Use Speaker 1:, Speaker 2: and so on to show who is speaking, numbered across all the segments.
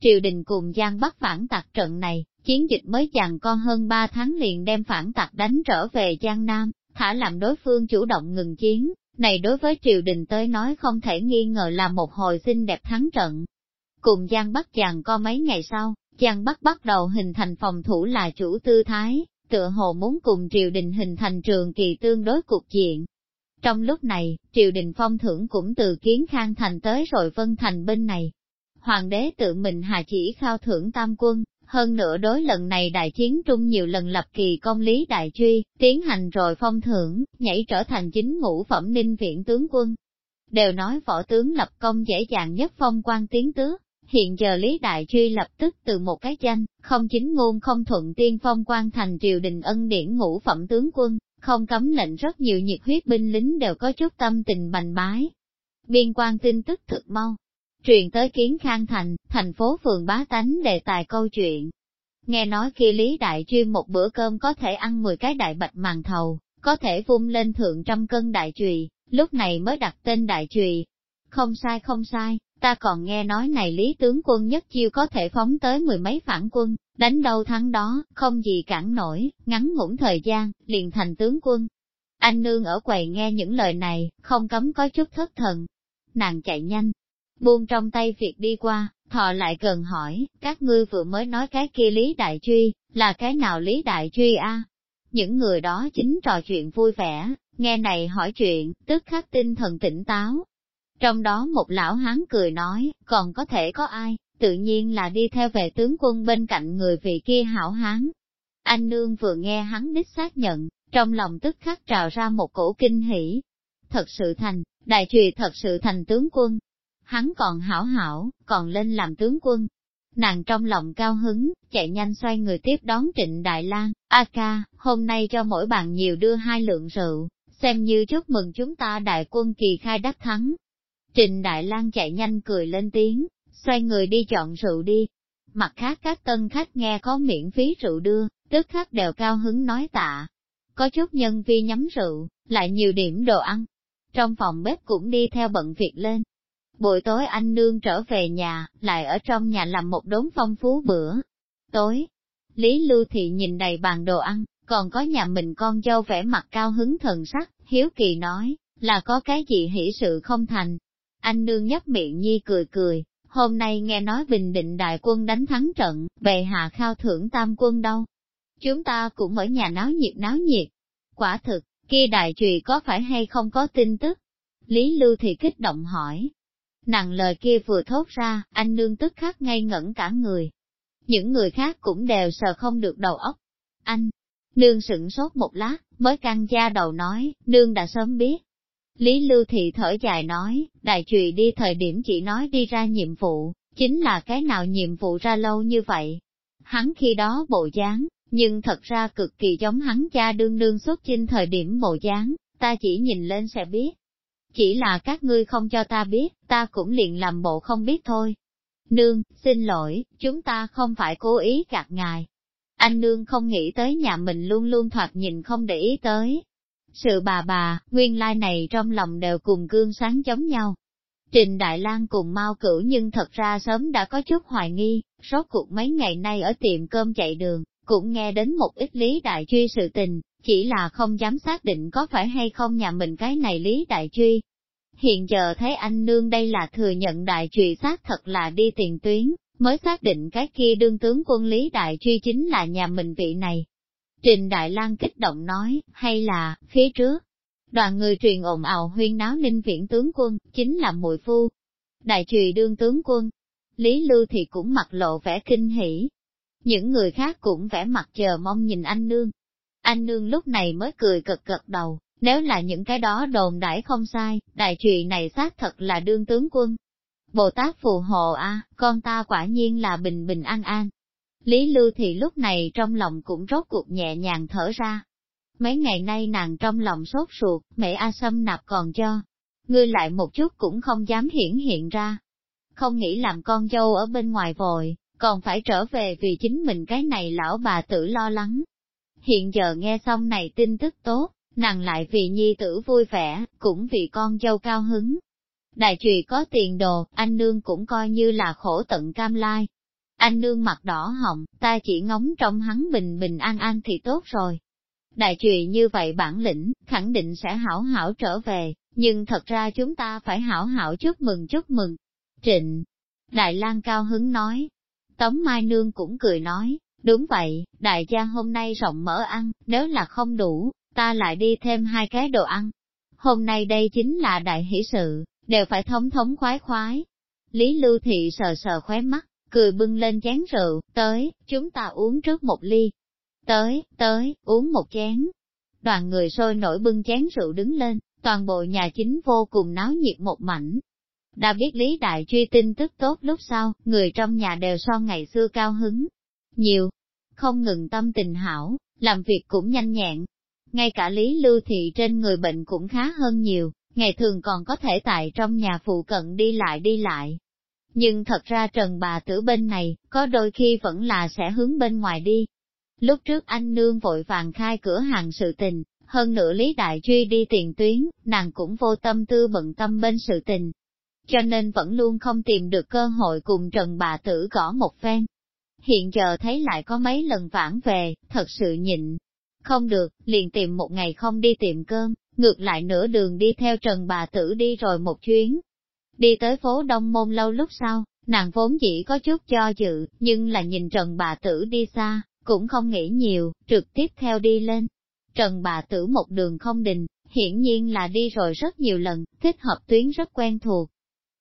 Speaker 1: triều đình cùng Giang Bắc phản tặc trận này, chiến dịch mới chàng con hơn 3 tháng liền đem phản tặc đánh trở về Giang Nam, thả làm đối phương chủ động ngừng chiến, này đối với triều đình tới nói không thể nghi ngờ là một hồi xinh đẹp thắng trận. Cùng Giang Bắc chàng co mấy ngày sau, Giang Bắc bắt đầu hình thành phòng thủ là chủ tư thái, tựa hồ muốn cùng triều đình hình thành trường kỳ tương đối cục diện. Trong lúc này, triều đình phong thưởng cũng từ kiến khang thành tới rồi vân thành bên này. Hoàng đế tự mình hà chỉ khao thưởng tam quân, hơn nữa đối lần này đại chiến trung nhiều lần lập kỳ công lý đại truy, tiến hành rồi phong thưởng, nhảy trở thành chính ngũ phẩm ninh viện tướng quân. Đều nói võ tướng lập công dễ dàng nhất phong quan tiến tước, hiện giờ Lý Đại Truy lập tức từ một cái danh, không chính ngôn không thuận tiên phong quan thành triều đình ân điển ngũ phẩm tướng quân, không cấm lệnh rất nhiều nhiệt huyết binh lính đều có chút tâm tình bành bái. Biên quan tin tức thực mau, truyền tới kiến khang thành, thành phố phường bá tánh đề tài câu chuyện. Nghe nói khi Lý Đại chuyên một bữa cơm có thể ăn 10 cái đại bạch màn thầu, có thể vung lên thượng trăm cân đại trùy, lúc này mới đặt tên đại trùy. Không sai không sai, Ta còn nghe nói này lý tướng quân nhất chiêu có thể phóng tới mười mấy phản quân, đánh đâu thắng đó, không gì cản nổi, ngắn ngủn thời gian, liền thành tướng quân. Anh nương ở quầy nghe những lời này, không cấm có chút thất thần. Nàng chạy nhanh, buông trong tay việc đi qua, thọ lại gần hỏi, các ngươi vừa mới nói cái kia Lý Đại Truy, là cái nào Lý Đại Truy a? Những người đó chính trò chuyện vui vẻ, nghe này hỏi chuyện, tức khắc tinh thần tỉnh táo, trong đó một lão hán cười nói, còn có thể có ai, tự nhiên là đi theo về tướng quân bên cạnh người vị kia hảo hán. Anh nương vừa nghe hắn đích xác nhận, trong lòng tức khắc trào ra một cổ kinh hỉ. Thật sự thành, đại trùy thật sự thành tướng quân. Hắn còn hảo hảo, còn lên làm tướng quân. Nàng trong lòng cao hứng, chạy nhanh xoay người tiếp đón trịnh Đại lang A ca, hôm nay cho mỗi bạn nhiều đưa hai lượng rượu, xem như chúc mừng chúng ta đại quân kỳ khai đắc thắng, trịnh Đại Lang chạy nhanh cười lên tiếng, xoay người đi chọn rượu đi. Mặt khác các tân khách nghe có miễn phí rượu đưa, tức khắc đều cao hứng nói tạ. Có chút nhân vi nhắm rượu, lại nhiều điểm đồ ăn. Trong phòng bếp cũng đi theo bận việc lên. Buổi tối anh nương trở về nhà, lại ở trong nhà làm một đốn phong phú bữa. Tối, Lý Lưu Thị nhìn đầy bàn đồ ăn, còn có nhà mình con dâu vẻ mặt cao hứng thần sắc, hiếu kỳ nói, là có cái gì hỷ sự không thành, anh nương nhấp miệng nhi cười cười, hôm nay nghe nói Bình Định đại quân đánh thắng trận, về hạ khao thưởng tam quân đâu. Chúng ta cũng ở nhà náo nhiệt náo nhiệt. Quả thực, kia đại trùy có phải hay không có tin tức? Lý Lưu thì kích động hỏi. Nặng lời kia vừa thốt ra, anh nương tức khắc ngay ngẩn cả người. Những người khác cũng đều sờ không được đầu óc. Anh, nương sửng sốt một lát, mới căng da đầu nói, nương đã sớm biết, Lý Lưu Thị thở dài nói, đại trùy đi thời điểm chỉ nói đi ra nhiệm vụ, chính là cái nào nhiệm vụ ra lâu như vậy. Hắn khi đó bộ dáng, nhưng thật ra cực kỳ giống hắn cha đương đương xuất chinh thời điểm bộ dáng, ta chỉ nhìn lên sẽ biết. Chỉ là các ngươi không cho ta biết, ta cũng liền làm bộ không biết thôi. Nương, xin lỗi, chúng ta không phải cố ý gạt ngài. Anh nương không nghĩ tới nhà mình luôn luôn thoạt nhìn không để ý tới, sự bà bà, nguyên lai này trong lòng đều cùng gương sáng giống nhau. Trình Đại Lang cùng mau cửu nhưng thật ra sớm đã có chút hoài nghi, rốt cuộc mấy ngày nay ở tiệm cơm chạy đường, cũng nghe đến một ít lý đại truy sự tình, chỉ là không dám xác định có phải hay không nhà mình cái này lý đại truy. Hiện giờ thấy anh nương đây là thừa nhận đại truy xác thật là đi tiền tuyến, mới xác định cái kia đương tướng quân lý đại truy chính là nhà mình vị này, Trình Đại Lang kích động nói, hay là, phía trước, đoàn người truyền ồn ào huyên náo ninh viễn tướng quân, chính là muội phu. Đại trùy đương tướng quân, Lý Lưu thì cũng mặt lộ vẻ kinh hỉ. Những người khác cũng vẻ mặt chờ mong nhìn anh nương. Anh nương lúc này mới cười cực cực đầu, nếu là những cái đó đồn đãi không sai, đại trùy này xác thật là đương tướng quân. Bồ Tát phù hộ a, con ta quả nhiên là bình bình an an. Lý Lưu Thị lúc này trong lòng cũng rốt cuộc nhẹ nhàng thở ra. Mấy ngày nay nàng trong lòng sốt ruột, mẹ A Sâm nạp còn cho. Ngươi lại một chút cũng không dám hiển hiện ra. Không nghĩ làm con dâu ở bên ngoài vội, còn phải trở về vì chính mình cái này lão bà tử lo lắng. Hiện giờ nghe xong này tin tức tốt, nàng lại vì nhi tử vui vẻ, cũng vì con dâu cao hứng. Đại trùy có tiền đồ, anh nương cũng coi như là khổ tận cam lai, Anh nương mặt đỏ hồng, ta chỉ ngóng trong hắn bình bình an an thì tốt rồi. Đại trùy như vậy bản lĩnh, khẳng định sẽ hảo hảo trở về, nhưng thật ra chúng ta phải hảo hảo chúc mừng chúc mừng. Trịnh, Đại lang cao hứng nói. Tống Mai Nương cũng cười nói, đúng vậy, đại gia hôm nay rộng mở ăn, nếu là không đủ, ta lại đi thêm hai cái đồ ăn. Hôm nay đây chính là đại hỷ sự, đều phải thống thống khoái khoái. Lý Lưu Thị sờ sờ khóe mắt, cười bưng lên chén rượu, tới, chúng ta uống trước một ly. Tới, tới, uống một chén. Đoàn người sôi nổi bưng chén rượu đứng lên, toàn bộ nhà chính vô cùng náo nhiệt một mảnh. Đã biết Lý Đại Truy tin tức tốt lúc sau, người trong nhà đều so ngày xưa cao hứng. Nhiều, không ngừng tâm tình hảo, làm việc cũng nhanh nhẹn. Ngay cả Lý Lưu Thị trên người bệnh cũng khá hơn nhiều, ngày thường còn có thể tại trong nhà phụ cận đi lại đi lại. Nhưng thật ra Trần bà tử bên này, có đôi khi vẫn là sẽ hướng bên ngoài đi. Lúc trước anh nương vội vàng khai cửa hàng sự tình, hơn nữa Lý Đại Truy đi tiền tuyến, nàng cũng vô tâm tư bận tâm bên sự tình. Cho nên vẫn luôn không tìm được cơ hội cùng Trần bà tử gõ một phen. Hiện giờ thấy lại có mấy lần vãn về, thật sự nhịn. Không được, liền tìm một ngày không đi tiệm cơm, ngược lại nửa đường đi theo Trần bà tử đi rồi một chuyến. Đi tới phố Đông Môn lâu lúc sau, nàng vốn chỉ có chút cho dự, nhưng là nhìn Trần bà tử đi xa, cũng không nghĩ nhiều, trực tiếp theo đi lên. Trần bà tử một đường không đình, hiển nhiên là đi rồi rất nhiều lần, thích hợp tuyến rất quen thuộc.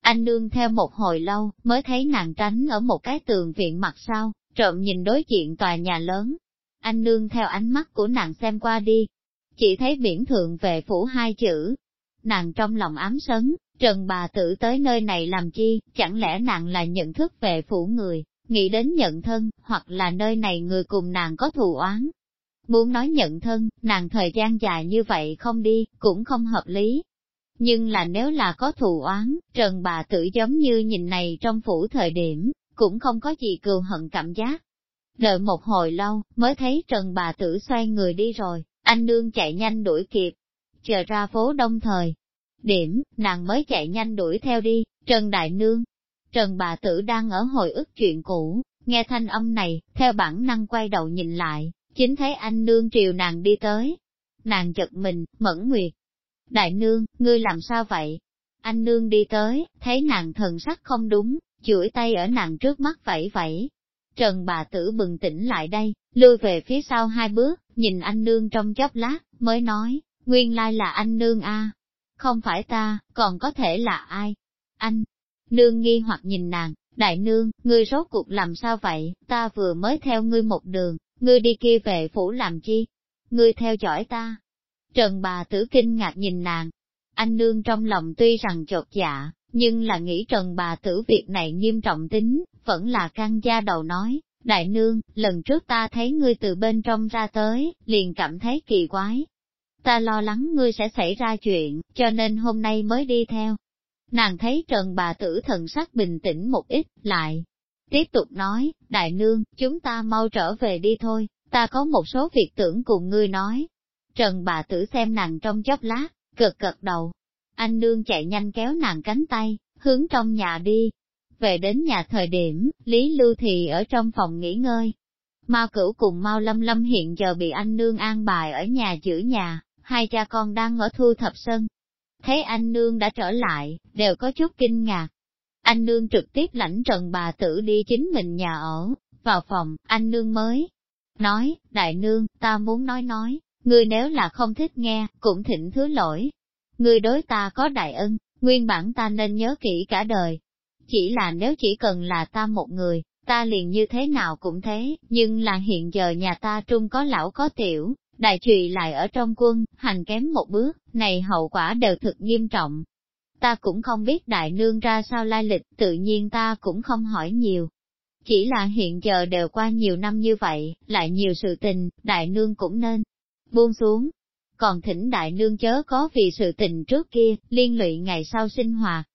Speaker 1: Anh nương theo một hồi lâu, mới thấy nàng tránh ở một cái tường viện mặt sau, trộm nhìn đối diện tòa nhà lớn. Anh nương theo ánh mắt của nàng xem qua đi, chỉ thấy biển thượng về phủ hai chữ. Nàng trong lòng ám sấn, trần bà tử tới nơi này làm chi, chẳng lẽ nàng là nhận thức về phủ người, nghĩ đến nhận thân, hoặc là nơi này người cùng nàng có thù oán. Muốn nói nhận thân, nàng thời gian dài như vậy không đi, cũng không hợp lý. Nhưng là nếu là có thù oán, trần bà tử giống như nhìn này trong phủ thời điểm, cũng không có gì cường hận cảm giác. Đợi một hồi lâu, mới thấy trần bà tử xoay người đi rồi, anh nương chạy nhanh đuổi kịp. Chờ ra phố đông thời. Điểm, nàng mới chạy nhanh đuổi theo đi, Trần Đại Nương. Trần bà tử đang ở hồi ức chuyện cũ, nghe thanh âm này, theo bản năng quay đầu nhìn lại, chính thấy anh nương triều nàng đi tới. Nàng chật mình, mẫn nguyệt. Đại nương, ngươi làm sao vậy? Anh nương đi tới, thấy nàng thần sắc không đúng, chuỗi tay ở nàng trước mắt vẫy vẫy. Trần bà tử bừng tỉnh lại đây, lui về phía sau hai bước, nhìn anh nương trong chốc lát, mới nói, nguyên lai là anh nương a, Không phải ta, còn có thể là ai? Anh, nương nghi hoặc nhìn nàng, đại nương, ngươi rốt cuộc làm sao vậy, ta vừa mới theo ngươi một đường, ngươi đi kia về phủ làm chi? Ngươi theo dõi ta. Trần bà tử kinh ngạc nhìn nàng, anh nương trong lòng tuy rằng chột dạ, nhưng là nghĩ trần bà tử việc này nghiêm trọng tính, vẫn là căng da đầu nói, Đại nương, lần trước ta thấy ngươi từ bên trong ra tới, liền cảm thấy kỳ quái. Ta lo lắng ngươi sẽ xảy ra chuyện, cho nên hôm nay mới đi theo. Nàng thấy trần bà tử thần sắc bình tĩnh một ít, lại. Tiếp tục nói, đại nương, chúng ta mau trở về đi thôi, ta có một số việc tưởng cùng ngươi nói. Trần bà tử xem nàng trong chốc lát, cực cực đầu. Anh nương chạy nhanh kéo nàng cánh tay, hướng trong nhà đi, về đến nhà thời điểm, Lý Lưu Thị ở trong phòng nghỉ ngơi. Mao cửu cùng Mao Lâm Lâm hiện giờ bị anh nương an bài ở nhà giữ nhà, hai cha con đang ở thu thập sân. Thấy anh nương đã trở lại, đều có chút kinh ngạc. Anh nương trực tiếp lãnh trần bà tử đi chính mình nhà ở, vào phòng, anh nương mới. Nói, đại nương, ta muốn nói nói, ngươi nếu là không thích nghe, cũng thỉnh thứ lỗi. Ngươi đối ta có đại ân, nguyên bản ta nên nhớ kỹ cả đời, chỉ là nếu chỉ cần là ta một người, ta liền như thế nào cũng thế, nhưng là hiện giờ nhà ta trung có lão có tiểu, đại trùy lại ở trong quân, hành kém một bước, này hậu quả đều thực nghiêm trọng. Ta cũng không biết đại nương ra sao lai lịch, tự nhiên ta cũng không hỏi nhiều. Chỉ là hiện giờ đều qua nhiều năm như vậy, lại nhiều sự tình, đại nương cũng nên buông xuống. Còn thỉnh đại nương chớ có vì sự tình trước kia, liên lụy ngày sau sinh hoạt,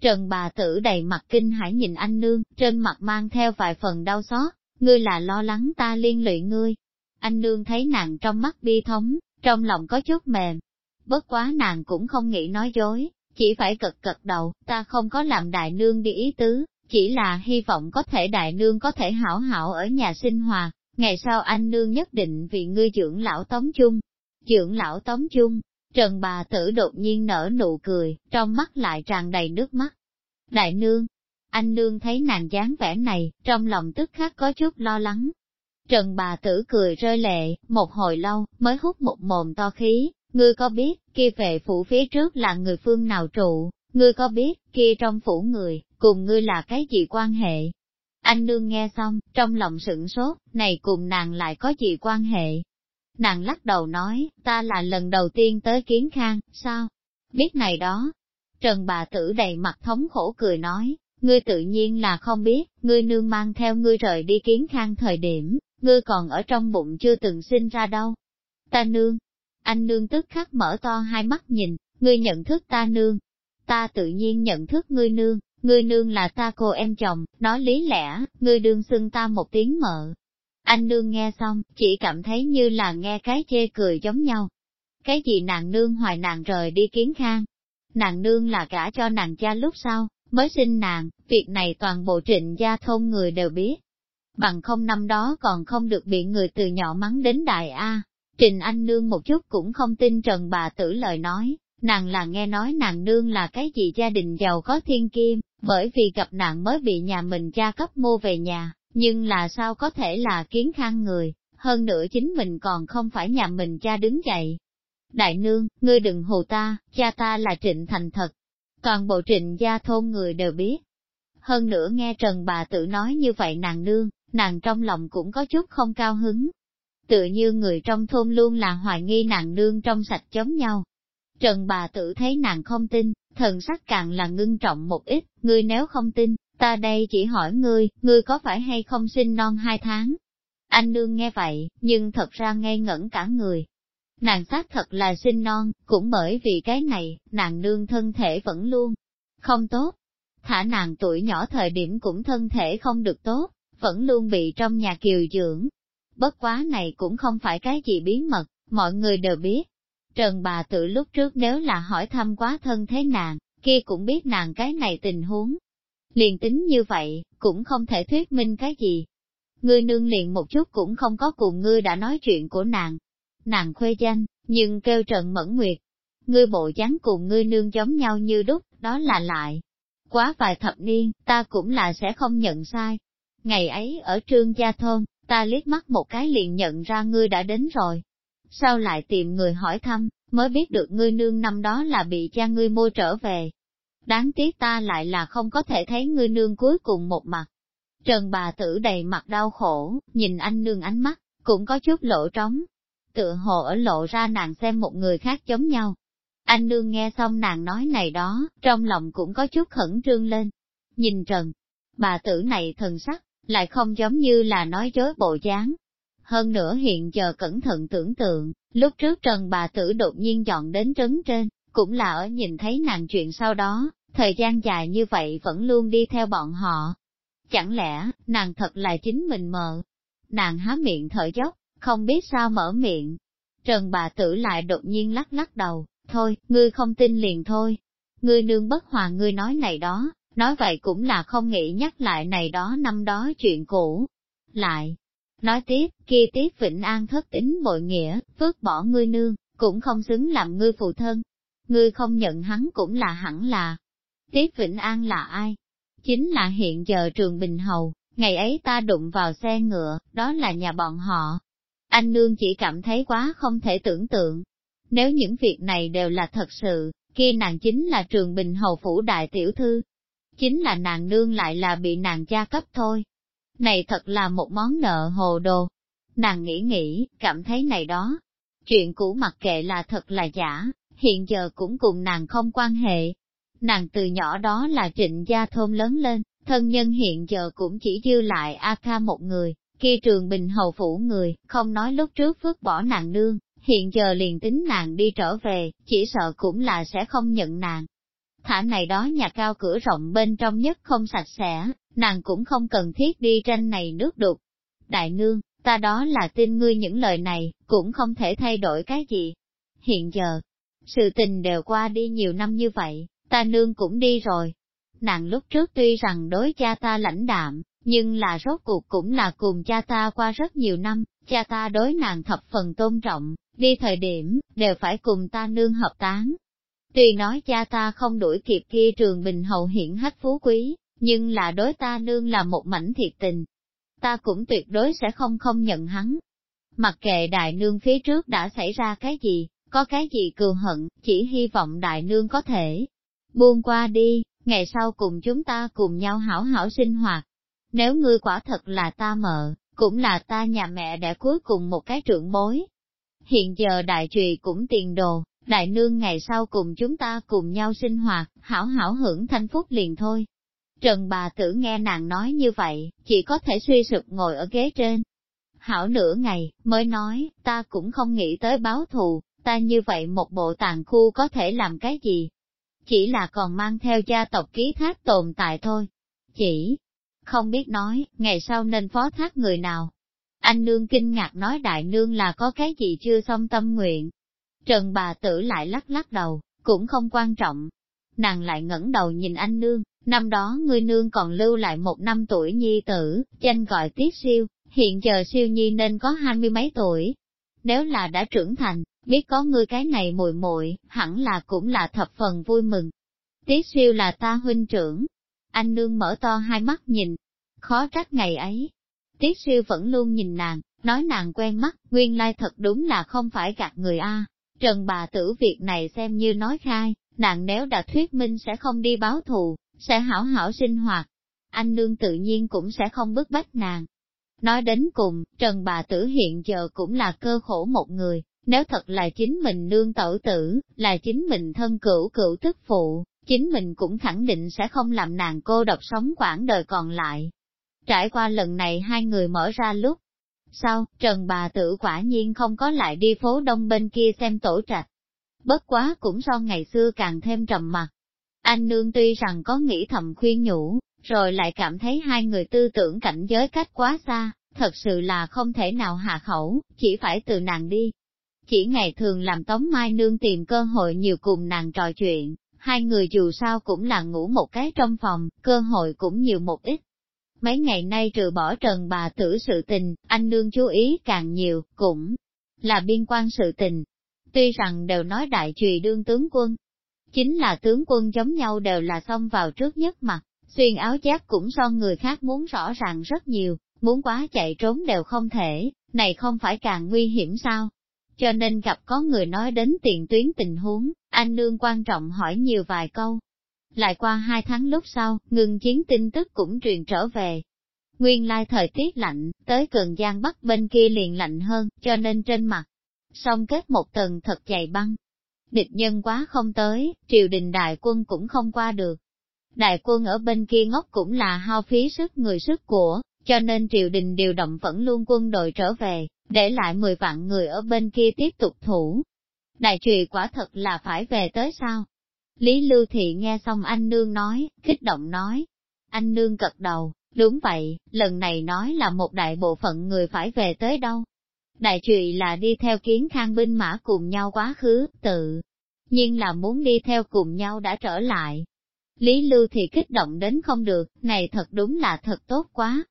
Speaker 1: Trần bà tử đầy mặt kinh hãi nhìn anh nương, trên mặt mang theo vài phần đau xót, ngươi là lo lắng ta liên lụy ngươi. Anh nương thấy nàng trong mắt bi thống, trong lòng có chút mềm. Bất quá nàng cũng không nghĩ nói dối, chỉ phải cật cật đầu, ta không có làm đại nương đi ý tứ, chỉ là hy vọng có thể đại nương có thể hảo hảo ở nhà sinh hoạt, ngày sau anh nương nhất định vì ngươi dưỡng lão tống chung. Dưỡng lão tống chung, Trần bà tử đột nhiên nở nụ cười, trong mắt lại tràn đầy nước mắt. Đại nương, anh nương thấy nàng dáng vẻ này, trong lòng tức khắc có chút lo lắng. Trần bà tử cười rơi lệ, một hồi lâu, mới hút một mồm to khí, ngươi có biết, kia về phủ phía trước là người phương nào trụ, ngươi có biết, kia trong phủ người, cùng ngươi là cái gì quan hệ? Anh nương nghe xong, trong lòng sửng sốt, này cùng nàng lại có gì quan hệ? Nàng lắc đầu nói, ta là lần đầu tiên tới kiến khang, sao? Biết này đó. Trần bà tử đầy mặt thống khổ cười nói, ngươi tự nhiên là không biết, ngươi nương mang theo ngươi rời đi kiến khang thời điểm, ngươi còn ở trong bụng chưa từng sinh ra đâu. Ta nương, anh nương tức khắc mở to hai mắt nhìn, ngươi nhận thức ta nương. Ta tự nhiên nhận thức ngươi nương, ngươi nương là ta cô em chồng, nói lý lẽ, ngươi đương xưng ta một tiếng mợ. Anh nương nghe xong, chỉ cảm thấy như là nghe cái chê cười giống nhau. Cái gì nàng nương hoài nàng rời đi kiến khang? Nàng nương là cả cho nàng cha lúc sau, mới sinh nàng, việc này toàn bộ trịnh gia thôn người đều biết. Bằng không năm đó còn không được bị người từ nhỏ mắng đến đại A. Trình Anh Nương một chút cũng không tin Trần bà tử lời nói, nàng là nghe nói nàng nương là cái gì gia đình giàu có thiên kim, bởi vì gặp nạn mới bị nhà mình cha cấp mua về nhà, nhưng là sao có thể là kiến khang người, hơn nữa chính mình còn không phải nhà mình cha đứng dậy. Đại nương, ngươi đừng hù ta, cha ta là trịnh thành thật. Toàn bộ trịnh gia thôn người đều biết. Hơn nữa nghe Trần bà tự nói như vậy nàng nương, nàng trong lòng cũng có chút không cao hứng. Tự như người trong thôn luôn là hoài nghi nàng nương trong sạch chống nhau. Trần bà tự thấy nàng không tin, thần sắc càng là ngưng trọng một ít, ngươi nếu không tin, ta đây chỉ hỏi ngươi, ngươi có phải hay không sinh non hai tháng? Anh nương nghe vậy, nhưng thật ra ngây ngẩn cả người. Nàng xác thật là sinh non, cũng bởi vì cái này, nàng nương thân thể vẫn luôn không tốt. Thả nàng tuổi nhỏ thời điểm cũng thân thể không được tốt, vẫn luôn bị trong nhà kiều dưỡng. Bất quá này cũng không phải cái gì bí mật, mọi người đều biết. Trần bà tự lúc trước nếu là hỏi thăm quá thân thế nàng, kia cũng biết nàng cái này tình huống. Liền tính như vậy, cũng không thể thuyết minh cái gì. Ngươi nương liền một chút cũng không có cùng ngươi đã nói chuyện của nàng. Nàng khuê danh, nhưng kêu Trần Mẫn Nguyệt. Ngươi bộ dáng cùng ngươi nương giống nhau như đúc, đó là lại. Quá vài thập niên, ta cũng là sẽ không nhận sai. Ngày ấy ở trương gia thôn, ta liếc mắt một cái liền nhận ra ngươi đã đến rồi. Sau lại tìm người hỏi thăm, mới biết được ngươi nương năm đó là bị cha ngươi mua trở về. Đáng tiếc ta lại là không có thể thấy ngươi nương cuối cùng một mặt. Trần bà tử đầy mặt đau khổ, nhìn anh nương ánh mắt, cũng có chút lộ trống. Tựa hồ ở lộ ra nàng xem một người khác giống nhau. Anh nương nghe xong nàng nói này đó, trong lòng cũng có chút khẩn trương lên. Nhìn Trần, bà tử này thần sắc, lại không giống như là nói dối bộ dáng. Hơn nữa hiện giờ cẩn thận tưởng tượng, lúc trước Trần bà tử đột nhiên dọn đến trấn trên, cũng là ở nhìn thấy nàng chuyện sau đó, thời gian dài như vậy vẫn luôn đi theo bọn họ. Chẳng lẽ, nàng thật là chính mình mờ? Nàng há miệng thở dốc, không biết sao mở miệng. Trần bà tử lại đột nhiên lắc lắc đầu, thôi, ngươi không tin liền thôi. Ngươi nương bất hòa ngươi nói này đó, nói vậy cũng là không nghĩ nhắc lại này đó năm đó chuyện cũ. Lại, nói tiếp, kia tiếp Vĩnh An thất tính bội nghĩa, phước bỏ ngươi nương, cũng không xứng làm ngươi phụ thân. Ngươi không nhận hắn cũng là hẳn là. Tiếp Vĩnh An là ai? Chính là hiện giờ trường Bình Hầu, ngày ấy ta đụng vào xe ngựa, đó là nhà bọn họ. Anh nương chỉ cảm thấy quá không thể tưởng tượng. Nếu những việc này đều là thật sự, kia nàng chính là trường Bình Hầu Phủ Đại Tiểu Thư, chính là nàng nương lại là bị nàng cha cấp thôi. Này thật là một món nợ hồ đồ. Nàng nghĩ nghĩ, cảm thấy này đó. Chuyện cũ mặc kệ là thật là giả, hiện giờ cũng cùng nàng không quan hệ. Nàng từ nhỏ đó là trịnh gia thôn lớn lên, thân nhân hiện giờ cũng chỉ dư lại A Ca một người, kia trường bình hầu phủ người, không nói lúc trước phước bỏ nàng nương, hiện giờ liền tính nàng đi trở về, chỉ sợ cũng là sẽ không nhận nàng thả này đó nhà cao cửa rộng bên trong nhất không sạch sẽ, nàng cũng không cần thiết đi tranh này nước đục. Đại nương, ta đó là tin ngươi những lời này, cũng không thể thay đổi cái gì. Hiện giờ, sự tình đều qua đi nhiều năm như vậy, ta nương cũng đi rồi. nàng lúc trước tuy rằng đối cha ta lãnh đạm, nhưng là rốt cuộc cũng là cùng cha ta qua rất nhiều năm, cha ta đối nàng thập phần tôn trọng, đi thời điểm, đều phải cùng ta nương hợp tán. Tuy nói cha ta không đuổi kịp kia trường bình hậu hiển hách phú quý, nhưng là đối ta nương là một mảnh thiệt tình. Ta cũng tuyệt đối sẽ không không nhận hắn. Mặc kệ đại nương phía trước đã xảy ra cái gì, có cái gì cường hận, chỉ hy vọng đại nương có thể buông qua đi, ngày sau cùng chúng ta cùng nhau hảo hảo sinh hoạt. Nếu ngươi quả thật là ta mợ, cũng là ta nhà mẹ đẻ cuối cùng một cái trưởng bối. Hiện giờ đại trùy cũng tiền đồ, đại nương ngày sau cùng chúng ta cùng nhau sinh hoạt, hảo hảo hưởng thanh phúc liền thôi. Trần bà tử nghe nàng nói như vậy, chỉ có thể suy sụp ngồi ở ghế trên. Hảo nửa ngày, mới nói, ta cũng không nghĩ tới báo thù, ta như vậy một bộ tàn khu có thể làm cái gì? Chỉ là còn mang theo gia tộc ký thác tồn tại thôi. Chỉ, không biết nói, ngày sau nên phó thác người nào. Anh nương kinh ngạc nói đại nương là có cái gì chưa xong tâm nguyện. Trần bà tử lại lắc lắc đầu, cũng không quan trọng. Nàng lại ngẩng đầu nhìn anh nương, năm đó ngươi nương còn lưu lại một năm tuổi nhi tử, danh gọi tiết siêu, hiện giờ siêu nhi nên có hai mươi mấy tuổi. Nếu là đã trưởng thành, biết có ngươi cái này muội muội, hẳn là cũng là thập phần vui mừng. Tiết siêu là ta huynh trưởng. Anh nương mở to hai mắt nhìn, khó trách ngày ấy. Tiết siêu vẫn luôn nhìn nàng, nói nàng quen mắt, nguyên lai thật đúng là không phải gạt người A. Trần bà tử việc này xem như nói khai, nàng nếu đã thuyết minh sẽ không đi báo thù, sẽ hảo hảo sinh hoạt. Anh nương tự nhiên cũng sẽ không bức bách nàng. Nói đến cùng, Trần bà tử hiện giờ cũng là cơ khổ một người, nếu thật là chính mình nương tẩu tử, là chính mình thân cửu cửu tức phụ, chính mình cũng khẳng định sẽ không làm nàng cô độc sống quãng đời còn lại. Trải qua lần này hai người mở ra lúc, sau, Trần bà tử quả nhiên không có lại đi phố đông bên kia xem tổ trạch. Bất quá cũng so ngày xưa càng thêm trầm mặc. Anh nương tuy rằng có nghĩ thầm khuyên nhủ, rồi lại cảm thấy hai người tư tưởng cảnh giới cách quá xa, thật sự là không thể nào hạ khẩu, chỉ phải từ nàng đi, chỉ ngày thường làm Tống Mai Nương tìm cơ hội nhiều cùng nàng trò chuyện, hai người dù sao cũng là ngủ một cái trong phòng, cơ hội cũng nhiều một ít. Mấy ngày nay trừ bỏ trần bà tử sự tình, anh Nương chú ý càng nhiều, cũng là biên quan sự tình. Tuy rằng đều nói đại trùy đương tướng quân, chính là tướng quân giống nhau đều là xông vào trước nhất mặt, xuyên áo giáp cũng so người khác muốn rõ ràng rất nhiều, muốn quá chạy trốn đều không thể, này không phải càng nguy hiểm sao? cho nên gặp có người nói đến tiền tuyến tình huống, anh nương quan trọng hỏi nhiều vài câu. Lại qua hai tháng lúc sau, ngừng chiến tin tức cũng truyền trở về. Nguyên lai thời tiết lạnh, tới cường giang bắc bên kia liền lạnh hơn, cho nên trên mặt, song kết một tầng thật dày băng. Địch nhân quá không tới, triều đình đại quân cũng không qua được. Đại quân ở bên kia ngốc cũng là hao phí sức người sức của, cho nên triều đình điều động vẫn luôn quân đội trở về, để lại 10 vạn người ở bên kia tiếp tục thủ. Đại trùy quả thật là phải về tới sao? Lý Lưu Thị nghe xong anh Nương nói, kích động nói. Anh Nương cật đầu, đúng vậy, lần này nói là một đại bộ phận người phải về tới đâu. Đại trụy là đi theo kiến khang binh mã cùng nhau quá khứ, tự nhiên là muốn đi theo cùng nhau đã trở lại. Lý Lưu thì kích động đến không được, này thật đúng là thật tốt quá,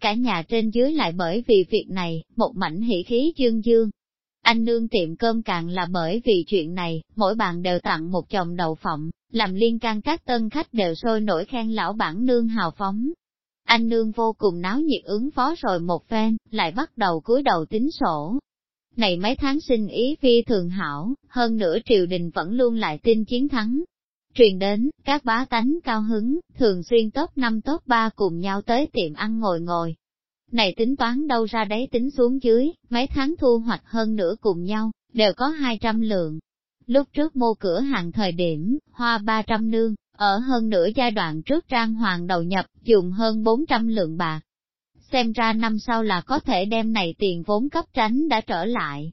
Speaker 1: cả nhà trên dưới lại bởi vì việc này, một mảnh hỉ khí dương dương. Anh nương tiệm cơm càng là bởi vì chuyện này, mỗi bàn đều tặng một chồng đậu phộng, làm liên can các tân khách đều sôi nổi khen lão bản nương hào phóng. Anh nương vô cùng náo nhiệt ứng phó rồi một phen, lại bắt đầu cúi đầu tính sổ. Này mấy tháng sinh ý phi thường hảo, hơn nữa triều đình vẫn luôn lại tin chiến thắng, truyền đến, các bá tánh cao hứng, thường xuyên top năm top ba cùng nhau tới tiệm ăn ngồi ngồi. Này tính toán đâu ra đấy tính xuống dưới, mấy tháng thu hoạch hơn nữa cùng nhau, đều có 200 lượng. Lúc trước mua cửa hàng thời điểm, hoa 300 nương, ở hơn nửa giai đoạn trước trang hoàng đầu nhập, dùng hơn 400 lượng bạc. Xem ra năm sau là có thể đem này tiền vốn cấp tránh đã trở lại.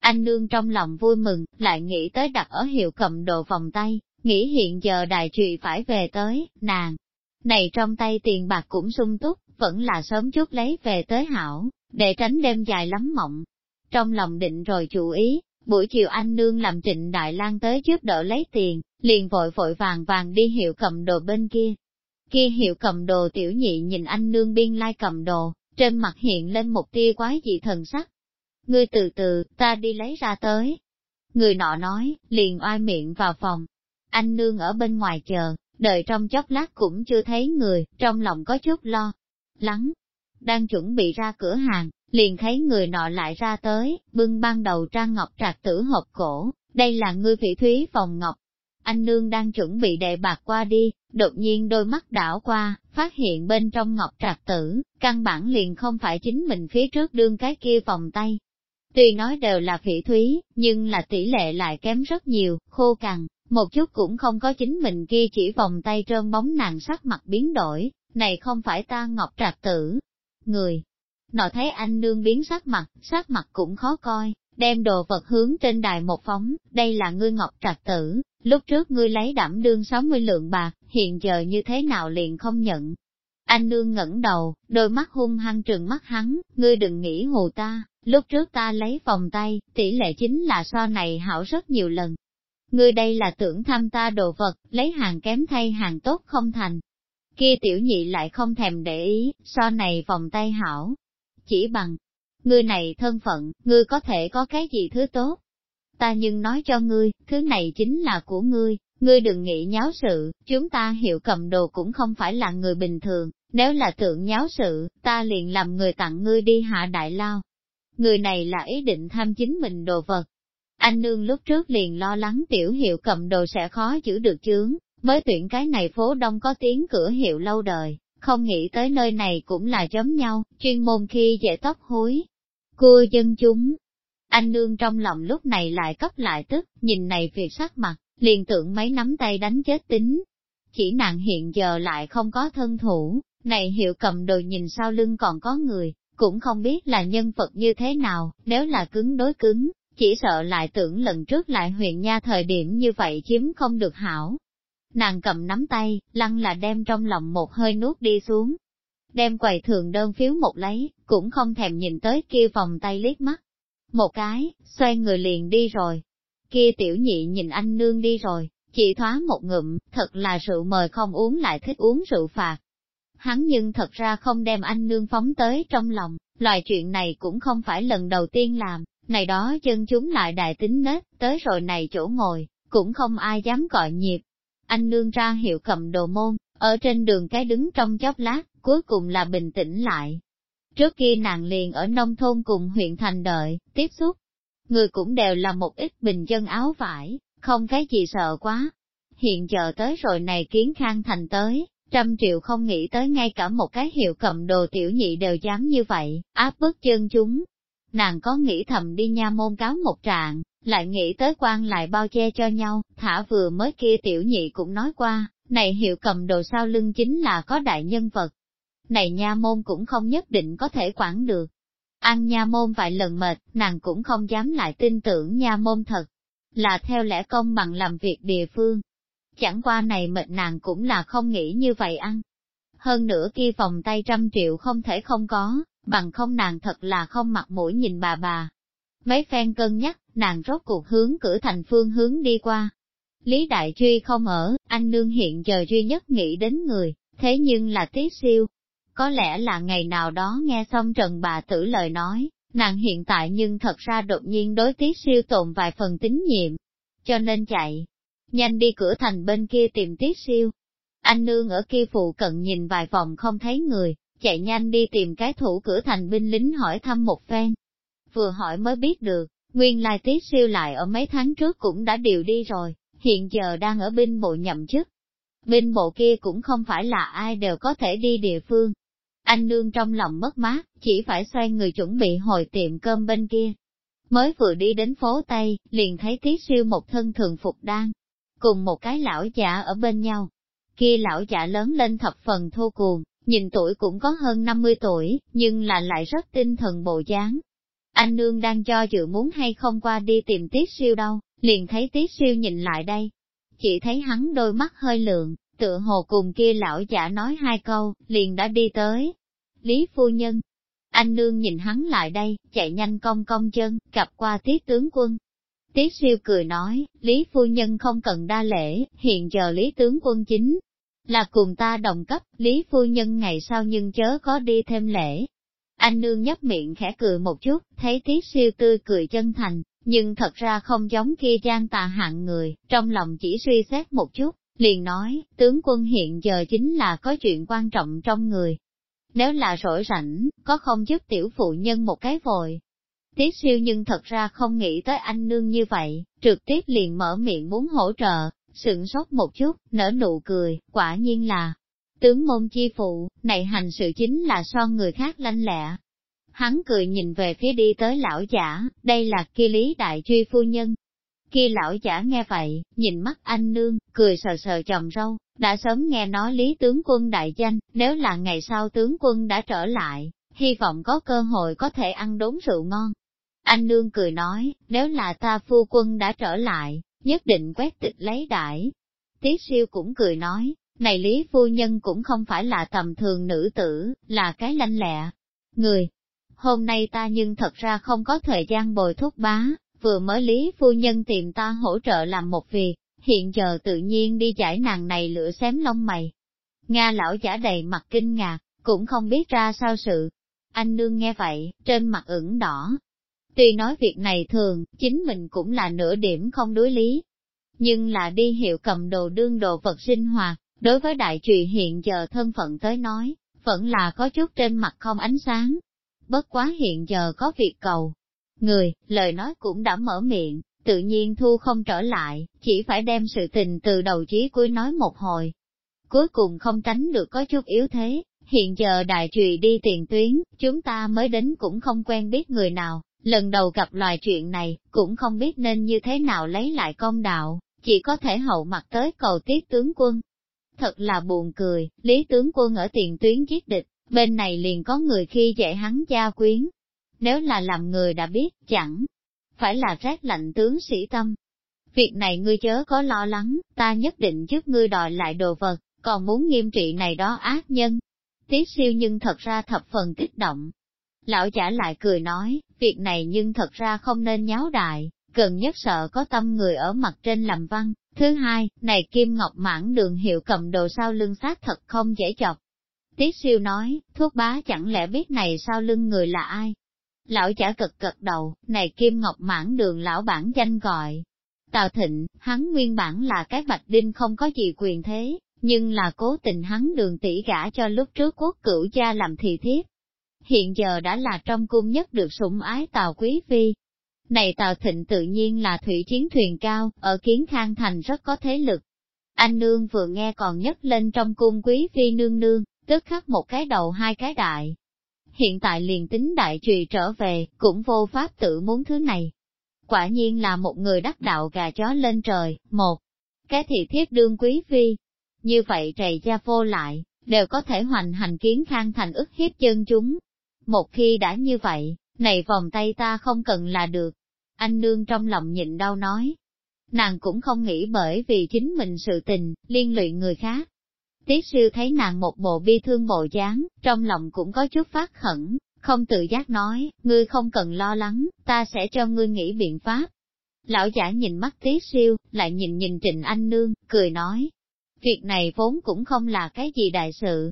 Speaker 1: Anh nương trong lòng vui mừng, lại nghĩ tới đặt ở hiệu cầm đồ vòng tay, nghĩ hiện giờ đại trụy phải về tới, nàng. Này trong tay tiền bạc cũng sung túc, vẫn là sớm chút lấy về tới hảo, để tránh đêm dài lắm mộng. Trong lòng định rồi chủ ý, buổi chiều anh nương làm trịnh Đại lang tới giúp đỡ lấy tiền, liền vội vội vàng vàng đi hiệu cầm đồ bên kia, Kia hiệu cầm đồ tiểu nhị nhìn anh nương biên lai cầm đồ, trên mặt hiện lên một tia quái dị thần sắc. Ngươi từ từ, ta đi lấy ra tới. Người nọ nói, liền oai miệng vào phòng. Anh nương ở bên ngoài chờ, đợi trong chốc lát cũng chưa thấy người, trong lòng có chút lo, lắng. Đang chuẩn bị ra cửa hàng, liền thấy người nọ lại ra tới, bưng ban đầu trang ngọc trạc tử hộp cổ, đây là ngươi phỉ thúy phòng ngọc. Anh nương đang chuẩn bị đệ bạc qua đi, đột nhiên đôi mắt đảo qua, phát hiện bên trong ngọc trạc tử, căn bản liền không phải chính mình phía trước đương cái kia vòng tay. Tuy nói đều là phỉ thúy, nhưng là tỷ lệ lại kém rất nhiều, khô cằn, một chút cũng không có chính mình kia chỉ vòng tay trơn bóng nàng sắc mặt biến đổi, này không phải ta ngọc trạc tử. Người, nọ thấy anh nương biến sắc mặt, sắc mặt cũng khó coi, đem đồ vật hướng trên đài một phóng, đây là ngươi ngọc trạc tử, lúc trước ngươi lấy đảm đương 60 lượng bạc, hiện giờ như thế nào liền không nhận. Anh nương ngẩng đầu, đôi mắt hung hăng trừng mắt hắn, ngươi đừng nghĩ hù ta, lúc trước ta lấy vòng tay, tỷ lệ chính là so này hảo rất nhiều lần. Ngươi đây là tưởng tham ta đồ vật, lấy hàng kém thay hàng tốt không thành. Kia tiểu nhị lại không thèm để ý, so này vòng tay hảo. Chỉ bằng, ngươi này thân phận, ngươi có thể có cái gì thứ tốt. Ta nhưng nói cho ngươi, thứ này chính là của ngươi, ngươi đừng nghĩ nháo sự, chúng ta hiểu cầm đồ cũng không phải là người bình thường, nếu là tượng nháo sự, ta liền làm người tặng ngươi đi hạ đại lao. Người này là ý định tham chính mình đồ vật. Anh nương lúc trước liền lo lắng tiểu hiệu cầm đồ sẽ khó giữ được chướng, mới tuyển cái này phố đông có tiếng cửa hiệu lâu đời, không nghĩ tới nơi này cũng là giống nhau, chuyên môn khi dễ tóc hối, Cua dân chúng. Anh nương trong lòng lúc này lại cấp lại tức, nhìn này việc sắc mặt, liền tưởng mấy nắm tay đánh chết tính. Chỉ nàng hiện giờ lại không có thân thủ, này hiệu cầm đồ nhìn sau lưng còn có người, cũng không biết là nhân vật như thế nào, nếu là cứng đối cứng, chỉ sợ lại tưởng lần trước lại huyện nha thời điểm như vậy chiếm không được hảo. Nàng cầm nắm tay, lăng là đem trong lòng một hơi nuốt đi xuống, đem quầy thường đơn phiếu một lấy, cũng không thèm nhìn tới kia vòng tay liếc mắt. Một cái, xoay người liền đi rồi. Kia tiểu nhị nhìn anh nương đi rồi, chỉ thoá một ngụm, thật là rượu mời không uống lại thích uống rượu phạt. Hắn nhưng thật ra không đem anh nương phóng tới trong lòng, loài chuyện này cũng không phải lần đầu tiên làm, này đó chân chúng lại đại tính nết, tới rồi này chỗ ngồi, cũng không ai dám gọi nhịp. Anh nương ra hiệu cầm đồ môn, ở trên đường cái đứng trong chốc lát, cuối cùng là bình tĩnh lại. Trước kia nàng liền ở nông thôn cùng huyện thành đợi, tiếp xúc. Người cũng đều là một ít bình dân áo vải, không cái gì sợ quá. Hiện giờ tới rồi này kiến khang thành tới, trăm triệu không nghĩ tới ngay cả một cái hiệu cầm đồ tiểu nhị đều dám như vậy, áp bức chân chúng. Nàng có nghĩ thầm đi nha môn cáo một trạng, lại nghĩ tới quan lại bao che cho nhau, thả vừa mới kia tiểu nhị cũng nói qua, này hiệu cầm đồ sau lưng chính là có đại nhân vật, này nha môn cũng không nhất định có thể quản được. Ăn nha môn vài lần mệt, nàng cũng không dám lại tin tưởng nha môn thật, là theo lẽ công bằng làm việc địa phương. Chẳng qua này mệt nàng cũng là không nghĩ như vậy ăn. Hơn nữa kia vòng tay trăm triệu không thể không có, bằng không nàng thật là không mặt mũi nhìn bà bà. Mấy phen cân nhắc, nàng rốt cuộc hướng cửa thành phương hướng đi qua. Lý Đại Truy không ở, anh nương hiện giờ duy nhất nghĩ đến người, thế nhưng là tiết siêu, có lẽ là ngày nào đó nghe xong Trần bà tử lời nói, nàng hiện tại nhưng thật ra đột nhiên đối tiết siêu tồn vài phần tín nhiệm, cho nên chạy, nhanh đi cửa thành bên kia tìm tiết siêu. Anh nương ở kia phụ cận nhìn vài vòng không thấy người, chạy nhanh đi tìm cái thủ cửa thành binh lính hỏi thăm một phen. Vừa hỏi mới biết được, nguyên lai tiết siêu lại ở mấy tháng trước cũng đã điều đi rồi, hiện giờ đang ở binh bộ nhậm chức. Binh bộ kia cũng không phải là ai đều có thể đi địa phương, anh nương trong lòng mất mát, chỉ phải xoay người chuẩn bị hồi tiệm cơm bên kia. Mới vừa đi đến phố Tây, liền thấy Tiết siêu một thân thường phục đang cùng một cái lão giả ở bên nhau. Kia lão giả lớn lên thập phần thô cuồng, nhìn tuổi cũng có hơn 50 tuổi, nhưng là lại rất tinh thần bộ dáng. Anh nương đang cho dự muốn hay không qua đi tìm tiết siêu đâu, liền thấy tiết siêu nhìn lại đây. Chỉ thấy hắn đôi mắt hơi lượng, tựa hồ cùng kia lão giả nói hai câu, liền đã đi tới. Lý phu nhân, anh nương nhìn hắn lại đây, chạy nhanh cong cong chân, cặp qua tiết tướng quân. Tiết siêu cười nói, Lý phu nhân không cần đa lễ, hiện giờ Lý tướng quân chính là cùng ta đồng cấp, Lý Phu Nhân ngày sau nhưng chớ có đi thêm lễ. Anh nương nhấp miệng khẽ cười một chút, thấy tiết siêu tươi cười chân thành, nhưng thật ra không giống kia Gian tà hạng người, trong lòng chỉ suy xét một chút, liền nói, tướng quân hiện giờ chính là có chuyện quan trọng trong người. Nếu là rỗi rảnh, có không giúp tiểu phụ nhân một cái vội. Tiết siêu nhưng thật ra không nghĩ tới anh nương như vậy, trực tiếp liền mở miệng muốn hỗ trợ, sửng sốt một chút, nở nụ cười, quả nhiên là tướng môn chi phụ, này hành sự chính là so người khác lanh lẹ. Hắn cười nhìn về phía đi tới lão giả, đây là kia lý đại truy phu nhân. Kia lão giả nghe vậy, nhìn mắt anh nương, cười sờ sờ chồng râu, đã sớm nghe nói lý tướng quân đại danh, nếu là ngày sau tướng quân đã trở lại, hy vọng có cơ hội có thể ăn đốn rượu ngon. Anh nương cười nói, nếu là ta phu quân đã trở lại, nhất định quét tịch lấy đãi. Tiết siêu cũng cười nói, này Lý Phu Nhân cũng không phải là tầm thường nữ tử, là cái lanh lẹ. Người, hôm nay ta nhưng thật ra không có thời gian bồi thúc bá, vừa mới Lý Phu Nhân tìm ta hỗ trợ làm một việc, hiện giờ tự nhiên đi giải nàng này lửa xém lông mày. Nga lão giả đầy mặt kinh ngạc, cũng không biết ra sao sự. Anh nương nghe vậy, trên mặt ửng đỏ, Tuy nói việc này thường, chính mình cũng là nửa điểm không đối lý. Nhưng là đi hiệu cầm đồ đương đồ vật sinh hoạt, đối với đại trùy hiện giờ thân phận tới nói, vẫn là có chút trên mặt không ánh sáng. Bất quá hiện giờ có việc cầu. Người, lời nói cũng đã mở miệng, tự nhiên thu không trở lại, chỉ phải đem sự tình từ đầu chí cuối nói một hồi. Cuối cùng không tránh được có chút yếu thế, hiện giờ đại trùy đi tiền tuyến, chúng ta mới đến cũng không quen biết người nào, Lần đầu gặp loài chuyện này, cũng không biết nên như thế nào lấy lại công đạo, chỉ có thể hậu mặt tới cầu tiết tướng quân. Thật là buồn cười, lý tướng quân ở tiền tuyến giết địch, bên này liền có người khi dạy hắn gia quyến. Nếu là làm người đã biết, chẳng phải là rét lạnh tướng sĩ tâm. Việc này ngươi chớ có lo lắng, ta nhất định giúp ngươi đòi lại đồ vật, còn muốn nghiêm trị này đó ác nhân. Tiết siêu nhưng thật ra thập phần kích động, Lão giả lại cười nói, việc này nhưng thật ra không nên nháo đại, gần nhất sợ có tâm người ở mặt trên làm văn. Thứ hai, này Kim Ngọc mãn đường hiệu cầm đồ sau lưng sát thật không dễ chọc. Tiết siêu nói, thuốc bá chẳng lẽ biết này sau lưng người là ai? Lão giả cực cực đầu, này Kim Ngọc mãn đường lão bản danh gọi. Tào Thịnh, hắn nguyên bản là cái bạch đinh không có gì quyền thế, nhưng là cố tình hắn đường tỷ gả cho lúc trước quốc cửu gia làm thị thiếp, hiện giờ đã là trong cung nhất được sủng ái Tào Quý Phi. Này Tào Thịnh tự nhiên là thủy chiến thuyền cao, ở Kiến Khang Thành rất có thế lực. Anh nương vừa nghe còn nhất lên trong cung Quý Phi nương nương, tức khắc một cái đầu hai cái đại. Hiện tại liền tính đại trùy trở về, cũng vô pháp tự muốn thứ này. Quả nhiên là một người đắc đạo gà chó lên trời, một cái thị thiết đương quý phi. Như vậy trầy gia vô lại, đều có thể hoành hành kiến khang thành ức hiếp chân chúng, một khi đã như vậy, này vòng tay ta không cần là được. Anh nương trong lòng nhịn đau nói. Nàng cũng không nghĩ bởi vì chính mình sự tình, liên lụy người khác. Tiết sư thấy nàng một bộ bi thương bộ dáng, trong lòng cũng có chút phát khẩn, không tự giác nói, ngươi không cần lo lắng, ta sẽ cho ngươi nghĩ biện pháp. Lão giả nhìn mắt tiết siêu, lại nhìn nhìn Trịnh Anh Nương, cười nói. Việc này vốn cũng không là cái gì đại sự,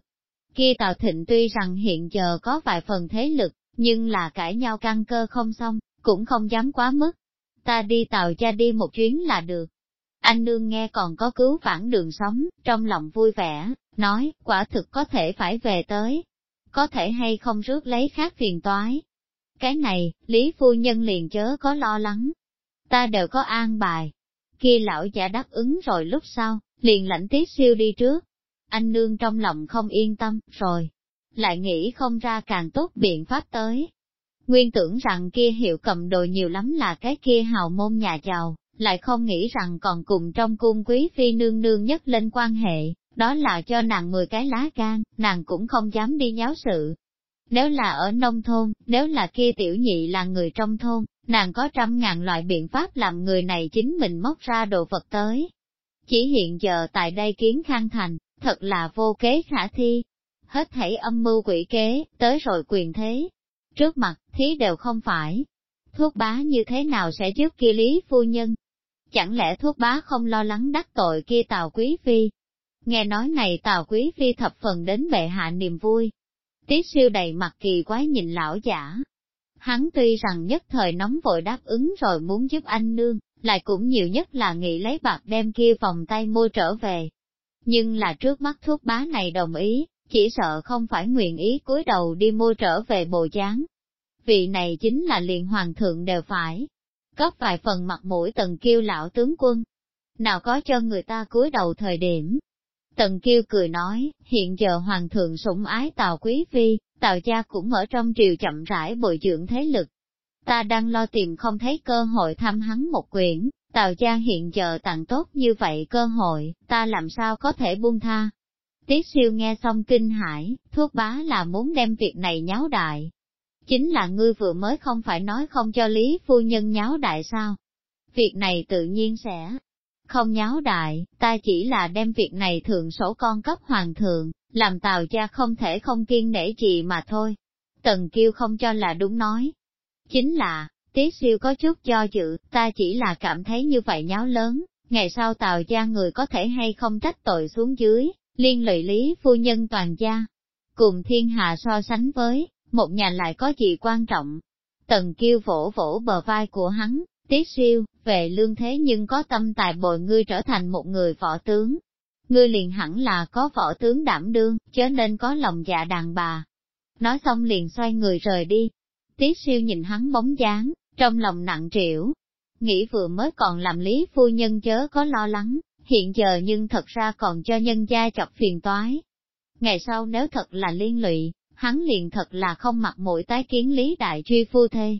Speaker 1: Kia Tào Thịnh tuy rằng hiện giờ có vài phần thế lực, nhưng là cãi nhau căn cơ không xong, cũng không dám quá mức. Ta đi Tào cha đi một chuyến là được. Anh nương nghe còn có cứu vãn đường sống, trong lòng vui vẻ, nói, quả thực có thể phải về tới. Có thể hay không rước lấy khác phiền toái. Cái này, Lý Phu Nhân liền chớ có lo lắng. Ta đều có an bài. Kia lão giả đáp ứng rồi lúc sau, liền lãnh tiết siêu đi trước, anh nương trong lòng không yên tâm, rồi, lại nghĩ không ra càng tốt biện pháp tới. Nguyên tưởng rằng kia hiệu cầm đồ nhiều lắm là cái kia hào môn nhà giàu, lại không nghĩ rằng còn cùng trong cung quý phi nương nương nhất lên quan hệ, đó là cho nàng 10 cái lá gan, nàng cũng không dám đi nháo sự. Nếu là ở nông thôn, nếu là kia tiểu nhị là người trong thôn, nàng có trăm ngàn loại biện pháp làm người này chính mình móc ra đồ vật tới. Chỉ hiện giờ tại đây kiến khang thành, thật là vô kế khả thi. Hết thảy âm mưu quỷ kế, tới rồi quyền thế. Trước mặt, thí đều không phải. Thuốc bá như thế nào sẽ giúp kia lý phu nhân? Chẳng lẽ thuốc bá không lo lắng đắc tội kia tào quý phi? Nghe nói này Tào Quý Phi thập phần đến bệ hạ niềm vui. Tiết siêu đầy mặt kỳ quái nhìn lão giả. Hắn tuy rằng nhất thời nóng vội đáp ứng rồi muốn giúp anh nương, lại cũng nhiều nhất là nghĩ lấy bạc đem kia vòng tay mua trở về. Nhưng là trước mắt thuốc bá này đồng ý, chỉ sợ không phải nguyện ý cúi đầu đi mua trở về bồ chán. Vị này chính là liền hoàng thượng đều phải. Cấp vài phần mặt mũi tần kiêu lão tướng quân. Nào có cho người ta cúi đầu thời điểm. Tần kiêu cười nói, hiện giờ hoàng thượng sủng ái tào quý phi, tào cha cũng ở trong triều chậm rãi bồi dưỡng thế lực. Ta đang lo tìm không thấy cơ hội thăm hắn một quyển, tào cha hiện giờ tặng tốt như vậy cơ hội, ta làm sao có thể buông tha, Tiết siêu nghe xong kinh hãi, thuốc bá là muốn đem việc này nháo đại. Chính là ngươi vừa mới không phải nói không cho Lý Phu Nhân nháo đại sao? Việc này tự nhiên sẽ không nháo đại, ta chỉ là đem việc này thượng sổ con cấp hoàng thượng, làm tào cha không thể không kiên nể gì mà thôi. Tần kiêu không cho là đúng nói. Chính là, tiết siêu có chút cho dự, ta chỉ là cảm thấy như vậy nháo lớn, ngày sau tào cha người có thể hay không trách tội xuống dưới, liên lụy lý phu nhân toàn gia. Cùng thiên hạ so sánh với, một nhà lại có gì quan trọng. Tần kiêu vỗ vỗ bờ vai của hắn, tiết siêu, về lương thế nhưng có tâm tài bồi ngươi trở thành một người võ tướng. Ngươi liền hẳn là có võ tướng đảm đương, chớ nên có lòng dạ đàn bà. Nói xong liền xoay người rời đi. Tiết siêu nhìn hắn bóng dáng, trong lòng nặng trĩu. Nghĩ vừa mới còn làm lý phu nhân chớ có lo lắng, hiện giờ nhưng thật ra còn cho nhân gia chọc phiền toái. Ngày sau nếu thật là liên lụy, hắn liền thật là không mặc mũi tái kiến lý đại truy phu thê.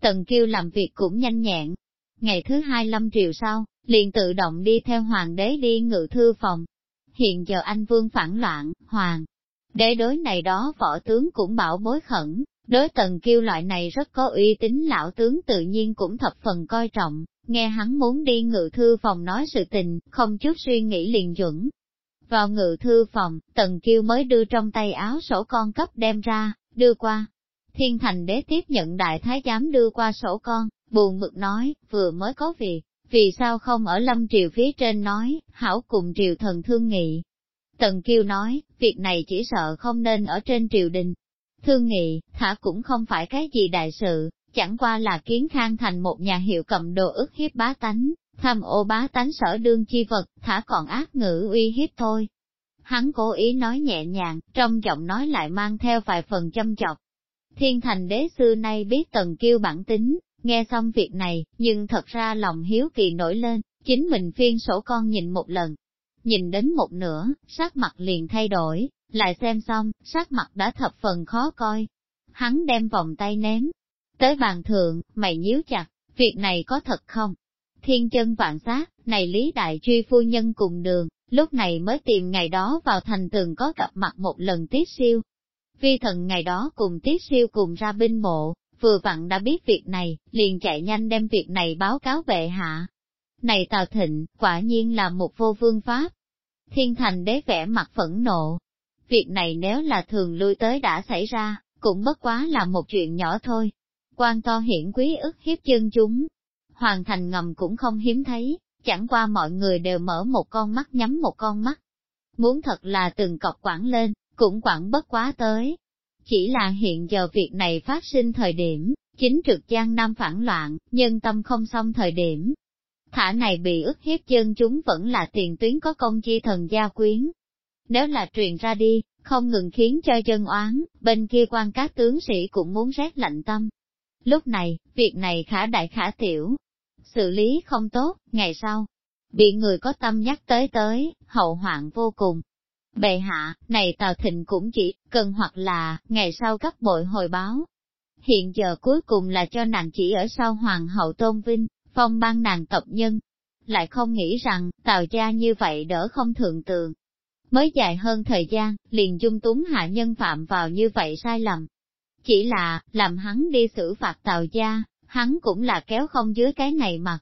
Speaker 1: Tần kiêu làm việc cũng nhanh nhẹn. Ngày thứ hai lâm triều sau, liền tự động đi theo hoàng đế đi ngự thư phòng. Hiện giờ anh vương phản loạn, hoàng. Đế đối này đó võ tướng cũng bảo bối khẩn, đối tần kiêu loại này rất có uy tín lão tướng tự nhiên cũng thập phần coi trọng, nghe hắn muốn đi ngự thư phòng nói sự tình, không chút suy nghĩ liền chuẩn. Vào ngự thư phòng, tần kiêu mới đưa trong tay áo sổ con cấp đem ra, đưa qua. Thiên thành đế tiếp nhận đại thái giám đưa qua sổ con, buồn bực nói, vừa mới có việc, vì sao không ở lâm triều phía trên nói, hảo cùng triều thần thương nghị. Tần kiêu nói, việc này chỉ sợ không nên ở trên triều đình. Thương nghị, thả cũng không phải cái gì đại sự, chẳng qua là kiến khang thành một nhà hiệu cầm đồ ức hiếp bá tánh, tham ô bá tánh sở đương chi vật, thả còn ác ngữ uy hiếp thôi. Hắn cố ý nói nhẹ nhàng, trong giọng nói lại mang theo vài phần châm chọc. Thiên thành đế xưa nay biết tần kiêu bản tính, nghe xong việc này, nhưng thật ra lòng hiếu kỳ nổi lên, chính mình phiên sổ con nhìn một lần. Nhìn đến một nửa, sắc mặt liền thay đổi, lại xem xong, sắc mặt đã thập phần khó coi. Hắn đem vòng tay ném, Tới bàn thượng, mày nhíu chặt, việc này có thật không? Thiên chân vạn sát, này Lý Đại Truy phu nhân cùng đường, lúc này mới tìm ngày đó vào thành tường có gặp mặt một lần tiết siêu. Vi thần ngày đó cùng tiết siêu cùng ra binh bộ, vừa vặn đã biết việc này, liền chạy nhanh đem việc này báo cáo về hạ. Này Tào Thịnh, quả nhiên là một vô vương pháp. Thiên thành đế vẻ mặt phẫn nộ. Việc này nếu là thường lui tới đã xảy ra, cũng bất quá là một chuyện nhỏ thôi quan to hiển quý ức hiếp chân chúng. Hoàng thành ngầm cũng không hiếm thấy, chẳng qua mọi người đều mở một con mắt nhắm một con mắt. Muốn thật là từng cọc quản lên, cũng quản bất quá tới. Chỉ là hiện giờ việc này phát sinh thời điểm, chính trực giang nam phản loạn, nhân tâm không xong thời điểm. Thả này bị ức hiếp chân chúng vẫn là tiền tuyến có công chi thần gia quyến. Nếu là truyền ra đi, không ngừng khiến cho dân oán, bên kia quan các tướng sĩ cũng muốn rét lạnh tâm. Lúc này, việc này khả đại khả tiểu, xử lý không tốt, ngày sau, bị người có tâm nhắc tới tới, hậu hoạn vô cùng. Bệ hạ, này Tào Thịnh cũng chỉ cần hoặc là, ngày sau cấp bội hồi báo. Hiện giờ cuối cùng là cho nàng chỉ ở sau Hoàng hậu Tôn Vinh, phong ban nàng tộc nhân. Lại không nghĩ rằng, Tào gia như vậy đỡ không thượng tường. Mới dài hơn thời gian, liền dung túng hạ nhân phạm vào như vậy sai lầm, chỉ là, làm hắn đi xử phạt tào gia, hắn cũng là kéo không dưới cái này mặt.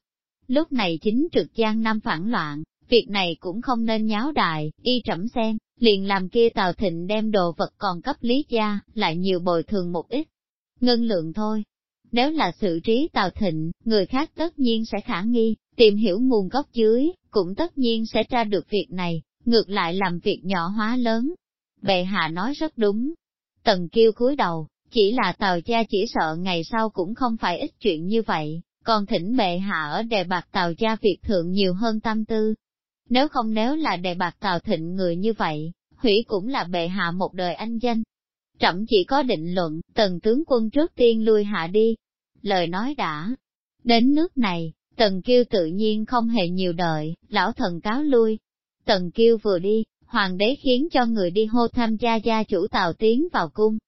Speaker 1: Lúc này chính trực giang nam phản loạn, việc này cũng không nên nháo đại, y trẫm xem, liền làm kia tào thịnh đem đồ vật còn cấp lý gia, lại nhiều bồi thường một ít. Ngân lượng thôi. Nếu là sự trí tào thịnh, người khác tất nhiên sẽ khả nghi, tìm hiểu nguồn gốc dưới, cũng tất nhiên sẽ tra được việc này, ngược lại làm việc nhỏ hóa lớn. Bệ hạ nói rất đúng. Tần kiêu cúi đầu, chỉ là tào cha chỉ sợ ngày sau cũng không phải ít chuyện như vậy, còn thỉnh bệ hạ ở đề bạc tào cha việc thượng nhiều hơn tam tư. Nếu không nếu là đề bạc tào thịnh người như vậy, hủy cũng là bệ hạ một đời anh danh. Trẫm chỉ có định luận, tần tướng quân trước tiên lui hạ đi. Lời nói đã. Đến nước này, tần kiêu tự nhiên không hề nhiều đợi, lão thần cáo lui. Tần kiêu vừa đi, hoàng đế khiến cho người đi hô tham gia gia chủ tào tiến vào cung.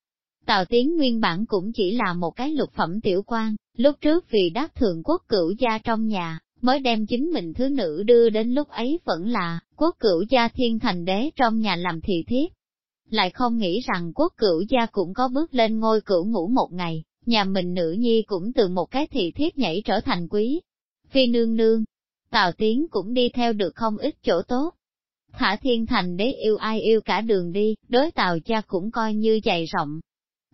Speaker 1: Tào Tiến nguyên bản cũng chỉ là một cái lục phẩm tiểu quan, lúc trước vì đáp thượng quốc cửu gia trong nhà, mới đem chính mình thứ nữ đưa đến lúc ấy vẫn là, quốc cửu gia thiên thành đế trong nhà làm thị thiếp. Lại không nghĩ rằng quốc cửu gia cũng có bước lên ngôi cửu ngủ một ngày, nhà mình nữ nhi cũng từ một cái thị thiếp nhảy trở thành quý. Phi nương nương, Tào Tiến cũng đi theo được không ít chỗ tốt. Thả thiên thành đế yêu ai yêu cả đường đi, đối Tào cha cũng coi như dày rộng,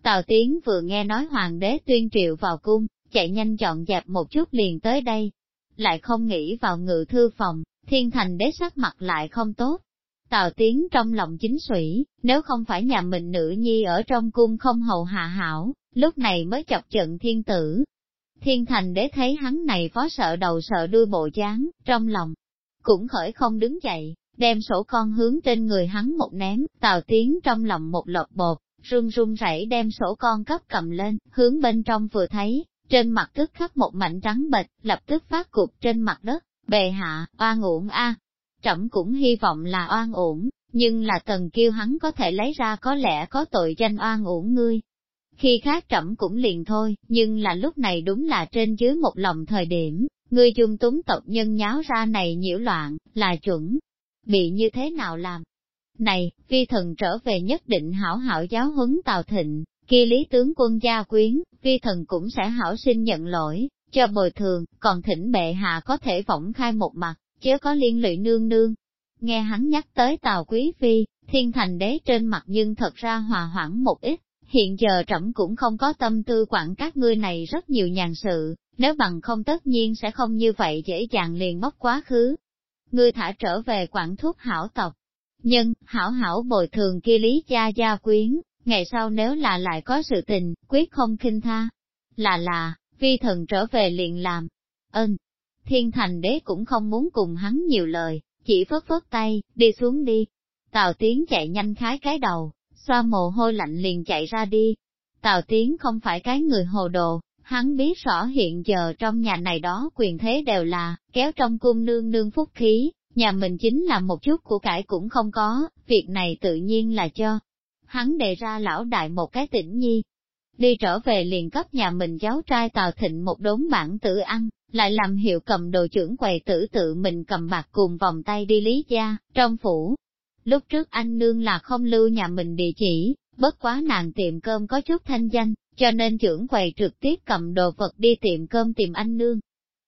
Speaker 1: Tào Tiến vừa nghe nói hoàng đế tuyên triệu vào cung, chạy nhanh chọn dẹp một chút liền tới đây. Lại không nghĩ vào ngự thư phòng, thiên thành đế sắc mặt lại không tốt. Tào Tiến trong lòng chính sủy, nếu không phải nhà mình nữ nhi ở trong cung không hầu hạ hảo, lúc này mới chọc trận thiên tử. Thiên thành đế thấy hắn này phó sợ đầu sợ đuôi bộ dáng, trong lòng, cũng khởi không đứng dậy, đem sổ con hướng trên người hắn một ném, Tào Tiến trong lòng một lọt bột, run run rẩy đem sổ con cấp cầm lên, hướng bên trong vừa thấy, trên mặt tức khắc một mảnh trắng bệch, lập tức phát cục trên mặt đất, bề hạ, oan uổng a. Trẫm cũng hy vọng là oan uổng, nhưng là tần kêu hắn có thể lấy ra có lẽ có tội danh oan uổng ngươi. Khi khác trẫm cũng liền thôi, nhưng là lúc này đúng là trên dưới một lòng thời điểm, người chung túng tộc nhân nháo ra này nhiễu loạn, là chuẩn. Bị như thế nào làm, này, vi thần trở về nhất định hảo hảo giáo huấn Tào Thịnh, kia lý tướng quân gia quyến, vi thần cũng sẽ hảo sinh nhận lỗi, cho bồi thường, còn thỉnh bệ hạ có thể võng khai một mặt, chứ có liên lụy nương nương. Nghe hắn nhắc tới Tào Quý Phi, thiên thành đế trên mặt nhưng thật ra hòa hoãn một ít, hiện giờ trẫm cũng không có tâm tư quản các ngươi này rất nhiều nhàn sự, nếu bằng không tất nhiên sẽ không như vậy dễ dàng liền móc quá khứ. Ngươi thả trở về quản thuốc hảo tộc, nhưng, hảo hảo bồi thường kia lý gia gia quyến, ngày sau nếu là lại có sự tình, quyết không khinh tha. Là là, vi thần trở về liền làm. Ơn, thiên thành đế cũng không muốn cùng hắn nhiều lời, chỉ phất phất tay, đi xuống đi. Tào Tiến chạy nhanh khái cái đầu, xoa mồ hôi lạnh liền chạy ra đi. Tào Tiến không phải cái người hồ đồ, hắn biết rõ hiện giờ trong nhà này đó quyền thế đều là, kéo trong cung nương nương phúc khí, Nhà mình chính là một chút của cải cũng không có, việc này tự nhiên là cho. Hắn đề ra lão đại một cái tỉnh nhi. Đi trở về liền cấp nhà mình cháu trai Tào Thịnh một đốn bản tử ăn, lại làm hiệu cầm đồ trưởng quầy tử tự mình cầm bạc cùng vòng tay đi lý gia, trong phủ. Lúc trước anh nương là không lưu nhà mình địa chỉ, bất quá nàng tiệm cơm có chút thanh danh, cho nên trưởng quầy trực tiếp cầm đồ vật đi tiệm cơm tìm anh nương,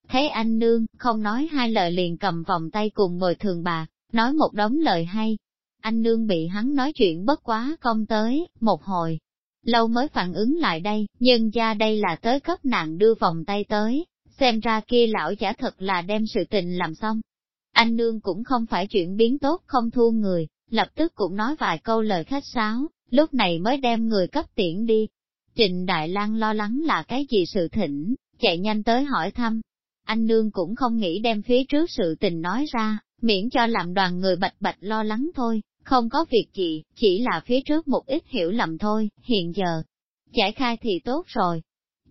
Speaker 1: Thấy anh nương, không nói hai lời liền cầm vòng tay cùng bồi thường bạc, nói một đống lời hay. Anh nương bị hắn nói chuyện bất quá công tới, một hồi. Lâu mới phản ứng lại đây, nhưng ra đây là tới cấp nạn đưa vòng tay tới, xem ra kia lão giả thật là đem sự tình làm xong. Anh nương cũng không phải chuyện biến tốt không thua người, lập tức cũng nói vài câu lời khách sáo, lúc này mới đem người cấp tiễn đi. Trịnh Đại lang lo lắng là cái gì sự thỉnh, chạy nhanh tới hỏi thăm, anh nương cũng không nghĩ đem phía trước sự tình nói ra, miễn cho làm đoàn người bạch bạch lo lắng thôi, không có việc gì, chỉ là phía trước một ít hiểu lầm thôi, hiện giờ, giải khai thì tốt rồi.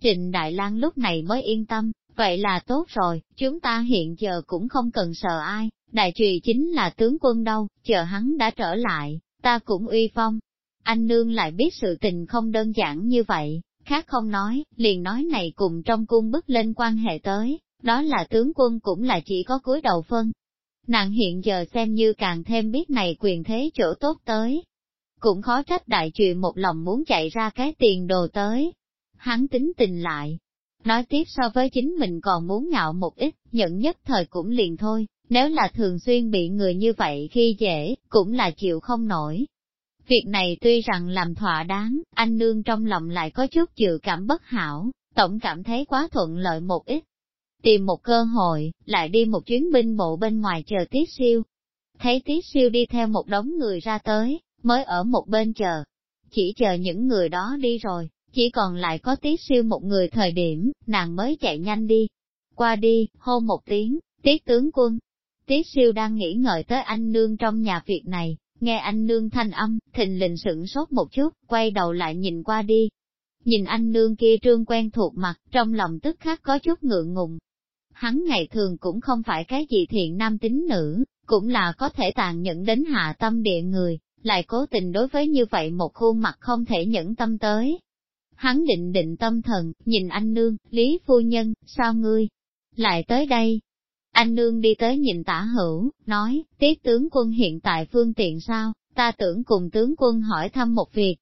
Speaker 1: Trịnh Đại Lang lúc này mới yên tâm, vậy là tốt rồi, chúng ta hiện giờ cũng không cần sợ ai, đại trùy chính là tướng quân đâu, chờ hắn đã trở lại, ta cũng uy phong. Anh nương lại biết sự tình không đơn giản như vậy, khác không nói, liền nói này cùng trong cung bức lên quan hệ tới, đó là tướng quân cũng là chỉ có cúi đầu phân. Nàng hiện giờ xem như càng thêm biết này quyền thế chỗ tốt tới. Cũng khó trách đại trùy một lòng muốn chạy ra cái tiền đồ tới. Hắn tính tình lại. Nói tiếp so với chính mình còn muốn ngạo một ít, nhận nhất thời cũng liền thôi, nếu là thường xuyên bị người như vậy khi dễ, cũng là chịu không nổi. Việc này tuy rằng làm thỏa đáng, anh nương trong lòng lại có chút dự cảm bất hảo, tổng cảm thấy quá thuận lợi một ít, tìm một cơ hội, lại đi một chuyến binh bộ bên ngoài chờ Tiết siêu. thấy tiết siêu đi theo một đống người ra tới, mới ở một bên chờ. Chỉ chờ những người đó đi rồi, chỉ còn lại có tiết siêu một người thời điểm, nàng mới chạy nhanh đi. Qua đi, hô một tiếng, tiết tướng quân. Tiết siêu đang nghĩ ngợi tới anh nương trong nhà việc này, nghe anh nương thanh âm, thình lình sửng sốt một chút, quay đầu lại nhìn qua đi. Nhìn anh nương kia trương quen thuộc mặt, trong lòng tức khắc có chút ngượng ngùng. Hắn ngày thường cũng không phải cái gì thiện nam tính nữ, cũng là có thể tàn nhẫn đến hạ tâm địa người, lại cố tình đối với như vậy một khuôn mặt không thể nhẫn tâm tới. Hắn định định tâm thần, nhìn anh nương, Lý Phu Nhân, sao ngươi lại tới đây? Anh nương đi tới nhìn tả hữu, nói, tiết tướng quân hiện tại phương tiện sao, ta tưởng cùng tướng quân hỏi thăm một việc.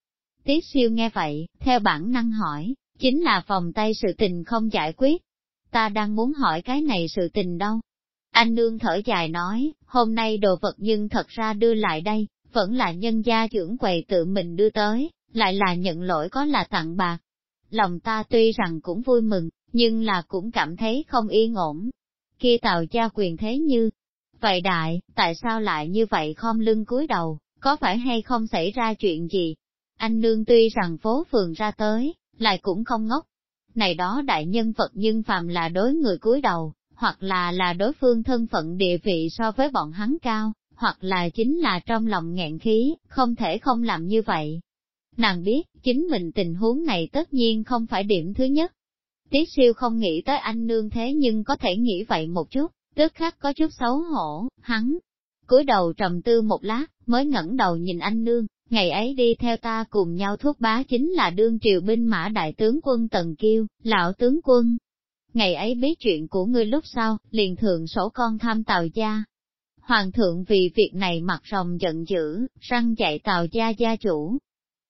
Speaker 1: Tiết siêu nghe vậy, theo bản năng hỏi, chính là phòng tay sự tình không giải quyết. Ta đang muốn hỏi cái này sự tình đâu. Anh nương thở dài nói, hôm nay đồ vật nhưng thật ra đưa lại đây, vẫn là nhân gia trưởng quầy tự mình đưa tới, lại là nhận lỗi có là tặng bạc. Lòng ta tuy rằng cũng vui mừng, nhưng là cũng cảm thấy không yên ổn. Kia tàu cha quyền thế như, vậy đại, tại sao lại như vậy khom lưng cúi đầu, có phải hay không xảy ra chuyện gì? Anh nương tuy rằng phố phường ra tới, lại cũng không ngốc. Này đó đại nhân vật nhưng phàm là đối người cúi đầu, hoặc là là đối phương thân phận địa vị so với bọn hắn cao, hoặc là chính là trong lòng nghẹn khí, không thể không làm như vậy. Nàng biết, chính mình tình huống này tất nhiên không phải điểm thứ nhất. Tiết siêu không nghĩ tới anh nương thế nhưng có thể nghĩ vậy một chút, tức khắc có chút xấu hổ, hắn. cúi đầu trầm tư một lát, mới ngẩng đầu nhìn anh nương, ngày ấy đi theo ta cùng nhau thuốc bá chính là đương triều binh mã đại tướng quân Tần Kiêu, lão tướng quân. Ngày ấy biết chuyện của ngươi lúc sau, liền thượng sổ con tham tàu gia, Hoàng thượng vì việc này mặt rồng giận dữ, răng chạy tàu gia gia chủ.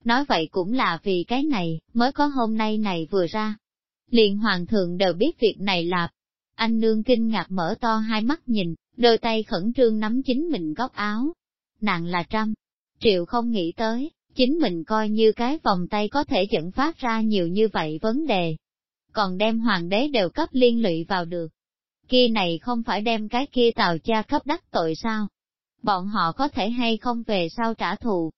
Speaker 1: Nói vậy cũng là vì cái này, mới có hôm nay này vừa ra. Liền hoàng thượng đều biết việc này là. Anh nương kinh ngạc mở to hai mắt nhìn, đôi tay khẩn trương nắm chính mình góc áo. Nàng là trăm. Triệu không nghĩ tới, chính mình coi như cái vòng tay có thể dẫn phát ra nhiều như vậy vấn đề. Còn đem hoàng đế đều cấp liên lụy vào được, kia này không phải đem cái kia tàu cha cấp đắc tội sao? Bọn họ có thể hay không về sau trả thù?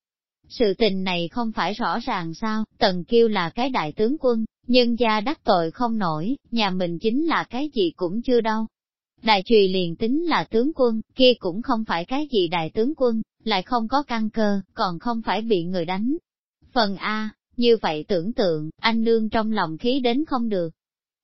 Speaker 1: Sự tình này không phải rõ ràng sao, Tần Kiêu là cái đại tướng quân, nhưng gia đắc tội không nổi, nhà mình chính là cái gì cũng chưa đâu. Đại trùy liền tính là tướng quân, kia cũng không phải cái gì đại tướng quân, lại không có căn cơ, còn không phải bị người đánh. Phần A, như vậy tưởng tượng, anh nương trong lòng khí đến không được,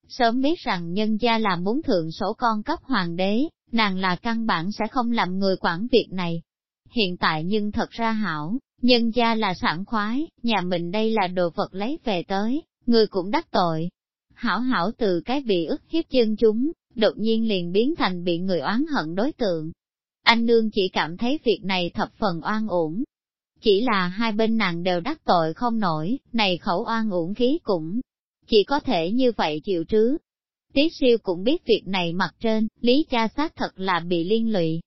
Speaker 1: Sớm biết rằng nhân gia là muốn thượng sổ con cấp hoàng đế, nàng là căn bản sẽ không làm người quản việc này. Hiện tại nhưng thật ra hảo, nhân gia là sản khoái, nhà mình đây là đồ vật lấy về tới, người cũng đắc tội. Hảo hảo từ cái bị ức hiếp chân chúng, đột nhiên liền biến thành bị người oán hận đối tượng. Anh nương chỉ cảm thấy việc này thập phần oan uổng. Chỉ là hai bên nàng đều đắc tội không nổi, này khẩu oan uổng khí cũng chỉ có thể như vậy chịu trứ. Tiết siêu cũng biết việc này mặt trên, lý cha xác thật là bị liên lụy.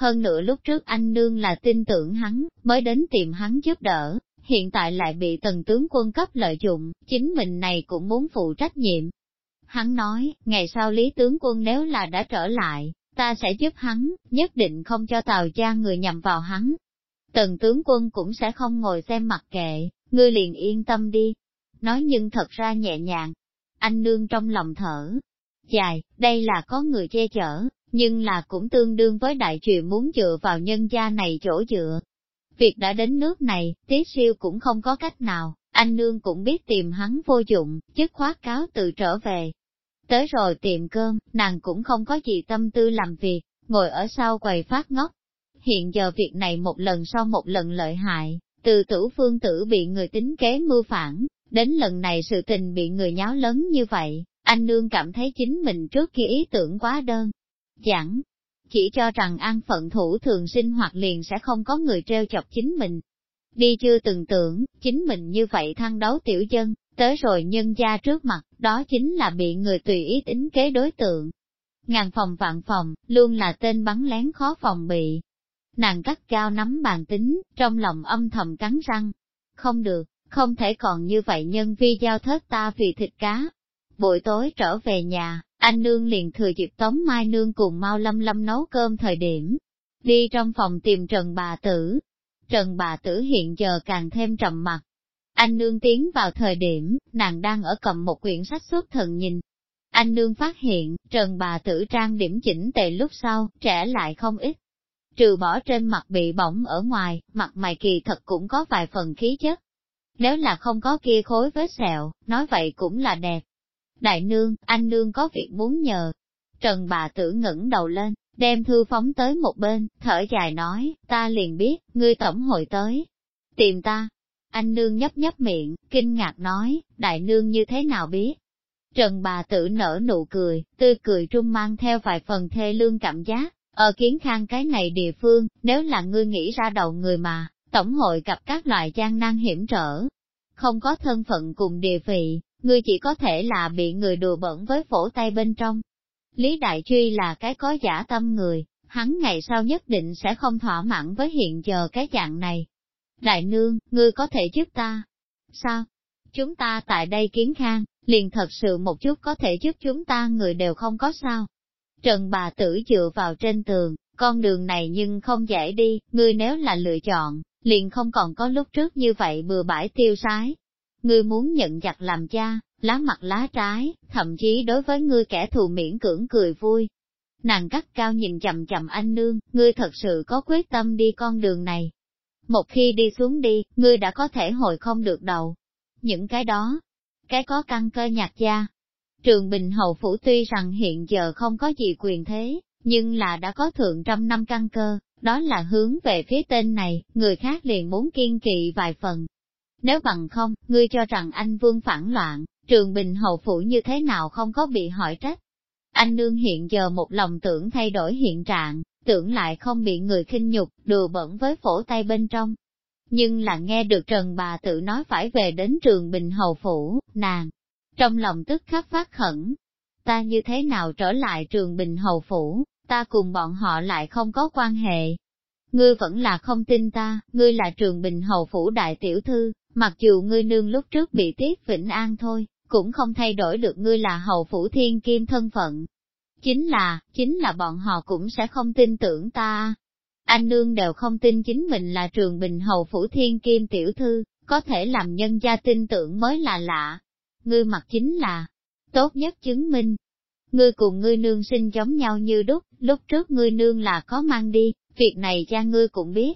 Speaker 1: Hơn nữa lúc trước anh nương là tin tưởng hắn, mới đến tìm hắn giúp đỡ, hiện tại lại bị tần tướng quân cấp lợi dụng, chính mình này cũng muốn phụ trách nhiệm. Hắn nói, ngày sau lý tướng quân nếu là đã trở lại, ta sẽ giúp hắn, nhất định không cho tàu cha người nhầm vào hắn. Tần tướng quân cũng sẽ không ngồi xem mặt kệ, ngươi liền yên tâm đi, nói nhưng thật ra nhẹ nhàng. Anh nương trong lòng thở, dài, đây là có người che chở, nhưng là cũng tương đương với đại chuyện muốn dựa vào nhân gia này chỗ dựa. Việc đã đến nước này, tiết siêu cũng không có cách nào, anh nương cũng biết tìm hắn vô dụng, chức khoát cáo tự trở về. Tới rồi tiệm cơm, nàng cũng không có gì tâm tư làm việc, ngồi ở sau quầy phát ngốc. Hiện giờ việc này một lần sau một lần lợi hại, từ tử phương tử bị người tính kế mưu phản, Đến lần này sự tình bị người nháo lớn như vậy, anh nương cảm thấy chính mình trước kia ý tưởng quá đơn. Giảng, chỉ cho rằng an phận thủ thường sinh hoạt liền sẽ không có người treo chọc chính mình. Đi chưa từng tưởng, chính mình như vậy thăng đấu tiểu dân, tới rồi nhân gia trước mặt, đó chính là bị người tùy ý tính kế đối tượng. Ngàn phòng vạn phòng, luôn là tên bắn lén khó phòng bị. Nàng cắt cao nắm bàn tính, trong lòng âm thầm cắn răng. Không được, không thể còn như vậy nhân vi giao thớt ta vì thịt cá. Buổi tối trở về nhà, anh nương liền thừa dịp tống mai nương cùng mau lâm lâm nấu cơm thời điểm. đi trong phòng tìm Trần bà tử. Trần bà tử hiện giờ càng thêm trầm mặt. Anh nương tiến vào thời điểm, nàng đang ở cầm một quyển sách xuất thần nhìn. Anh nương phát hiện, Trần bà tử trang điểm chỉnh tề lúc sau, trẻ lại không ít. Trừ bỏ trên mặt bị bỏng ở ngoài, mặt mày kỳ thật cũng có vài phần khí chất. Nếu là không có kia khối vết sẹo, nói vậy cũng là đẹp. Đại nương, anh nương có việc muốn nhờ. Trần bà tử ngẩng đầu lên, đem thư phóng tới một bên, thở dài nói, ta liền biết, ngươi tổng hội tới. Tìm ta. Anh nương nhấp nhấp miệng, kinh ngạc nói, đại nương như thế nào biết? Trần bà tử nở nụ cười, tươi cười trung mang theo vài phần thê lương cảm giác, ở kiến khang cái này địa phương, nếu là ngươi nghĩ ra đầu người mà, tổng hội gặp các loại gian nan hiểm trở. Không có thân phận cùng địa vị, ngươi chỉ có thể là bị người đùa bẩn với phổ tay bên trong. Lý Đại Truy là cái có giả tâm người, hắn ngày sau nhất định sẽ không thỏa mãn với hiện giờ cái dạng này. Đại nương, ngươi có thể giúp ta. Sao? Chúng ta tại đây kiến khang, liền thật sự một chút có thể giúp chúng ta người đều không có sao. Trần bà tử dựa vào trên tường, con đường này nhưng không dễ đi, ngươi nếu là lựa chọn, liền không còn có lúc trước như vậy bừa bãi tiêu sái. Ngươi muốn nhận giặc làm cha, lá mặt lá trái, thậm chí đối với ngươi kẻ thù miễn cưỡng cười vui. Nàng cắt cao nhìn chậm chậm anh nương, ngươi thật sự có quyết tâm đi con đường này. Một khi đi xuống đi, ngươi đã có thể hồi không được đầu. Những cái đó, cái có căn cơ nhạt da. Trường Bình Hậu Phủ tuy rằng hiện giờ không có gì quyền thế, nhưng là đã có thượng trăm năm căn cơ, đó là hướng về phía tên này, người khác liền muốn kiên kỵ vài phần. Nếu bằng không, ngươi cho rằng anh vương phản loạn, trường bình hậu phủ như thế nào không có bị hỏi trách. Anh nương hiện giờ một lòng tưởng thay đổi hiện trạng, tưởng lại không bị người khinh nhục, đùa bẩn với phổ tay bên trong. Nhưng là nghe được Trần bà tự nói phải về đến trường bình hầu phủ, nàng, trong lòng tức khắc phát khẩn. Ta như thế nào trở lại trường bình hầu phủ, ta cùng bọn họ lại không có quan hệ. Ngươi vẫn là không tin ta, ngươi là trường bình hầu phủ đại tiểu thư, mặc dù ngươi nương lúc trước bị tiết vĩnh an thôi, cũng không thay đổi được ngươi là hầu phủ thiên kim thân phận. Chính là, chính là bọn họ cũng sẽ không tin tưởng ta. Anh nương đều không tin chính mình là trường bình hầu phủ thiên kim tiểu thư, có thể làm nhân gia tin tưởng mới là lạ. Ngươi mặc chính là, tốt nhất chứng minh, Ngươi cùng ngươi nương sinh giống nhau như đúc, lúc trước ngươi nương là có mang đi, việc này cha ngươi cũng biết.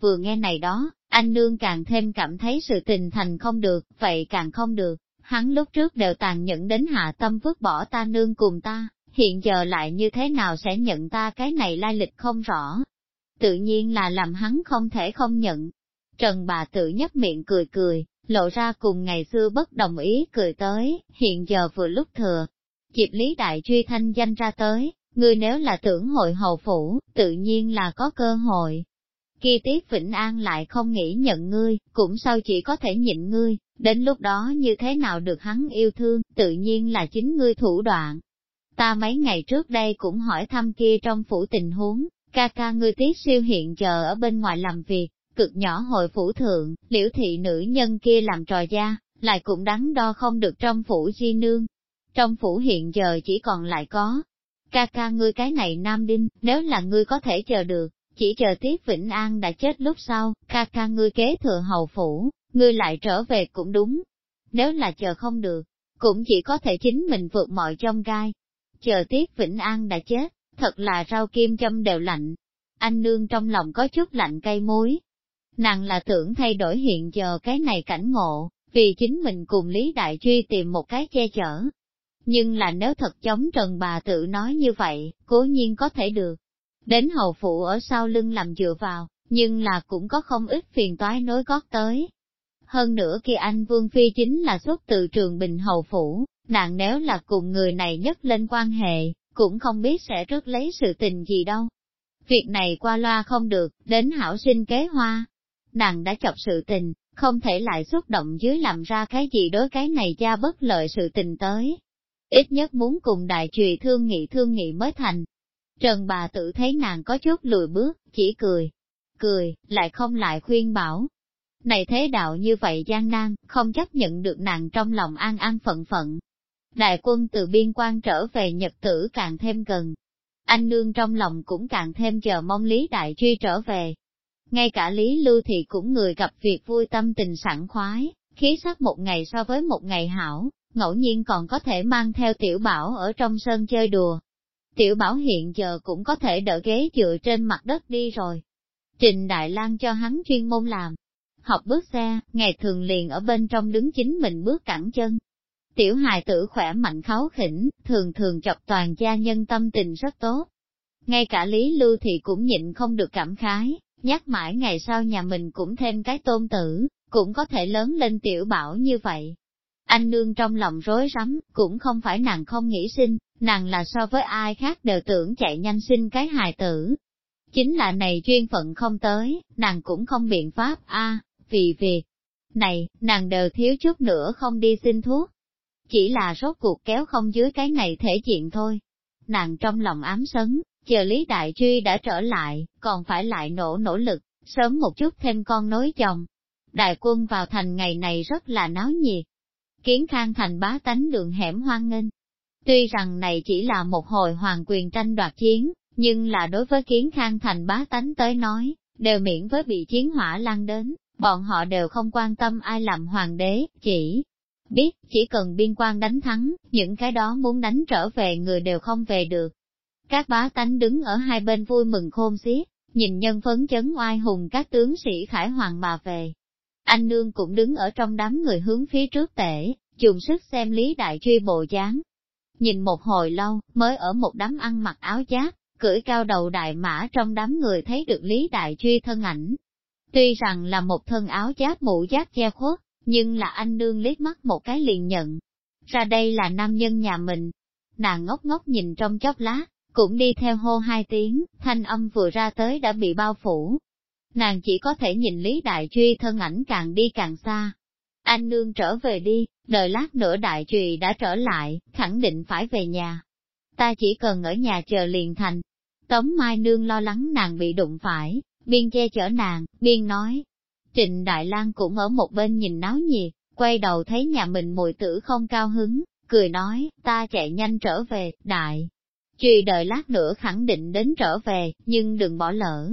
Speaker 1: Vừa nghe này đó, anh nương càng thêm cảm thấy sự tình thành không được, vậy càng không được. Hắn lúc trước đều tàn nhẫn đến hạ tâm vứt bỏ ta nương cùng ta, hiện giờ lại như thế nào sẽ nhận ta cái này lai lịch không rõ. Tự nhiên là làm hắn không thể không nhận. Trần bà tự nhấp miệng cười cười, lộ ra cùng ngày xưa bất đồng ý cười tới, hiện giờ vừa lúc thừa, Dịp Lý Đại Truy thanh danh ra tới, ngươi nếu là tưởng hội hầu phủ, tự nhiên là có cơ hội. Khi Tiết Vĩnh An lại không nghĩ nhận ngươi, cũng sao chỉ có thể nhịn ngươi, đến lúc đó như thế nào được hắn yêu thương, tự nhiên là chính ngươi thủ đoạn. Ta mấy ngày trước đây cũng hỏi thăm kia trong phủ tình huống, ca ca ngươi Tiết siêu hiện giờ ở bên ngoài làm việc, cực nhỏ hội phủ thượng, liễu thị nữ nhân kia làm trò gia, lại cũng đắn đo không được trong phủ di nương, trong phủ hiện giờ chỉ còn lại có, ca ca ngươi cái này nam đinh, nếu là ngươi có thể chờ được, chỉ chờ tiếp Vĩnh An đã chết lúc sau, ca ca ngươi kế thừa hầu phủ, ngươi lại trở về cũng đúng. Nếu là chờ không được, cũng chỉ có thể chính mình vượt mọi trong gai. Chờ tiếp Vĩnh An đã chết, thật là rau kim châm đều lạnh. Anh nương trong lòng có chút lạnh cây muối. Nàng là tưởng thay đổi hiện giờ cái này cảnh ngộ, vì chính mình cùng Lý Đại Truy tìm một cái che chở, nhưng là nếu thật chống Trần bà tự nói như vậy, cố nhiên có thể được. Đến hầu phụ ở sau lưng làm dựa vào, nhưng là cũng có không ít phiền toái nối gót tới. Hơn nữa khi anh Vương Phi chính là xuất từ trường bình hầu phủ, nàng nếu là cùng người này nhất lên quan hệ, cũng không biết sẽ rước lấy sự tình gì đâu. Việc này qua loa không được, đến hảo sinh kế hoa. Nàng đã chọc sự tình, không thể lại xúc động dưới làm ra cái gì đối cái này ra bất lợi sự tình tới ít nhất muốn cùng đại trùy thương nghị thương nghị mới thành. Trần bà tự thấy nàng có chút lùi bước, chỉ cười, cười, lại không lại khuyên bảo. Này thế đạo như vậy gian nan, không chấp nhận được nàng trong lòng an an phận phận. Đại quân từ biên quan trở về Nhật tử càng thêm gần. Anh nương trong lòng cũng càng thêm chờ mong Lý Đại Truy trở về. Ngay cả Lý Lưu thì cũng người gặp việc vui tâm tình sẵn khoái, khí sắc một ngày so với một ngày hảo, ngẫu nhiên còn có thể mang theo tiểu bảo ở trong sân chơi đùa. Tiểu bảo hiện giờ cũng có thể đỡ ghế dựa trên mặt đất đi rồi. Trình Đại Lang cho hắn chuyên môn làm. Học bước xe, ngày thường liền ở bên trong đứng chính mình bước cẳng chân. Tiểu hài tử khỏe mạnh kháu khỉnh, thường thường chọc toàn gia nhân tâm tình rất tốt. Ngay cả Lý Lưu thì cũng nhịn không được cảm khái, nhắc mãi ngày sau nhà mình cũng thêm cái tôn tử, cũng có thể lớn lên tiểu bảo như vậy. Anh nương trong lòng rối rắm, cũng không phải nàng không nghĩ sinh, nàng là so với ai khác đều tưởng chạy nhanh sinh cái hài tử. Chính là này chuyên phận không tới, nàng cũng không biện pháp a à, vì việc này, nàng đều thiếu chút nữa không đi xin thuốc. Chỉ là rốt cuộc kéo không dưới cái này thể diện thôi. Nàng trong lòng ám sấn, chờ Lý Đại Truy đã trở lại, còn phải lại nỗ nỗ lực, sớm một chút thêm con nối chồng. Đại quân vào thành ngày này rất là náo nhiệt. Kiến khang thành bá tánh đường hẻm hoang nghênh. Tuy rằng này chỉ là một hồi hoàng quyền tranh đoạt chiến, nhưng là đối với kiến khang thành bá tánh tới nói, đều miễn với bị chiến hỏa lan đến, bọn họ đều không quan tâm ai làm hoàng đế, chỉ biết, chỉ cần biên quan đánh thắng, những cái đó muốn đánh trở về người đều không về được. Các bá tánh đứng ở hai bên vui mừng khôn xiết, nhìn nhân phấn chấn oai hùng các tướng sĩ khải hoàng mà về. Anh nương cũng đứng ở trong đám người hướng phía trước tể, dùng sức xem Lý Đại Truy bộ dáng. Nhìn một hồi lâu, mới ở một đám ăn mặc áo giáp, cưỡi cao đầu đại mã trong đám người thấy được Lý Đại Truy thân ảnh. Tuy rằng là một thân áo giáp mũ giáp che khuất, nhưng là anh nương liếc mắt một cái liền nhận. Ra đây là nam nhân nhà mình. Nàng ngốc ngốc nhìn trong chốc lá, cũng đi theo hô hai tiếng, thanh âm vừa ra tới đã bị bao phủ. Nàng chỉ có thể nhìn Lý Đại Truy thân ảnh càng đi càng xa. Anh nương trở về đi, đợi lát nữa Đại trùy đã trở lại, khẳng định phải về nhà. Ta chỉ cần ở nhà chờ liền thành. Tống Mai Nương lo lắng nàng bị đụng phải, biên che chở nàng, biên nói. Trịnh Đại Lang cũng ở một bên nhìn náo nhiệt, quay đầu thấy nhà mình mùi tử không cao hứng, cười nói, ta chạy nhanh trở về, đại. Trùy đợi lát nữa khẳng định đến trở về, nhưng đừng bỏ lỡ.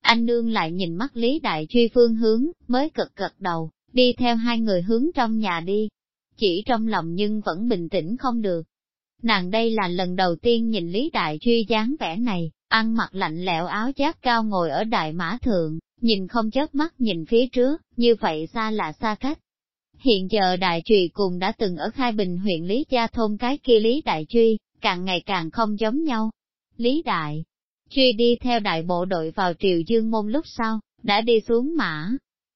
Speaker 1: Anh nương lại nhìn mắt Lý Đại Truy phương hướng, mới cực cực đầu, đi theo hai người hướng trong nhà đi. Chỉ trong lòng nhưng vẫn bình tĩnh không được. Nàng đây là lần đầu tiên nhìn Lý Đại Truy dáng vẻ này, ăn mặc lạnh lẽo áo giáp cao ngồi ở đại mã thượng, nhìn không chớp mắt nhìn phía trước, như vậy xa là xa cách. Hiện giờ Đại Truy cùng đã từng ở Khai Bình huyện Lý Gia Thôn cái kia Lý Đại Truy, càng ngày càng không giống nhau. Lý Đại, truy đi theo đại bộ đội vào triều dương môn lúc sau, đã đi xuống mã.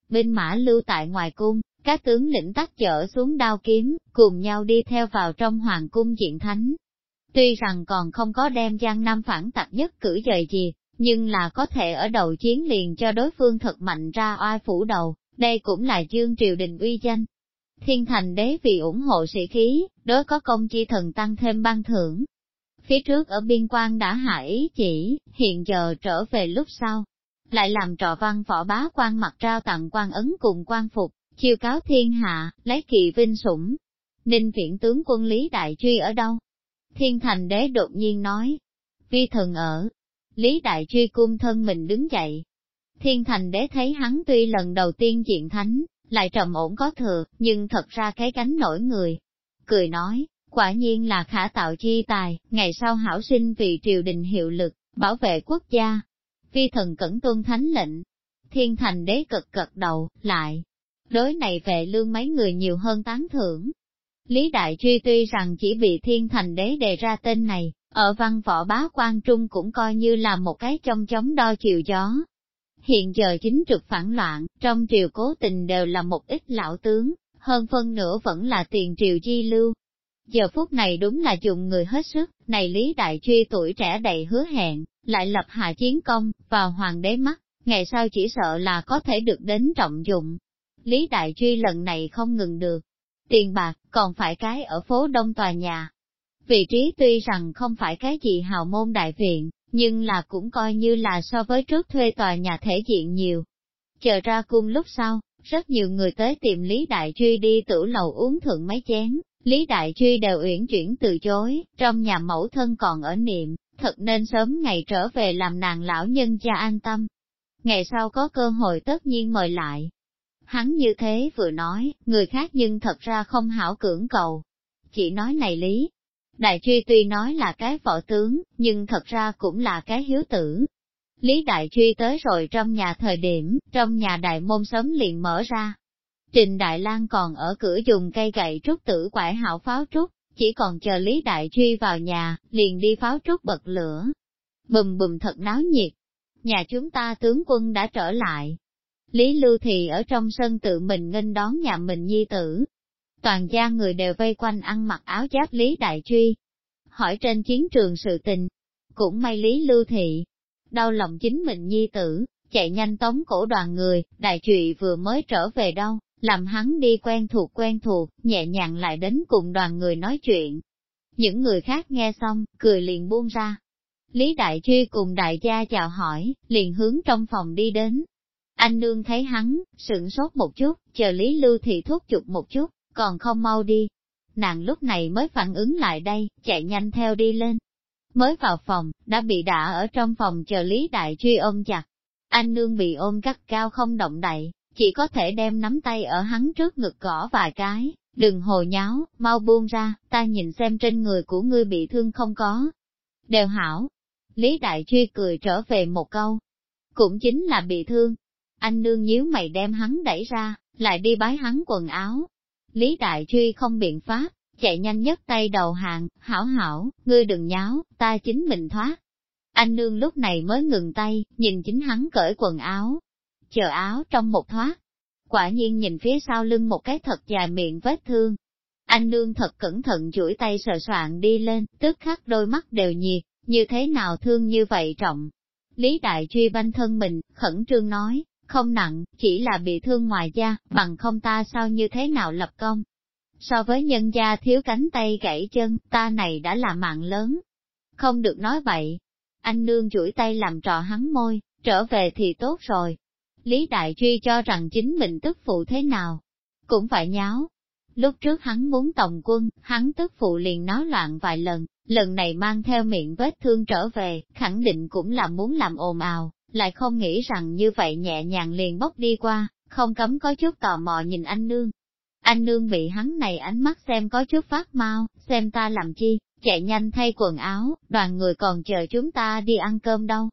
Speaker 1: Binh mã lưu tại ngoài cung, các tướng lĩnh tắt chở xuống đao kiếm, cùng nhau đi theo vào trong hoàng cung diện thánh. Tuy rằng còn không có đem Giang Nam phản tặc nhất cử dời gì, nhưng là có thể ở đầu chiến liền cho đối phương thật mạnh ra oai phủ đầu, đây cũng là dương triều đình uy danh. Thiên thành đế vì ủng hộ sĩ khí, đối có công chi thần tăng thêm ban thưởng. Phía trước ở biên quan đã hạ ý chỉ, hiện giờ trở về lúc sau, lại làm trò văn võ bá quan mặt trao tặng quan ấn cùng quan phục, chiêu cáo thiên hạ, lấy kỳ vinh sủng. Ninh viện tướng quân Lý Đại Truy ở đâu? Thiên thành đế đột nhiên nói, vi thần ở. Lý Đại Truy cung thân mình đứng dậy. Thiên thành đế thấy hắn tuy lần đầu tiên diện thánh, lại trầm ổn có thừa, nhưng thật ra cái cánh nổi người. Cười nói, quả nhiên là khả tạo chi tài, ngày sau hảo sinh vì triều đình hiệu lực, bảo vệ quốc gia vi thần cẩn tuân thánh lệnh, thiên thành đế cực cực đầu, lại. Đối này về lương mấy người nhiều hơn tán thưởng. Lý Đại Truy tuy rằng chỉ bị thiên thành đế đề ra tên này, ở văn võ bá quan trung cũng coi như là một cái trong chống đo chiều gió, Hiện giờ chính trực phản loạn, trong triều cố tình đều là một ít lão tướng, hơn phân nửa vẫn là tiền triều di lưu. Giờ phút này đúng là dùng người hết sức, này Lý Đại Truy tuổi trẻ đầy hứa hẹn, lại lập hạ chiến công, vào hoàng đế mắt, ngày sau chỉ sợ là có thể được đến trọng dụng. Lý Đại Truy lần này không ngừng được. Tiền bạc, còn phải cái ở phố đông tòa nhà. Vị trí tuy rằng không phải cái gì hào môn đại viện, nhưng là cũng coi như là so với trước thuê tòa nhà thể diện nhiều. Chờ ra cung lúc sau, rất nhiều người tới tìm Lý Đại Truy đi tử lầu uống thượng mấy chén, Lý Đại Truy đều uyển chuyển từ chối, trong nhà mẫu thân còn ở niệm, thật nên sớm ngày trở về làm nàng lão nhân cha an tâm. Ngày sau có cơ hội tất nhiên mời lại. Hắn như thế vừa nói, người khác nhưng thật ra không hảo cưỡng cầu. Chỉ nói này lý. Đại truy tuy nói là cái võ tướng, nhưng thật ra cũng là cái hiếu tử. Lý Đại Truy tới rồi trong nhà thời điểm, trong nhà đại môn sớm liền mở ra. Trình Đại Lang còn ở cửa dùng cây gậy trúc tử quải hảo pháo trúc, chỉ còn chờ Lý Đại Truy vào nhà, liền đi pháo trúc bật lửa. Bùm bùm thật náo nhiệt. Nhà chúng ta tướng quân đã trở lại. Lý Lưu Thị ở trong sân tự mình nghênh đón nhà mình nhi tử. Toàn gia người đều vây quanh ăn mặc áo giáp Lý Đại Truy. Hỏi trên chiến trường sự tình. Cũng may Lý Lưu Thị. Đau lòng chính mình nhi tử, chạy nhanh tống cổ đoàn người, đại trụy vừa mới trở về đâu, làm hắn đi quen thuộc quen thuộc, nhẹ nhàng lại đến cùng đoàn người nói chuyện. Những người khác nghe xong, cười liền buông ra. Lý Đại Truy cùng đại gia chào hỏi, liền hướng trong phòng đi đến. Anh nương thấy hắn, sửng sốt một chút, chờ Lý Lưu thì thúc chụp một chút, còn không mau đi. Nàng lúc này mới phản ứng lại đây, chạy nhanh theo đi lên. Mới vào phòng, đã bị đả ở trong phòng chờ Lý Đại Truy ôm chặt. Anh nương bị ôm cắt cao không động đậy, chỉ có thể đem nắm tay ở hắn trước ngực gõ vài cái, đừng hồ nháo, mau buông ra, ta nhìn xem trên người của ngươi bị thương không có. Đều hảo. Lý Đại Truy cười trở về một câu. Cũng chính là bị thương. Anh nương nhíu mày đem hắn đẩy ra, lại đi bái hắn quần áo. Lý Đại Truy không biện pháp, chạy nhanh nhất tay đầu hàng, hảo hảo, ngươi đừng nháo, ta chính mình thoát. Anh nương lúc này mới ngừng tay, nhìn chính hắn cởi quần áo, chờ áo trong một thoát. Quả nhiên nhìn phía sau lưng một cái thật dài miệng vết thương. Anh nương thật cẩn thận chuỗi tay sờ soạn đi lên, tức khắc đôi mắt đều nhiệt, như thế nào thương như vậy trọng. Lý Đại Truy banh thân mình, khẩn trương nói, không nặng, chỉ là bị thương ngoài da, bằng không ta sao như thế nào lập công. So với nhân gia thiếu cánh tay gãy chân, ta này đã là mạng lớn. Không được nói vậy. Anh nương chuỗi tay làm trò hắn môi, trở về thì tốt rồi, Lý Đại Truy cho rằng chính mình tức phụ thế nào, cũng phải nháo. Lúc trước hắn muốn tổng quân, hắn tức phụ liền náo loạn vài lần, lần này mang theo miệng vết thương trở về, khẳng định cũng là muốn làm ồn ào, lại không nghĩ rằng như vậy nhẹ nhàng liền bốc đi qua, không cấm có chút tò mò nhìn anh nương. Anh nương bị hắn này ánh mắt xem có chút phát mau, xem ta làm chi, chạy nhanh thay quần áo, đoàn người còn chờ chúng ta đi ăn cơm đâu.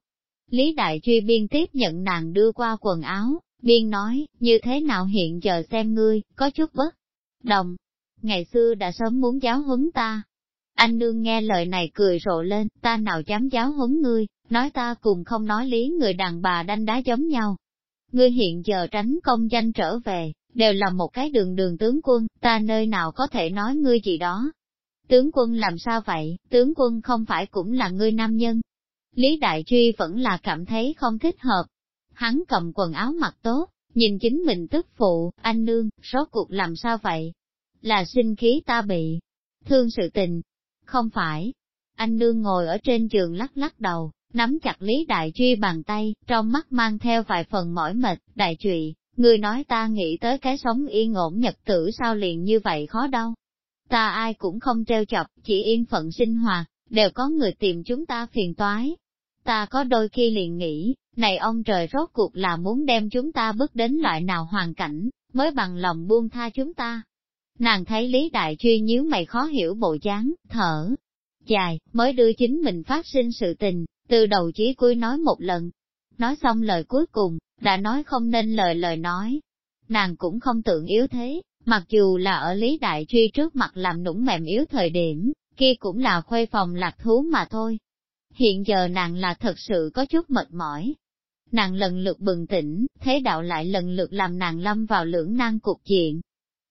Speaker 1: Lý Đại Truy biên tiếp nhận nàng đưa qua quần áo, biên nói, như thế nào hiện giờ xem ngươi, có chút bất đồng. Ngày xưa đã sớm muốn giáo huấn ta. Anh nương nghe lời này cười rộ lên, ta nào dám giáo huấn ngươi, nói ta cùng không nói lý người đàn bà đanh đá giống nhau. Ngươi hiện giờ tránh công danh trở về, đều là một cái đường đường tướng quân, ta nơi nào có thể nói ngươi gì đó. Tướng quân làm sao vậy, tướng quân không phải cũng là ngươi nam nhân, Lý Đại Truy vẫn là cảm thấy không thích hợp. Hắn cầm quần áo mặc tốt, nhìn chính mình tức phụ, anh nương, rốt cuộc làm sao vậy? Là sinh khí ta bị thương sự tình. Không phải. Anh nương ngồi ở trên giường lắc lắc đầu, nắm chặt Lý Đại Truy bàn tay, trong mắt mang theo vài phần mỏi mệt, đại trụy, người nói ta nghĩ tới cái sống yên ổn nhật tử sao liền như vậy khó đâu. Ta ai cũng không treo chọc, chỉ yên phận sinh hoạt, đều có người tìm chúng ta phiền toái, Ta có đôi khi liền nghĩ, này ông trời rốt cuộc là muốn đem chúng ta bước đến loại nào hoàn cảnh, mới bằng lòng buông tha chúng ta. Nàng thấy Lý Đại Truy nhíu mày khó hiểu bộ dáng, thở, dài, mới đưa chính mình phát sinh sự tình, từ đầu chí cuối nói một lần. Nói xong lời cuối cùng, đã nói không nên lời lời nói. Nàng cũng không tưởng yếu thế, mặc dù là ở Lý Đại Truy trước mặt làm nũng mềm yếu thời điểm, kia cũng là khuê phòng lạc thú mà thôi. Hiện giờ nàng là thật sự có chút mệt mỏi. Nàng lần lượt bừng tỉnh, thế đạo lại lần lượt làm nàng lâm vào lưỡng nan cục diện.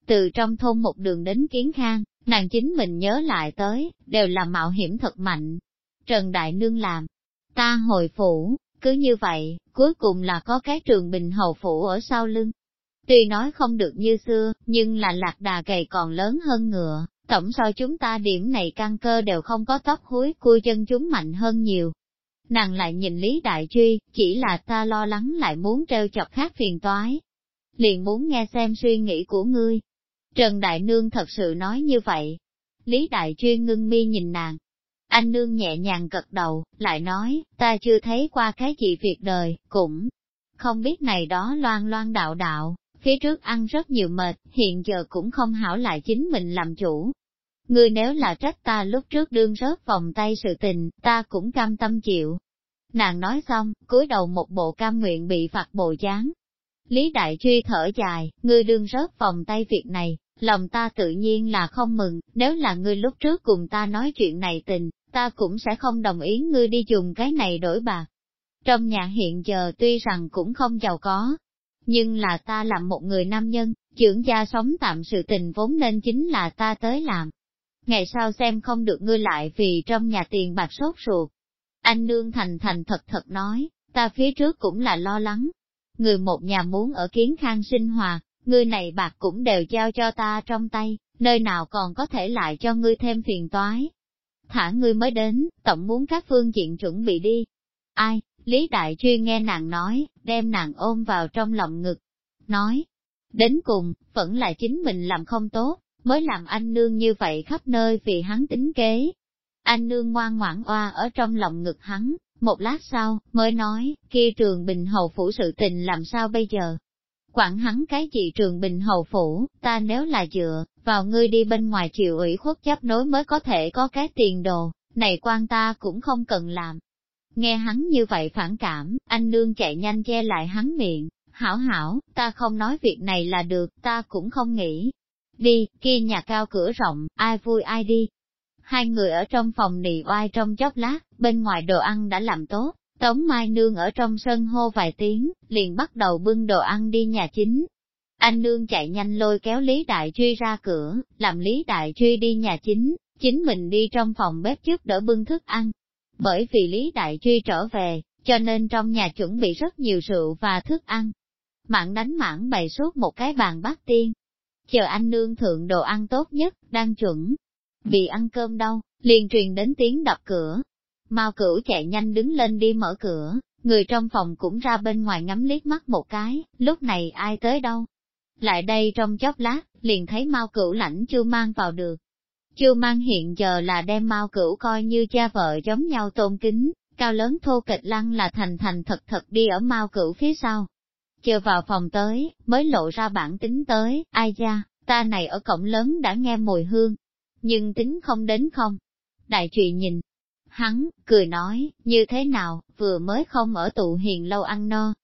Speaker 1: Từ trong thôn một đường đến kiến khang, nàng chính mình nhớ lại tới, đều là mạo hiểm thật mạnh. Trần Đại Nương làm, ta hồi phủ, cứ như vậy, cuối cùng là có cái trường bình hầu phủ ở sau lưng. Tuy nói không được như xưa, nhưng là lạc đà gầy còn lớn hơn ngựa, Tổng so chúng ta điểm này căn cơ đều không có tóc húi cua chân chúng mạnh hơn nhiều. Nàng lại nhìn Lý Đại Truy, chỉ là ta lo lắng lại muốn treo chọc khác phiền toái. Liền muốn nghe xem suy nghĩ của ngươi. Trần Đại Nương thật sự nói như vậy. Lý Đại Truy ngưng mi nhìn nàng. Anh nương nhẹ nhàng gật đầu, lại nói, ta chưa thấy qua cái gì việc đời, cũng không biết này đó loan loan đạo đạo, phía trước ăn rất nhiều mệt, hiện giờ cũng không hảo lại chính mình làm chủ. Ngươi nếu là trách ta lúc trước đương rớt vòng tay sự tình, ta cũng cam tâm chịu. Nàng nói xong, cúi đầu một bộ cam nguyện bị phạt bộ chán. Lý Đại Truy thở dài, ngươi đương rớt vòng tay việc này, lòng ta tự nhiên là không mừng, nếu là ngươi lúc trước cùng ta nói chuyện này tình, ta cũng sẽ không đồng ý ngươi đi dùng cái này đổi bạc. Trong nhà hiện giờ tuy rằng cũng không giàu có, nhưng là ta làm một người nam nhân, trưởng gia sống tạm sự tình vốn nên chính là ta tới làm. Ngày sau xem không được ngươi lại vì trong nhà tiền bạc sốt ruột. Anh nương thành thành thật thật nói, ta phía trước cũng là lo lắng. Người một nhà muốn ở kiến khang sinh hòa, ngươi này bạc cũng đều giao cho ta trong tay, nơi nào còn có thể lại cho ngươi thêm phiền toái. Thả ngươi mới đến, tổng muốn các phương diện chuẩn bị đi. Ai, Lý Đại Chuyên nghe nàng nói, đem nàng ôm vào trong lòng ngực, nói, đến cùng, vẫn là chính mình làm không tốt, mới làm anh nương như vậy khắp nơi vì hắn tính kế. Anh nương ngoan ngoãn oa ở trong lòng ngực hắn, một lát sau, mới nói, kia trường bình hầu phủ sự tình làm sao bây giờ? Quản hắn cái gì trường bình hầu phủ, ta nếu là dựa, vào ngươi đi bên ngoài chịu ủy khuất chấp nối mới có thể có cái tiền đồ, này quan ta cũng không cần làm, Nghe hắn như vậy phản cảm, anh nương chạy nhanh che lại hắn miệng, hảo hảo, ta không nói việc này là được, ta cũng không nghĩ. Đi, kia nhà cao cửa rộng, ai vui ai đi. Hai người ở trong phòng nì oai trong chốc lát, bên ngoài đồ ăn đã làm tốt, Tống Mai Nương ở trong sân hô vài tiếng, liền bắt đầu bưng đồ ăn đi nhà chính. Anh Nương chạy nhanh lôi kéo Lý Đại Truy ra cửa, làm Lý Đại Truy đi nhà chính, chính mình đi trong phòng bếp trước đỡ bưng thức ăn. Bởi vì Lý Đại Truy trở về, cho nên trong nhà chuẩn bị rất nhiều rượu và thức ăn. Mạng đánh mãn bày suốt một cái bàn bát tiên. Chờ anh nương thượng đồ ăn tốt nhất, đang chuẩn. Vì ăn cơm đâu, liền truyền đến tiếng đập cửa. Mao cửu chạy nhanh đứng lên đi mở cửa, người trong phòng cũng ra bên ngoài ngắm liếc mắt một cái, lúc này ai tới đâu. Lại đây trong chốc lát, liền thấy Mao cửu lãnh chưa mang vào được, chưa mang hiện giờ là đem mao cửu coi như cha vợ giống nhau tôn kính, cao lớn thô kịch lăng là thành thành thật thật đi ở mao cửu phía sau. Chờ vào phòng tới, mới lộ ra bản tính tới, ai ra, ta này ở cổng lớn đã nghe mùi hương, nhưng tính không đến không. Đại trụy nhìn, hắn, cười nói, như thế nào, vừa mới không ở tụ hiền lâu ăn no.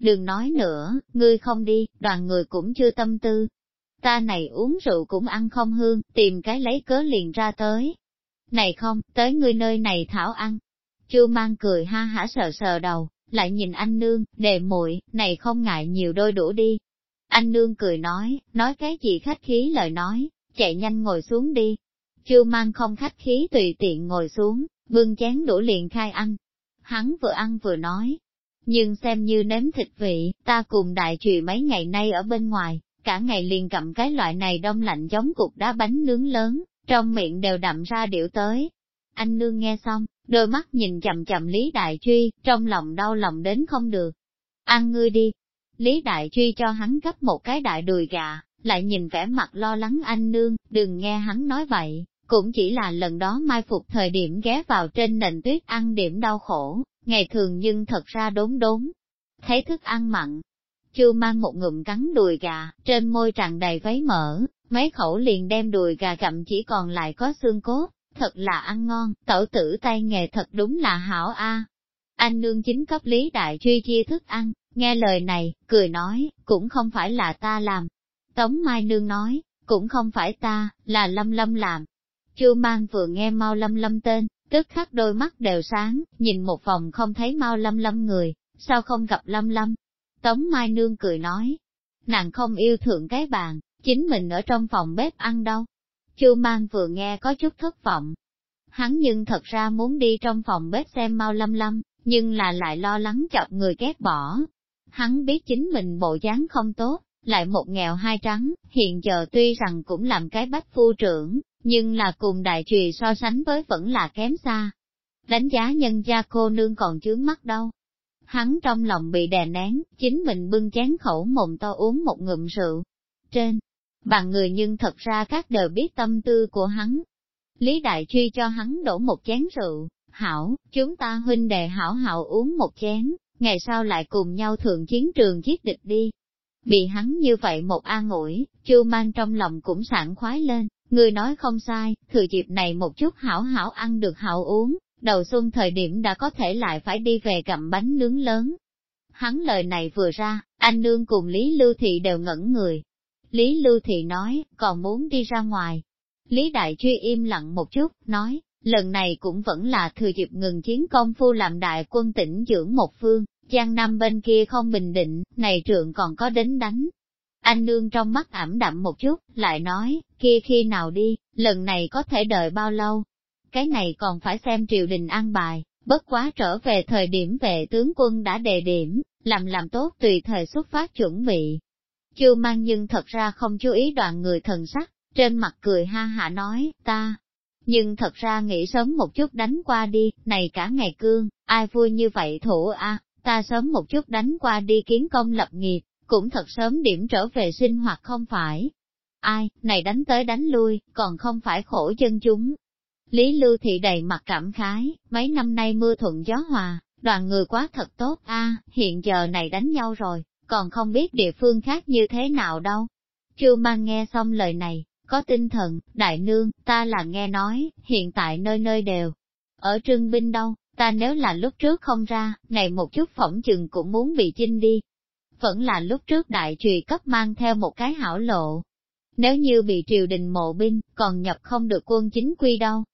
Speaker 1: Đừng nói nữa, ngươi không đi, đoàn người cũng chưa tâm tư, ta này uống rượu cũng ăn không hương, tìm cái lấy cớ liền ra tới. Này không, tới ngươi nơi này thảo ăn. Chu mang cười ha hả sờ sờ đầu, lại nhìn anh nương, đề muội này không ngại nhiều đôi đũa đi. Anh nương cười nói, nói cái gì khách khí lời nói, chạy nhanh ngồi xuống đi. Chu mang không khách khí tùy tiện ngồi xuống, bưng chén đũa liền khai ăn. Hắn vừa ăn vừa nói, nhưng xem như nếm thịt vị, ta cùng đại trùy mấy ngày nay ở bên ngoài, cả ngày liền cầm cái loại này đông lạnh giống cục đá bánh nướng lớn, trong miệng đều đậm ra điệu tới. Anh nương nghe xong, đôi mắt nhìn chậm chậm Lý Đại Truy, trong lòng đau lòng đến không được. Ăn ngươi đi. Lý Đại Truy cho hắn gấp một cái đại đùi gà, lại nhìn vẻ mặt lo lắng anh nương, đừng nghe hắn nói vậy, cũng chỉ là lần đó mai phục thời điểm ghé vào trên nền tuyết ăn điểm đau khổ, ngày thường nhưng thật ra đốn đốn. Thấy thức ăn mặn, chưa mang một ngụm cắn đùi gà, trên môi tràn đầy váy mỡ, mấy khẩu liền đem đùi gà gặm chỉ còn lại có xương cốt, thật là ăn ngon, tẩu tử tay nghề thật đúng là hảo a. Anh nương chính cấp lý đại truy chia thức ăn, nghe lời này, cười nói, cũng không phải là ta làm. Tống Mai Nương nói, cũng không phải ta, là Lâm Lâm làm. Chu mang vừa nghe mau Lâm Lâm tên, tức khắc đôi mắt đều sáng, nhìn một vòng không thấy mau Lâm Lâm người, sao không gặp Lâm Lâm, Tống Mai Nương cười nói, nàng không yêu thượng cái bàn, chính mình ở trong phòng bếp ăn đâu. Chu mang vừa nghe có chút thất vọng. Hắn nhưng thật ra muốn đi trong phòng bếp xem mau lâm lâm, nhưng là lại lo lắng chọc người ghét bỏ. Hắn biết chính mình bộ dáng không tốt, lại một nghèo hai trắng, hiện giờ tuy rằng cũng làm cái bách phu trưởng, nhưng là cùng đại trùy so sánh với vẫn là kém xa. Đánh giá nhân gia cô nương còn chướng mắt đâu, Hắn trong lòng bị đè nén, chính mình bưng chén khẩu mồm to uống một ngụm rượu. Trên, bàn người nhưng thật ra các đều biết tâm tư của hắn. Lý Đại Truy cho hắn đổ một chén rượu, hảo, chúng ta huynh đệ hảo hảo uống một chén, ngày sau lại cùng nhau thượng chiến trường giết địch đi. Bị hắn như vậy một an ủi, chu mang trong lòng cũng sảng khoái lên, người nói không sai, thừa dịp này một chút hảo hảo ăn được hảo uống, đầu xuân thời điểm đã có thể lại phải đi về gặm bánh nướng lớn. Hắn lời này vừa ra, anh nương cùng Lý Lưu Thị đều ngẩn người. Lý Lưu Thị nói, còn muốn đi ra ngoài. Lý Đại Truy im lặng một chút, nói, lần này cũng vẫn là thừa dịp ngừng chiến công phu làm đại quân tỉnh dưỡng một phương, Giang Nam bên kia không bình định, này trượng còn có đến đánh. Anh nương trong mắt ảm đậm một chút, lại nói, kia khi nào đi, lần này có thể đợi bao lâu? Cái này còn phải xem triều đình an bài, bất quá trở về thời điểm về tướng quân đã đề điểm, làm làm tốt tùy thời xuất phát chuẩn bị. Chưa mang nhưng thật ra không chú ý đoạn người thần sắc, trên mặt cười ha hạ nói, ta, nhưng thật ra nghĩ sớm một chút đánh qua đi, này cả ngày cương, ai vui như vậy thủ a ta sớm một chút đánh qua đi kiến công lập nghiệp, cũng thật sớm điểm trở về sinh hoạt không phải. Ai, này đánh tới đánh lui, còn không phải khổ chân chúng. Lý Lưu Thị đầy mặt cảm khái, mấy năm nay mưa thuận gió hòa, đoàn người quá thật tốt a hiện giờ này đánh nhau rồi, còn không biết địa phương khác như thế nào đâu. Chu mang nghe xong lời này, có tinh thần, đại nương, ta là nghe nói, hiện tại nơi nơi đều. Ở trưng binh đâu, ta nếu là lúc trước không ra, này một chút phỏng chừng cũng muốn bị chinh đi. Vẫn là lúc trước đại trùy cấp mang theo một cái hảo lộ. Nếu như bị triều đình mộ binh, còn nhập không được quân chính quy đâu.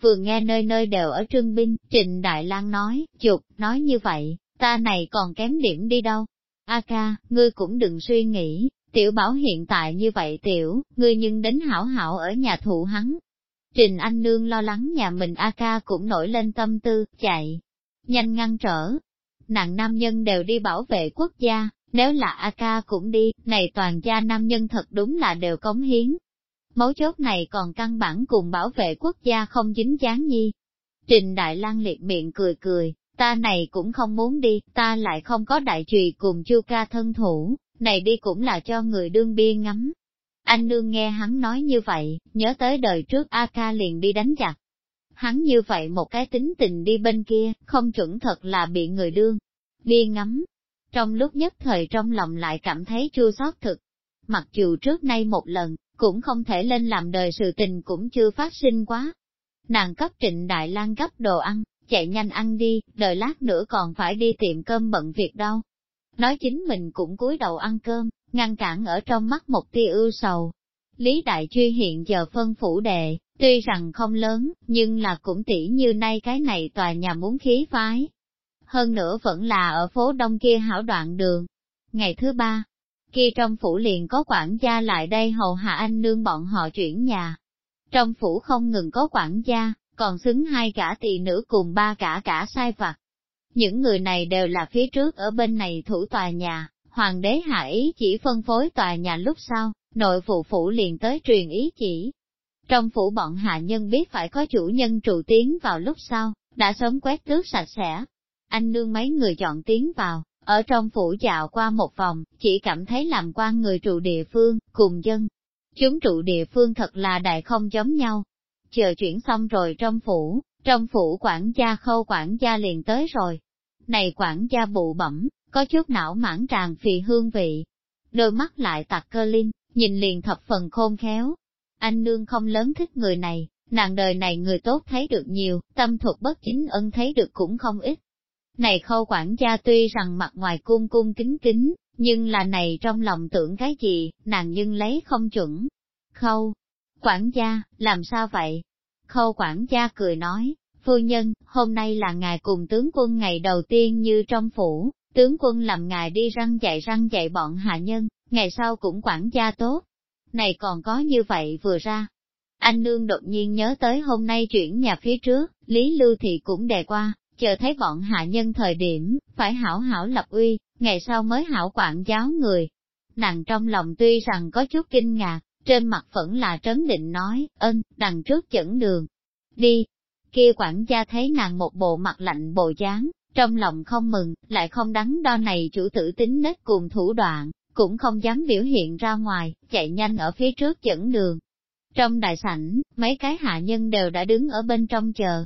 Speaker 1: Vừa nghe nơi nơi đều ở trưng binh, Trịnh Đại lang nói, chục, nói như vậy, ta này còn kém điểm đi đâu. A ca, ngươi cũng đừng suy nghĩ, tiểu bảo hiện tại như vậy tiểu, ngươi nhưng đến hảo hảo ở nhà thụ hắn, Trình Anh Nương lo lắng nhà mình A ca cũng nổi lên tâm tư, chạy, nhanh ngăn trở. Nàng nam nhân đều đi bảo vệ quốc gia, nếu là A ca cũng đi, này toàn gia nam nhân thật đúng là đều cống hiến. Mấu chốt này còn căn bản cùng bảo vệ quốc gia không dính dáng nhi. Trình Đại Lang liệt miệng cười cười, ta này cũng không muốn đi, ta lại không có đại trùy cùng chu ca thân thủ, này đi cũng là cho người đương bia ngắm, anh nương nghe hắn nói như vậy, nhớ tới đời trước A ca liền đi đánh giặc. Hắn như vậy một cái tính tình đi bên kia, không chuẩn thật là bị người đương, bia ngắm. Trong lúc nhất thời trong lòng lại cảm thấy chua xót thực. Mặc dù trước nay một lần, cũng không thể lên làm đời sự tình cũng chưa phát sinh quá. Nàng cấp trịnh Đại lang gấp đồ ăn, chạy nhanh ăn đi, đợi lát nữa còn phải đi tiệm cơm bận việc đâu. Nói chính mình cũng cúi đầu ăn cơm, ngăn cản ở trong mắt một tia ưu sầu. Lý Đại Truy hiện giờ phân phủ đệ, tuy rằng không lớn, nhưng là cũng tỉ như nay cái này tòa nhà muốn khí phái. Hơn nữa vẫn là ở phố đông kia hảo đoạn đường. Ngày thứ ba, kia trong phủ liền có quản gia lại đây hầu hạ anh nương bọn họ chuyển nhà. Trong phủ không ngừng có quản gia, còn xứng hai cả tỳ nữ cùng ba cả cả sai vặt. Những người này đều là phía trước ở bên này thủ tòa nhà, hoàng đế hạ ý chỉ phân phối tòa nhà lúc sau, nội phụ phủ liền tới truyền ý chỉ. Trong phủ bọn hạ nhân biết phải có chủ nhân trụ tiến vào lúc sau, đã sớm quét tước sạch sẽ. Anh nương mấy người chọn tiến vào, ở trong phủ dạo qua một vòng, chỉ cảm thấy làm quan người trụ địa phương, cùng dân. Chúng trụ địa phương thật là đại không giống nhau. Chờ chuyển xong rồi trong phủ, trong phủ quản gia khâu quản gia liền tới rồi. Này quản gia bụ bẩm, có chút não mãn tràn phì hương vị. Đôi mắt lại tạc cơ linh, nhìn liền thập phần khôn khéo. Anh nương không lớn thích người này, nàng đời này người tốt thấy được nhiều, tâm thuật bất chính ân thấy được cũng không ít. Này khâu quản gia tuy rằng mặt ngoài cung cung kính kính, nhưng là này trong lòng tưởng cái gì, nàng nhưng lấy không chuẩn. Khâu, quản gia, làm sao vậy? Khâu quản gia cười nói, phu nhân, hôm nay là ngài cùng tướng quân ngày đầu tiên như trong phủ, Tướng quân làm ngài đi răng dạy răng dạy bọn hạ nhân, ngày sau cũng quản gia tốt. Này còn có như vậy vừa ra. Anh nương đột nhiên nhớ tới hôm nay chuyển nhà phía trước, Lý Lưu Thị cũng đề qua, chờ thấy bọn hạ nhân thời điểm, phải hảo hảo lập uy, ngày sau mới hảo quản giáo người. Nàng trong lòng tuy rằng có chút kinh ngạc, trên mặt vẫn là trấn định nói, ân, đằng trước dẫn đường. Đi, kia quản gia thấy nàng một bộ mặt lạnh bộ dáng, trong lòng không mừng, lại không đắn đo này chủ tử tính nết cùng thủ đoạn, cũng không dám biểu hiện ra ngoài, chạy nhanh ở phía trước dẫn đường. Trong đại sảnh, mấy cái hạ nhân đều đã đứng ở bên trong chờ.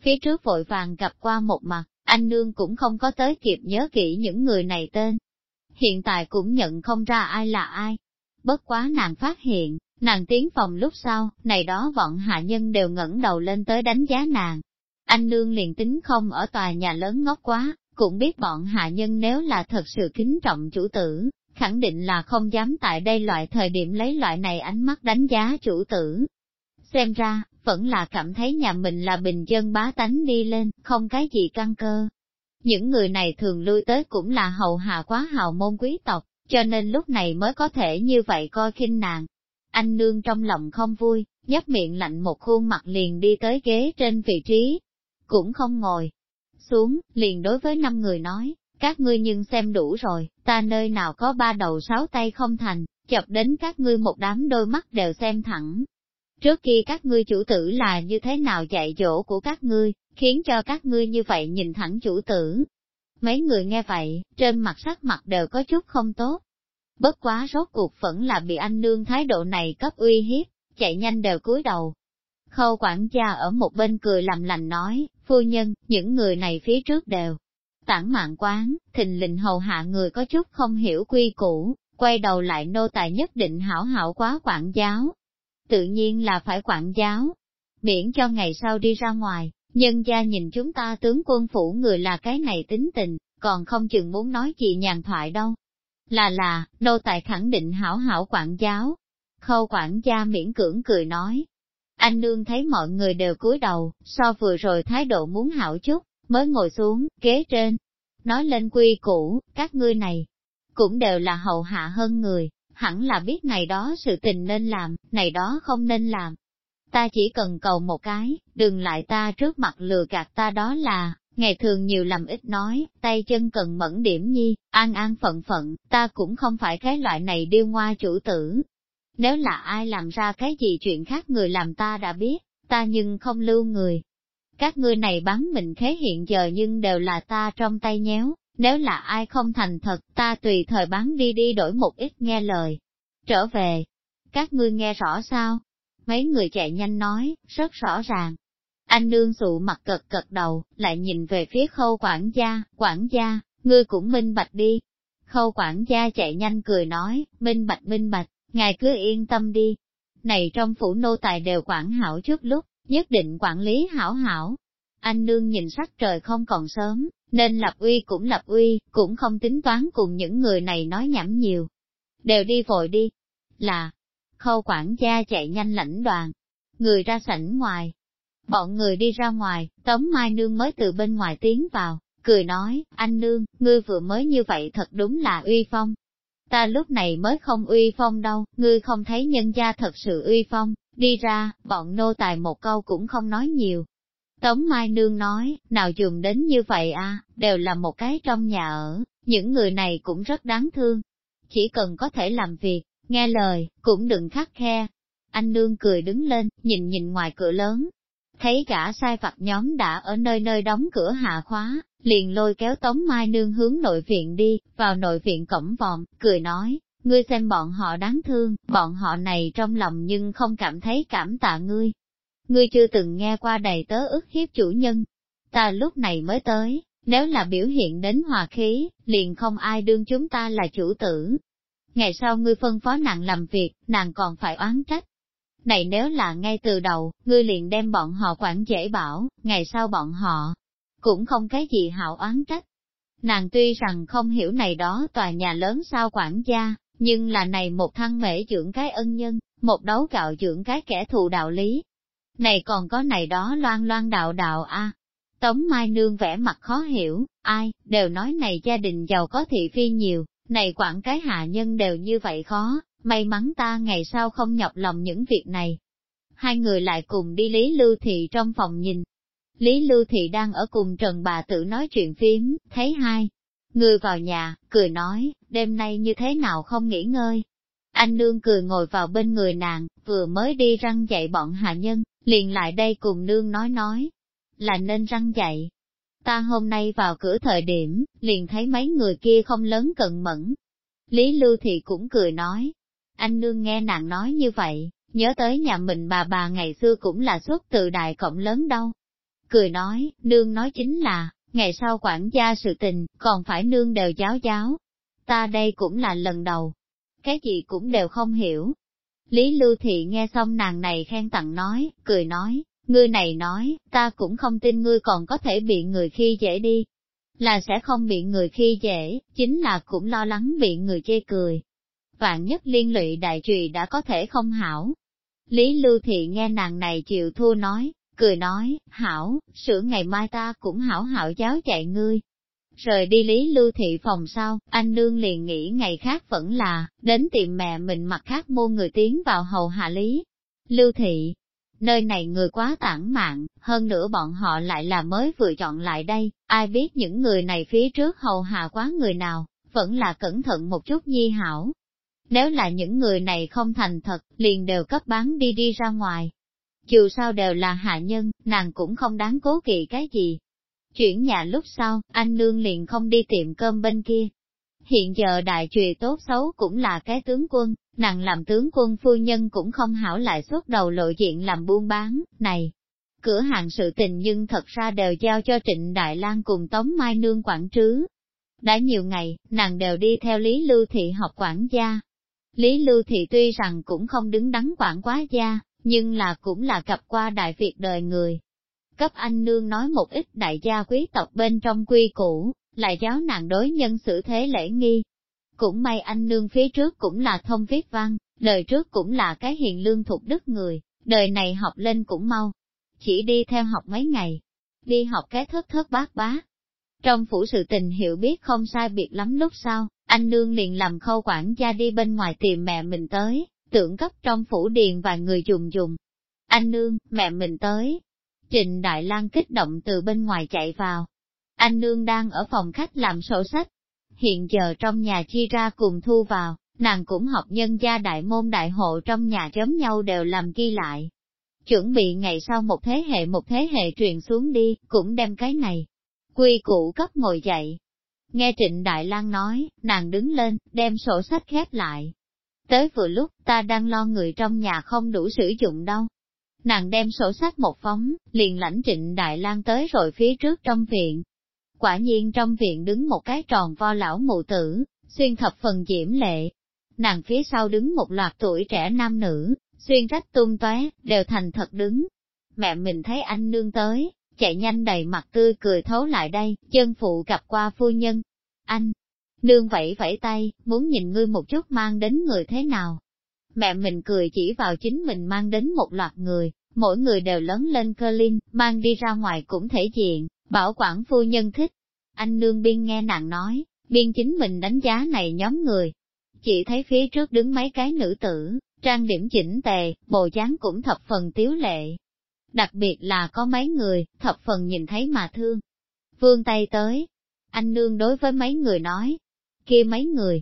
Speaker 1: Phía trước vội vàng gặp qua một mặt, anh nương cũng không có tới kịp nhớ kỹ những người này tên. Hiện tại cũng nhận không ra ai là ai. Bất quá nàng phát hiện, nàng tiến phòng lúc sau, này đó bọn hạ nhân đều ngẩng đầu lên tới đánh giá nàng. Anh nương liền tính không ở tòa nhà lớn ngốc quá, cũng biết bọn hạ nhân nếu là thật sự kính trọng chủ tử, khẳng định là không dám tại đây loại thời điểm lấy loại này ánh mắt đánh giá chủ tử. Xem ra, vẫn là cảm thấy nhà mình là bình dân bá tánh đi lên, không cái gì căn cơ. Những người này thường lui tới cũng là hầu hạ quá hào môn quý tộc, cho nên lúc này mới có thể như vậy coi khinh nàng. Anh nương trong lòng không vui, nhấp miệng lạnh một khuôn mặt liền đi tới ghế trên vị trí, cũng không ngồi xuống, liền đối với năm người nói, các ngươi nhưng xem đủ rồi, ta nơi nào có ba đầu sáu tay không thành, chọc đến các ngươi một đám đôi mắt đều xem thẳng. Trước khi các ngươi chủ tử là như thế nào dạy dỗ của các ngươi, khiến cho các ngươi như vậy nhìn thẳng chủ tử. Mấy người nghe vậy, trên mặt sắc mặt đều có chút không tốt. Bất quá rốt cuộc vẫn là bị anh nương thái độ này cấp uy hiếp, chạy nhanh đều cúi đầu. Khâu quản gia ở một bên cười làm lành nói, phu nhân, những người này phía trước đều tản mạng quán, thình lình hầu hạ người có chút không hiểu quy củ, quay đầu lại nô tài nhất định hảo hảo quá quản giáo. Tự nhiên là phải quản giáo, miễn cho ngày sau đi ra ngoài, nhân gia nhìn chúng ta tướng quân phủ người là cái này tính tình, còn không chừng muốn nói gì nhàn thoại đâu. Là là, nô tài khẳng định hảo hảo quản giáo. Khâu quản gia miễn cưỡng cười nói. Anh nương thấy mọi người đều cúi đầu, so vừa rồi thái độ muốn hảo chút, mới ngồi xuống, kế trên. Nói lên quy củ, các ngươi này, cũng đều là hậu hạ hơn người, hẳn là biết này đó sự tình nên làm, này đó không nên làm. Ta chỉ cần cầu một cái, đừng lại ta trước mặt lừa gạt ta đó là, ngày thường nhiều làm ít nói, tay chân cần mẫn điểm nhi, an an phận phận, ta cũng không phải cái loại này điêu ngoa chủ tử. Nếu là ai làm ra cái gì chuyện khác người làm ta đã biết, ta nhưng không lưu người, các ngươi này bán mình khế hiện giờ nhưng đều là ta trong tay nhéo, nếu là ai không thành thật ta tùy thời bán đi đi đổi một ít nghe lời. Trở về, các ngươi nghe rõ sao? Mấy người chạy nhanh nói, rất rõ ràng. Anh nương sụ mặt cật cật đầu, lại nhìn về phía khâu quản gia, quản gia, ngươi cũng minh bạch đi. Khâu quản gia chạy nhanh cười nói, minh bạch minh bạch, ngài cứ yên tâm đi. Này trong phủ nô tài đều quản hảo trước lúc, nhất định quản lý hảo hảo. Anh nương nhìn sắc trời không còn sớm, nên lập uy cũng lập uy, cũng không tính toán cùng những người này nói nhảm nhiều. Đều đi vội đi. Là, khâu quản gia chạy nhanh lãnh đoàn, người ra sảnh ngoài. Bọn người đi ra ngoài, Tống Mai Nương mới từ bên ngoài tiến vào, cười nói, anh Nương, ngươi vừa mới như vậy thật đúng là uy phong. Ta lúc này mới không uy phong đâu, ngươi không thấy nhân gia thật sự uy phong, Đi ra, bọn nô tài một câu cũng không nói nhiều. Tống Mai Nương nói, nào dùng đến như vậy à, đều là một cái trong nhà ở, những người này cũng rất đáng thương. Chỉ cần có thể làm việc, nghe lời, cũng đừng khắc khe. Anh Nương cười đứng lên, nhìn nhìn ngoài cửa lớn. Thấy cả sai vặt nhóm đã ở nơi nơi đóng cửa hạ khóa, liền lôi kéo Tống Mai Nương hướng nội viện đi, vào nội viện cổng vòm, cười nói, Ngươi xem bọn họ đáng thương, bọn họ này trong lòng nhưng không cảm thấy cảm tạ ngươi. Ngươi chưa từng nghe qua đầy tớ ức hiếp chủ nhân. Ta lúc này mới tới, nếu là biểu hiện đến hòa khí, liền không ai đương chúng ta là chủ tử. Ngày sau ngươi phân phó nàng làm việc, nàng còn phải oán trách. Này nếu là ngay từ đầu, ngươi liền đem bọn họ quản dễ bảo, ngày sau bọn họ cũng không cái gì hảo oán trách. Nàng tuy rằng không hiểu này đó tòa nhà lớn sao quản gia, nhưng là này một thăng mễ dưỡng cái ân nhân, một đấu gạo dưỡng cái kẻ thù đạo lý. Này còn có này đó loan loan đạo đạo a. À. Tống Mai Nương vẻ mặt khó hiểu, ai, đều nói này gia đình giàu có thị phi nhiều, này quản cái hạ nhân đều như vậy khó, may mắn ta ngày sau không nhọc lòng những việc này. Hai người lại cùng đi Lý Lưu Thị trong phòng nhìn. Lý Lưu Thị đang ở cùng Trần bà tử nói chuyện phím, thấy hai, Người vào nhà, cười nói, đêm nay như thế nào không nghỉ ngơi. Anh nương cười ngồi vào bên người nàng, vừa mới đi răng dạy bọn hạ nhân, liền lại đây cùng nương nói nói, là nên răng dạy. Ta hôm nay vào cửa thời điểm, liền thấy mấy người kia không lớn cận mẫn. Lý Lưu Thị cũng cười nói, anh nương nghe nàng nói như vậy, nhớ tới nhà mình bà bà ngày xưa cũng là xuất từ đại cộng lớn đâu. Cười nói, nương nói chính là, ngày sau quản gia sự tình, còn phải nương đều giáo giáo. Ta đây cũng là lần đầu, cái gì cũng đều không hiểu. Lý Lưu Thị nghe xong nàng này khen tặng nói, cười nói, ngươi này nói, ta cũng không tin ngươi còn có thể bị người khi dễ đi. Là sẽ không bị người khi dễ, chính là cũng lo lắng bị người chê cười. Vạn nhất liên lụy đại trùy đã có thể không hảo. Lý Lưu Thị nghe nàng này chịu thua nói, cười nói, hảo, sửa ngày mai ta cũng hảo hảo giáo chạy ngươi. Rời đi Lý Lưu Thị phòng sau, anh nương liền nghĩ ngày khác vẫn là, đến tiệm mẹ mình mặt khác mua người tiến vào hầu hạ Lý. Lưu Thị, nơi này người quá tản mạn, hơn nữa bọn họ lại là mới vừa chọn lại đây, ai biết những người này phía trước hầu hạ quá người nào, vẫn là cẩn thận một chút nhi hảo. Nếu là những người này không thành thật, liền đều cấp bán đi đi ra ngoài. Dù sao đều là hạ nhân, nàng cũng không đáng cố kỵ cái gì. Chuyển nhà lúc sau, anh nương liền không đi tiệm cơm bên kia. Hiện giờ đại trùy tốt xấu cũng là cái tướng quân, nàng làm tướng quân phu nhân cũng không hảo lại suốt đầu lộ diện làm buôn bán, này. Cửa hàng sự tình nhưng thật ra đều giao cho Trịnh Đại lang cùng Tống Mai Nương quản trứ. Đã nhiều ngày, nàng đều đi theo Lý Lưu Thị học quản gia. Lý Lưu Thị tuy rằng cũng không đứng đắn quản quá gia, nhưng là cũng là gặp qua đại việc đời người. Cấp anh nương nói một ít đại gia quý tộc bên trong quy củ, lại giáo nàng đối nhân xử thế lễ nghi, cũng may anh nương phía trước cũng là thông viết văn, đời trước cũng là cái hiền lương thuộc đức người, đời này học lên cũng mau. Chỉ đi theo học mấy ngày, đi học cái thất thất bát bá. Trong phủ sự tình hiểu biết không sai biệt lắm lúc sau, anh nương liền làm khâu quản gia đi bên ngoài tìm mẹ mình tới, tưởng cấp trong phủ điền vài người dùng dùng. Anh nương, mẹ mình tới. Trình Đại lang kích động từ bên ngoài chạy vào. Anh nương đang ở phòng khách làm sổ sách, hiện giờ trong nhà chi ra cùng thu vào, nàng cũng học nhân gia đại môn đại hộ trong nhà chấm nhau đều làm ghi lại. Chuẩn bị ngày sau một thế hệ một thế hệ truyền xuống đi, cũng đem cái này. Quy củ cấp ngồi dậy. Nghe Trịnh Đại lang nói, nàng đứng lên, đem sổ sách khép lại. Tới vừa lúc ta đang lo người trong nhà không đủ sử dụng đâu. Nàng đem sổ sách một phóng, liền lãnh Trịnh Đại lang tới rồi phía trước trong viện, Quả nhiên trong viện đứng một cái tròn vo lão mụ tử, xuyên thập phần diễm lệ. Nàng phía sau đứng một loạt tuổi trẻ nam nữ, xuyên rách tung tóe, đều thành thật đứng. Mẹ mình thấy anh nương tới, chạy nhanh đầy mặt tươi cười thấu lại đây, chân phụ gặp qua phu nhân. Anh, nương vẫy vẫy tay, muốn nhìn ngươi một chút mang đến người thế nào. Mẹ mình cười chỉ vào chính mình mang đến một loạt người, mỗi người đều lớn lên cơ linh, mang đi ra ngoài cũng thể diện, Bảo quản phu nhân thích. Anh nương biên nghe nàng nói, biên chính mình đánh giá này nhóm người. Chỉ thấy phía trước đứng mấy cái nữ tử, trang điểm chỉnh tề, bộ dáng cũng thập phần tiếu lệ. Đặc biệt là có mấy người, thập phần nhìn thấy mà thương. Vương tay tới. Anh nương đối với mấy người nói. Kia mấy người.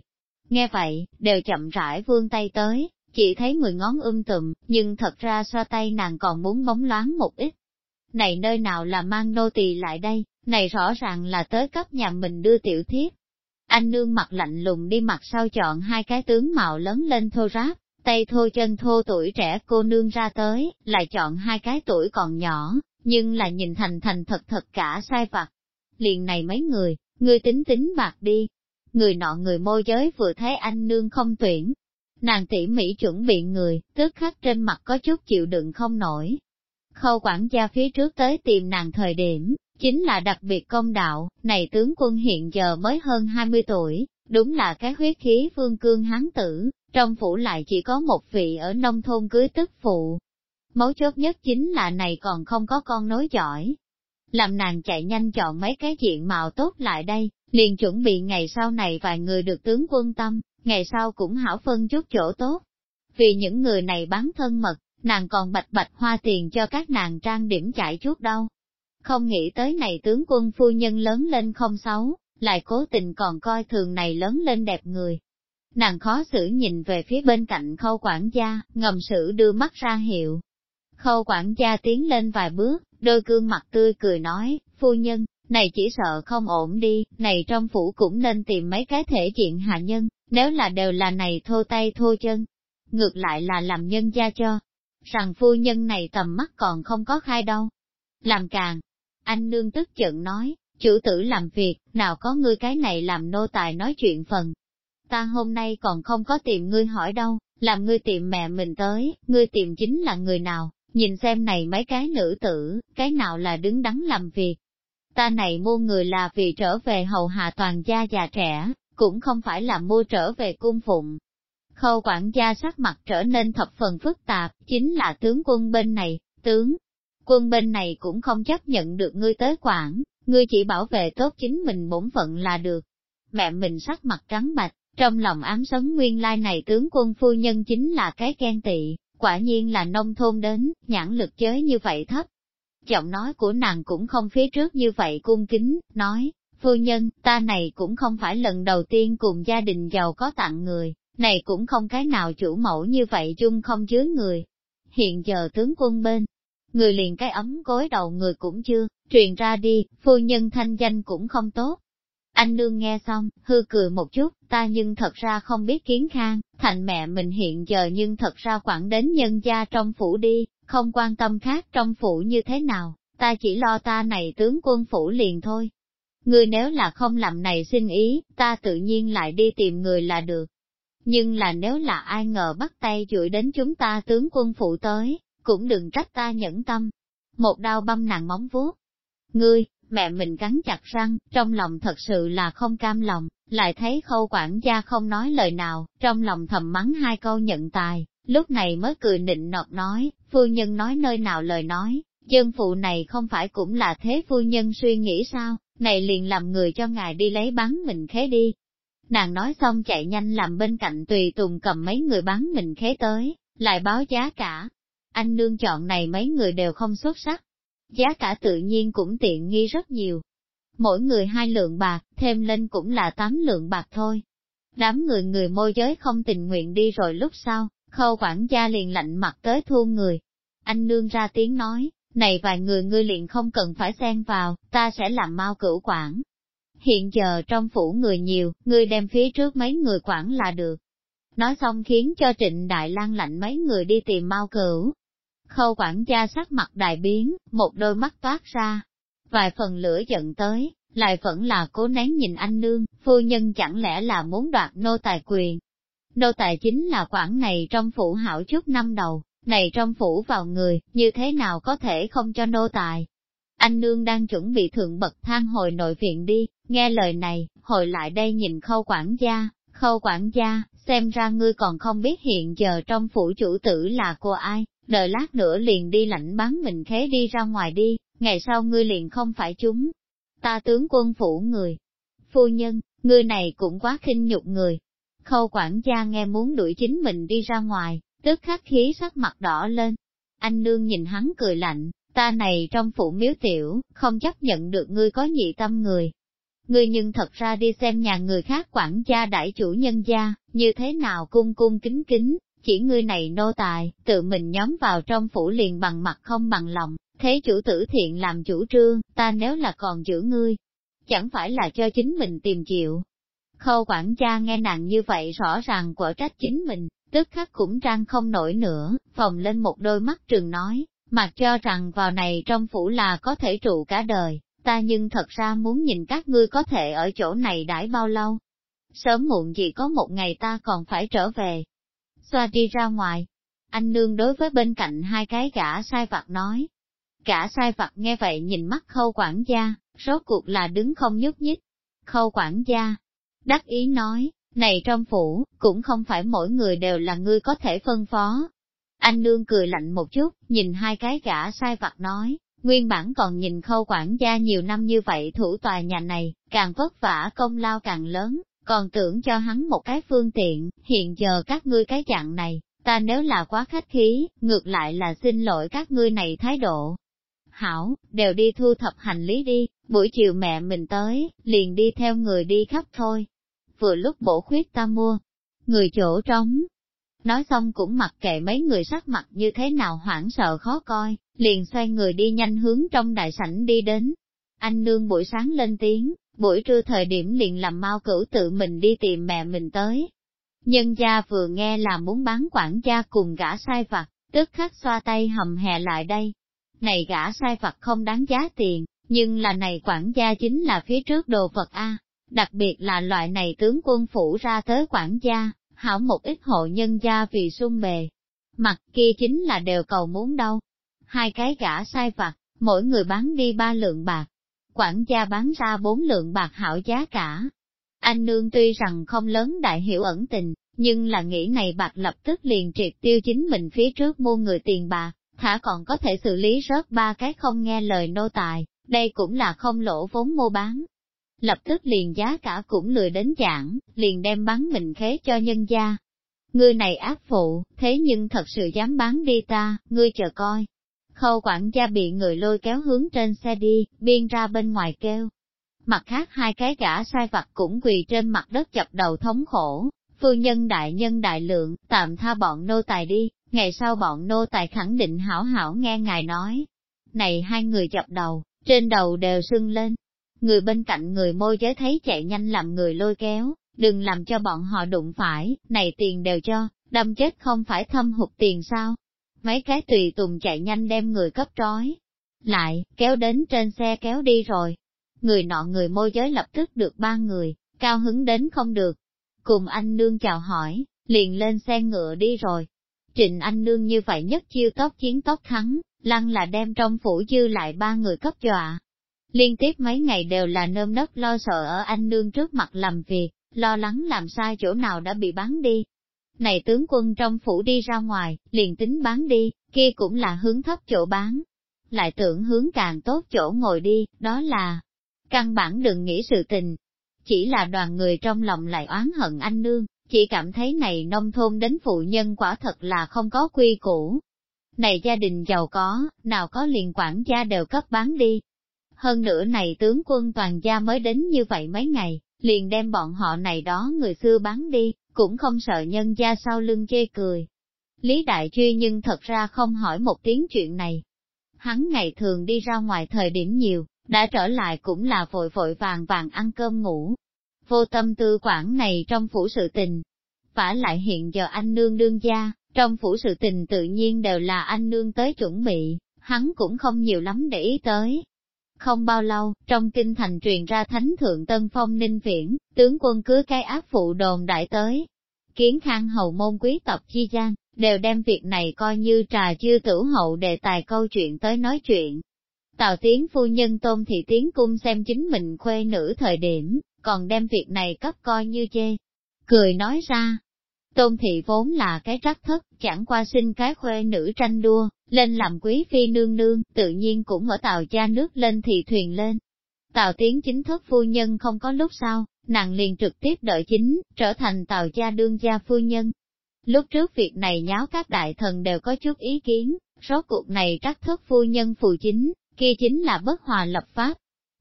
Speaker 1: Nghe vậy, đều chậm rãi vương tay tới, chỉ thấy mười ngón um tùm, nhưng thật ra xoa tay nàng còn muốn bóng loáng một ít này nơi nào là mang nô tỳ lại đây, này rõ ràng là tới cấp nhà mình đưa tiểu thiết. Anh nương mặt lạnh lùng đi mặt sau chọn hai cái tướng mạo lớn lên thô ráp, tay thô chân thô tuổi trẻ cô nương ra tới, lại chọn hai cái tuổi còn nhỏ, nhưng là nhìn thành thành thật thật cả sai vặt. Liền này mấy người, người tính tính bạc đi. Người nọ người môi giới vừa thấy anh nương không tuyển. Nàng tỉ mỉ chuẩn bị người, tức khắc trên mặt có chút chịu đựng không nổi, khâu quản gia phía trước tới tìm nàng thời điểm, chính là đặc biệt công đạo, này tướng quân hiện giờ mới hơn 20 tuổi, đúng là cái huyết khí vương cương hán tử, trong phủ lại chỉ có một vị ở nông thôn cưới tức phụ. Mấu chốt nhất chính là này còn không có con nối giỏi. Làm nàng chạy nhanh chọn mấy cái diện mạo tốt lại đây, liền chuẩn bị ngày sau này vài người được tướng quân tâm, ngày sau cũng hảo phân chút chỗ tốt. Vì những người này bán thân mật, nàng còn bạch bạch hoa tiền cho các nàng trang điểm chạy chút đâu. Không nghĩ tới này tướng quân phu nhân lớn lên không xấu, lại cố tình còn coi thường này lớn lên đẹp người. Nàng khó xử nhìn về phía bên cạnh khâu quản gia, ngầm sử đưa mắt ra hiệu. Khâu quản gia tiến lên vài bước, đôi gương mặt tươi cười nói, phu nhân, này chỉ sợ không ổn đi, này trong phủ cũng nên tìm mấy cái thể diện hạ nhân, nếu là đều là này thô tay thô chân. ngược lại là làm nhân gia cho. Rằng phu nhân này tầm mắt còn không có khai đâu. Làm càng, anh nương tức giận nói, chủ tử làm việc, nào có ngươi cái này làm nô tài nói chuyện phần. Ta hôm nay còn không có tìm ngươi hỏi đâu, làm ngươi tìm mẹ mình tới, ngươi tìm chính là người nào, nhìn xem này mấy cái nữ tử, cái nào là đứng đắn làm việc. Ta này mua người là vì trở về hầu hạ toàn gia già trẻ, cũng không phải là mua trở về cung phụng. Khâu quản gia sắc mặt trở nên thập phần phức tạp, chính là tướng quân bên này, tướng. Quân bên này cũng không chấp nhận được ngươi tới quản, ngươi chỉ bảo vệ tốt chính mình bổn phận là được. Mẹ mình sắc mặt trắng bạch, trong lòng ám sấn nguyên lai này tướng quân phu nhân chính là cái ghen tị, quả nhiên là nông thôn đến, nhãn lực chới như vậy thấp. Giọng nói của nàng cũng không phía trước như vậy cung kính, nói, phu nhân, ta này cũng không phải lần đầu tiên cùng gia đình giàu có tặng người, này cũng không cái nào chủ mẫu như vậy chung không chứa người. Hiện giờ tướng quân bên, người liền cái ấm gối đầu người cũng chưa, truyền ra đi, phu nhân thanh danh cũng không tốt. Anh nương nghe xong, hư cười một chút, ta nhưng thật ra không biết kiến khang, thành mẹ mình hiện giờ nhưng thật ra quản đến nhân gia trong phủ đi, không quan tâm khác trong phủ như thế nào, ta chỉ lo ta này tướng quân phủ liền thôi. Người nếu là không làm này xin ý, ta tự nhiên lại đi tìm người là được. Nhưng là nếu là ai ngờ bắt tay chửi đến chúng ta tướng quân phụ tới, cũng đừng trách ta nhẫn tâm. Một đau băm nàng móng vuốt. Ngươi, mẹ mình cắn chặt răng, trong lòng thật sự là không cam lòng, lại thấy khâu quản gia không nói lời nào, trong lòng thầm mắng hai câu nhận tài, lúc này mới cười nịnh nọt nói, phu nhân nói nơi nào lời nói, dân phụ này không phải cũng là thế phu nhân suy nghĩ sao, này liền làm người cho ngài đi lấy bắn mình khế đi. Nàng nói xong chạy nhanh làm bên cạnh tùy tùng cầm mấy người bán mình khế tới, lại báo giá cả. Anh nương chọn này mấy người đều không xuất sắc, giá cả tự nhiên cũng tiện nghi rất nhiều. Mỗi người hai lượng bạc, thêm lên cũng là tám lượng bạc thôi. Đám người người môi giới không tình nguyện đi rồi lúc sau, khâu quản gia liền lạnh mặt tới thu người. Anh nương ra tiếng nói, này vài người ngươi liền không cần phải xen vào, ta sẽ làm mau cửu quản. Hiện giờ trong phủ người nhiều, ngươi đem phía trước mấy người quản là được. Nói xong khiến cho trịnh Đại lang lạnh mấy người đi tìm mau cửu, Khâu quản gia sắc mặt đại biến, một đôi mắt toát ra. Vài phần lửa giận tới, lại vẫn là cố nén nhìn anh nương, phu nhân chẳng lẽ là muốn đoạt nô tài quyền. Nô tài chính là quản này trong phủ hảo chút năm đầu, này trong phủ vào người, như thế nào có thể không cho nô tài. Anh nương đang chuẩn bị thượng bậc thang hồi nội viện đi, nghe lời này, hồi lại đây nhìn khâu quản gia, khâu quản gia, xem ra ngươi còn không biết hiện giờ trong phủ chủ tử là cô ai, đợi lát nữa liền đi lãnh bán mình khế đi ra ngoài đi, ngày sau ngươi liền không phải chúng. Ta tướng quân phủ người. Phu nhân, ngươi này cũng quá khinh nhục người. Khâu quản gia nghe muốn đuổi chính mình đi ra ngoài, tức khắc khí sắc mặt đỏ lên. Anh nương nhìn hắn cười lạnh, ta này trong phủ miếu tiểu, không chấp nhận được ngươi có nhị tâm người. Ngươi nhưng thật ra đi xem nhà người khác quản gia đại chủ nhân gia, như thế nào cung cung kính kính, chỉ ngươi này nô tài, tự mình nhóm vào trong phủ liền bằng mặt không bằng lòng, thế chủ tử thiện làm chủ trương, ta nếu là còn giữ ngươi, chẳng phải là cho chính mình tìm chịu. Khâu quản gia nghe nàng như vậy rõ ràng quở trách chính mình, tức khắc cũng trang không nổi nữa, phòng lên một đôi mắt trường nói, mặc cho rằng vào này trong phủ là có thể trụ cả đời, ta nhưng thật ra muốn nhìn các ngươi có thể ở chỗ này đãi bao lâu. Sớm muộn gì có một ngày ta còn phải trở về, xoa đi ra ngoài. Anh nương đối với bên cạnh hai cái gã sai vặt nói. Gã sai vặt nghe vậy nhìn mắt khâu quản gia, rốt cuộc là đứng không nhúc nhích. Khâu quản gia, đắc ý nói, này trong phủ, cũng không phải mỗi người đều là ngươi có thể phân phó. Anh nương cười lạnh một chút, nhìn hai cái gã sai vặt nói, nguyên bản còn nhìn khâu quản gia nhiều năm như vậy thủ tòa nhà này, càng vất vả công lao càng lớn, còn tưởng cho hắn một cái phương tiện, hiện giờ các ngươi cái dạng này, ta nếu là quá khách khí, ngược lại là xin lỗi các ngươi này thái độ. Hảo, đều đi thu thập hành lý đi, buổi chiều mẹ mình tới, liền đi theo người đi khắp thôi. Vừa lúc bổ khuyết ta mua, người chỗ trống. Nói xong cũng mặc kệ mấy người sắc mặt như thế nào hoảng sợ khó coi, liền xoay người đi nhanh hướng trong đại sảnh đi đến. Anh nương buổi sáng lên tiếng, buổi trưa thời điểm liền làm mau cửu tự mình đi tìm mẹ mình tới. Nhân gia vừa nghe là muốn bán quản gia cùng gã sai vặt, tức khắc xoa tay hầm hè lại đây. Này gã sai vặt không đáng giá tiền, nhưng là này quản gia chính là phía trước đồ vật A, đặc biệt là loại này tướng quân phủ ra tới quản gia, hảo một ít hộ nhân gia vì sung bề. Mặt kia chính là đều cầu muốn đâu. Hai cái gã sai vặt, mỗi người bán đi ba lượng bạc. Quản gia bán ra bốn lượng bạc hảo giá cả. Anh nương tuy rằng không lớn đại hiểu ẩn tình, nhưng là nghĩ này bạc lập tức liền triệt tiêu chính mình phía trước mua người tiền bạc, thả còn có thể xử lý rớt ba cái không nghe lời nô tài, đây cũng là không lỗ vốn mua bán. Lập tức liền giá cả cũng lười đến giảng, liền đem bán mình khế cho nhân gia. Ngươi này ác phụ, thế nhưng thật sự dám bán đi ta, ngươi chờ coi. Khâu quản gia bị người lôi kéo hướng trên xe đi, biên ra bên ngoài kêu. Mặt khác hai cái gã sai vặt cũng quỳ trên mặt đất chập đầu thống khổ, phu nhân đại nhân đại lượng, tạm tha bọn nô tài đi, ngày sau bọn nô tài khẳng định hảo hảo nghe ngài nói. Này hai người chập đầu, trên đầu đều sưng lên. Người bên cạnh người môi giới thấy chạy nhanh làm người lôi kéo, đừng làm cho bọn họ đụng phải, này tiền đều cho, đâm chết không phải thâm hụt tiền sao. Mấy cái tùy tùng chạy nhanh đem người cấp trói, lại, kéo đến trên xe kéo đi rồi. Người nọ người môi giới lập tức được ba người, cao hứng đến không được. Cùng anh nương chào hỏi, liền lên xe ngựa đi rồi. Trịnh anh nương như vậy nhất chiêu tóc chiến tóc thắng, lăng là đem trong phủ dư lại ba người cấp dọa. Liên tiếp mấy ngày đều là nơm nớp lo sợ ở anh nương trước mặt làm việc, lo lắng làm sai chỗ nào đã bị bán đi. Này tướng quân trong phủ đi ra ngoài, liền tính bán đi, kia cũng là hướng thấp chỗ bán. Lại tưởng hướng càng tốt chỗ ngồi đi, đó là căn bản đừng nghĩ sự tình. Chỉ là đoàn người trong lòng lại oán hận anh nương, chỉ cảm thấy này nông thôn đến phụ nhân quả thật là không có quy củ, này gia đình giàu có, nào có liền quản gia đều cấp bán đi. Hơn nữa này tướng quân toàn gia mới đến như vậy mấy ngày, liền đem bọn họ này đó người xưa bán đi, cũng không sợ nhân gia sau lưng chê cười. Lý Đại Truy nhưng thật ra không hỏi một tiếng chuyện này. Hắn ngày thường đi ra ngoài thời điểm nhiều, đã trở lại cũng là vội vội vàng vàng ăn cơm ngủ. Vô tâm tư quản này trong phủ sự tình. vả lại hiện giờ anh nương đương gia, trong phủ sự tình tự nhiên đều là anh nương tới chuẩn bị, hắn cũng không nhiều lắm để ý tới. Không bao lâu, trong kinh thành truyền ra thánh thượng tân phong ninh viễn, tướng quân cứ cái áp phụ đồn đại tới. Kiến khang hầu môn quý tộc chi gian, đều đem việc này coi như trà chư tử hậu đề tài câu chuyện tới nói chuyện. Tào Tiến phu nhân tôn thị tiến cung xem chính mình khuê nữ thời điểm, còn đem việc này cấp coi như chê. Cười nói ra, Tôn thị vốn là cái rắc thất, chẳng qua sinh cái khuê nữ tranh đua, lên làm quý phi nương nương, tự nhiên cũng ở tàu cha nước lên thì thuyền lên. tàu tiến chính thức phu nhân không có lúc sau, nàng liền trực tiếp đợi chính, trở thành tàu cha đương gia phu nhân. Lúc trước việc này nháo các đại thần đều có chút ý kiến, rốt cuộc này trắc thất phu nhân phù chính, kia chính là bất hòa lập pháp.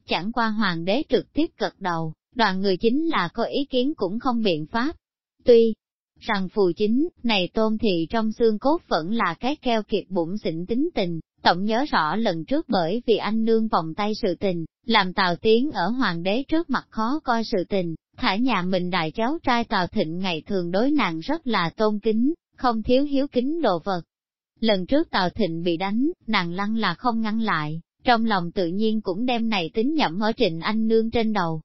Speaker 1: Chẳng qua hoàng đế trực tiếp cật đầu, đoàn người chính là có ý kiến cũng không biện pháp. Tuy, rằng phù chính, này tôn thị trong xương cốt vẫn là cái keo kiệt bụng xỉn tính tình, tổng nhớ rõ lần trước bởi vì anh nương vòng tay sự tình, làm Tào Tiến ở hoàng đế trước mặt khó coi sự tình, thả nhà mình đại cháu trai Tào Thịnh ngày thường đối nàng rất là tôn kính, không thiếu hiếu kính đồ vật. Lần trước Tào Thịnh bị đánh, nàng lăng là không ngăn lại, trong lòng tự nhiên cũng đem này tính nhậm ở trịnh anh nương trên đầu.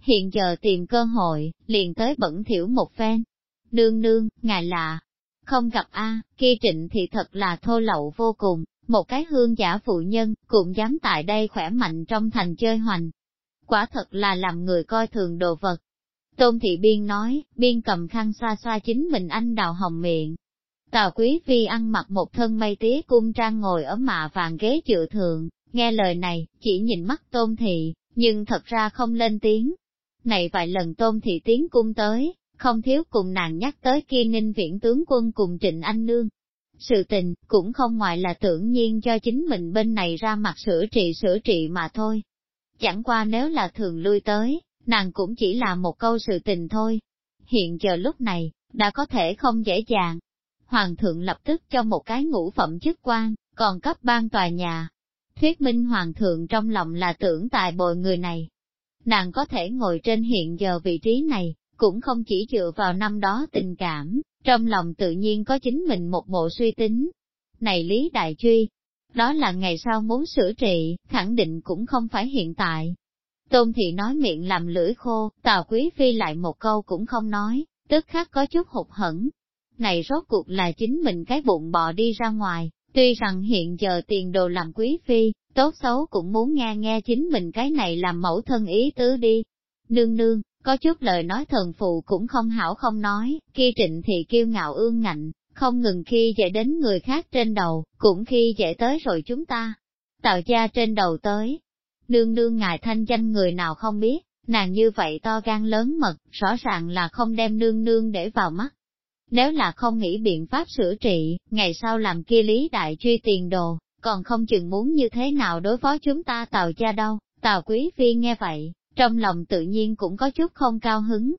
Speaker 1: Hiện giờ tìm cơ hội, liền tới bẩn thiểu một phen, Nương nương, ngài lạ, không gặp a kia trịnh thì thật là thô lậu vô cùng, một cái hương giả phụ nhân, cũng dám tại đây khỏe mạnh trong thành chơi hoành. Quả thật là làm người coi thường đồ vật. Tôn thị biên nói, biên cầm khăn xoa xoa chính mình anh đào hồng miệng. Tào quý phi ăn mặc một thân mây tía cung trang ngồi ở mạ vàng ghế chữa thượng, nghe lời này, chỉ nhìn mắt tôn thị, nhưng thật ra không lên tiếng. Này vài lần tôn thị tiến cung tới, không thiếu cùng nàng nhắc tới kia ninh viễn tướng quân cùng trịnh anh nương. Sự tình, cũng không ngoài là tưởng nhiên cho chính mình bên này ra mặt sửa trị sửa trị mà thôi. Chẳng qua nếu là thường lui tới, nàng cũng chỉ là một câu sự tình thôi. Hiện giờ lúc này, đã có thể không dễ dàng. Hoàng thượng lập tức cho một cái ngũ phẩm chức quan, còn cấp ban tòa nhà. Thuyết minh hoàng thượng trong lòng là tưởng tài bồi người này. Nàng có thể ngồi trên hiện giờ vị trí này, cũng không chỉ dựa vào năm đó tình cảm, trong lòng tự nhiên có chính mình một bộ suy tính. Này Lý Đại Truy, đó là ngày sau muốn sửa trị, khẳng định cũng không phải hiện tại. Tôn Thị nói miệng làm lưỡi khô, Tào Quý Phi lại một câu cũng không nói, tức khắc có chút hụt hẫng. Này rốt cuộc là chính mình cái bụng bò đi ra ngoài, tuy rằng hiện giờ tiền đồ làm Quý Phi, tốt xấu cũng muốn nghe nghe chính mình cái này làm mẫu thân ý tứ đi. Nương nương, có chút lời nói thần phụ cũng không hảo không nói, khi trịnh thì kiêu ngạo ương ngạnh, không ngừng khi dễ đến người khác trên đầu, cũng khi dễ tới rồi chúng ta. Tạo cha trên đầu tới. Nương nương ngài thanh danh người nào không biết, nàng như vậy to gan lớn mật, rõ ràng là không đem nương nương để vào mắt. Nếu là không nghĩ biện pháp sửa trị, ngày sau làm kia lý đại truy tiền đồ, còn không chừng muốn như thế nào đối phó chúng ta tào cha đâu. Tào quý phi nghe vậy, trong lòng tự nhiên cũng có chút không cao hứng.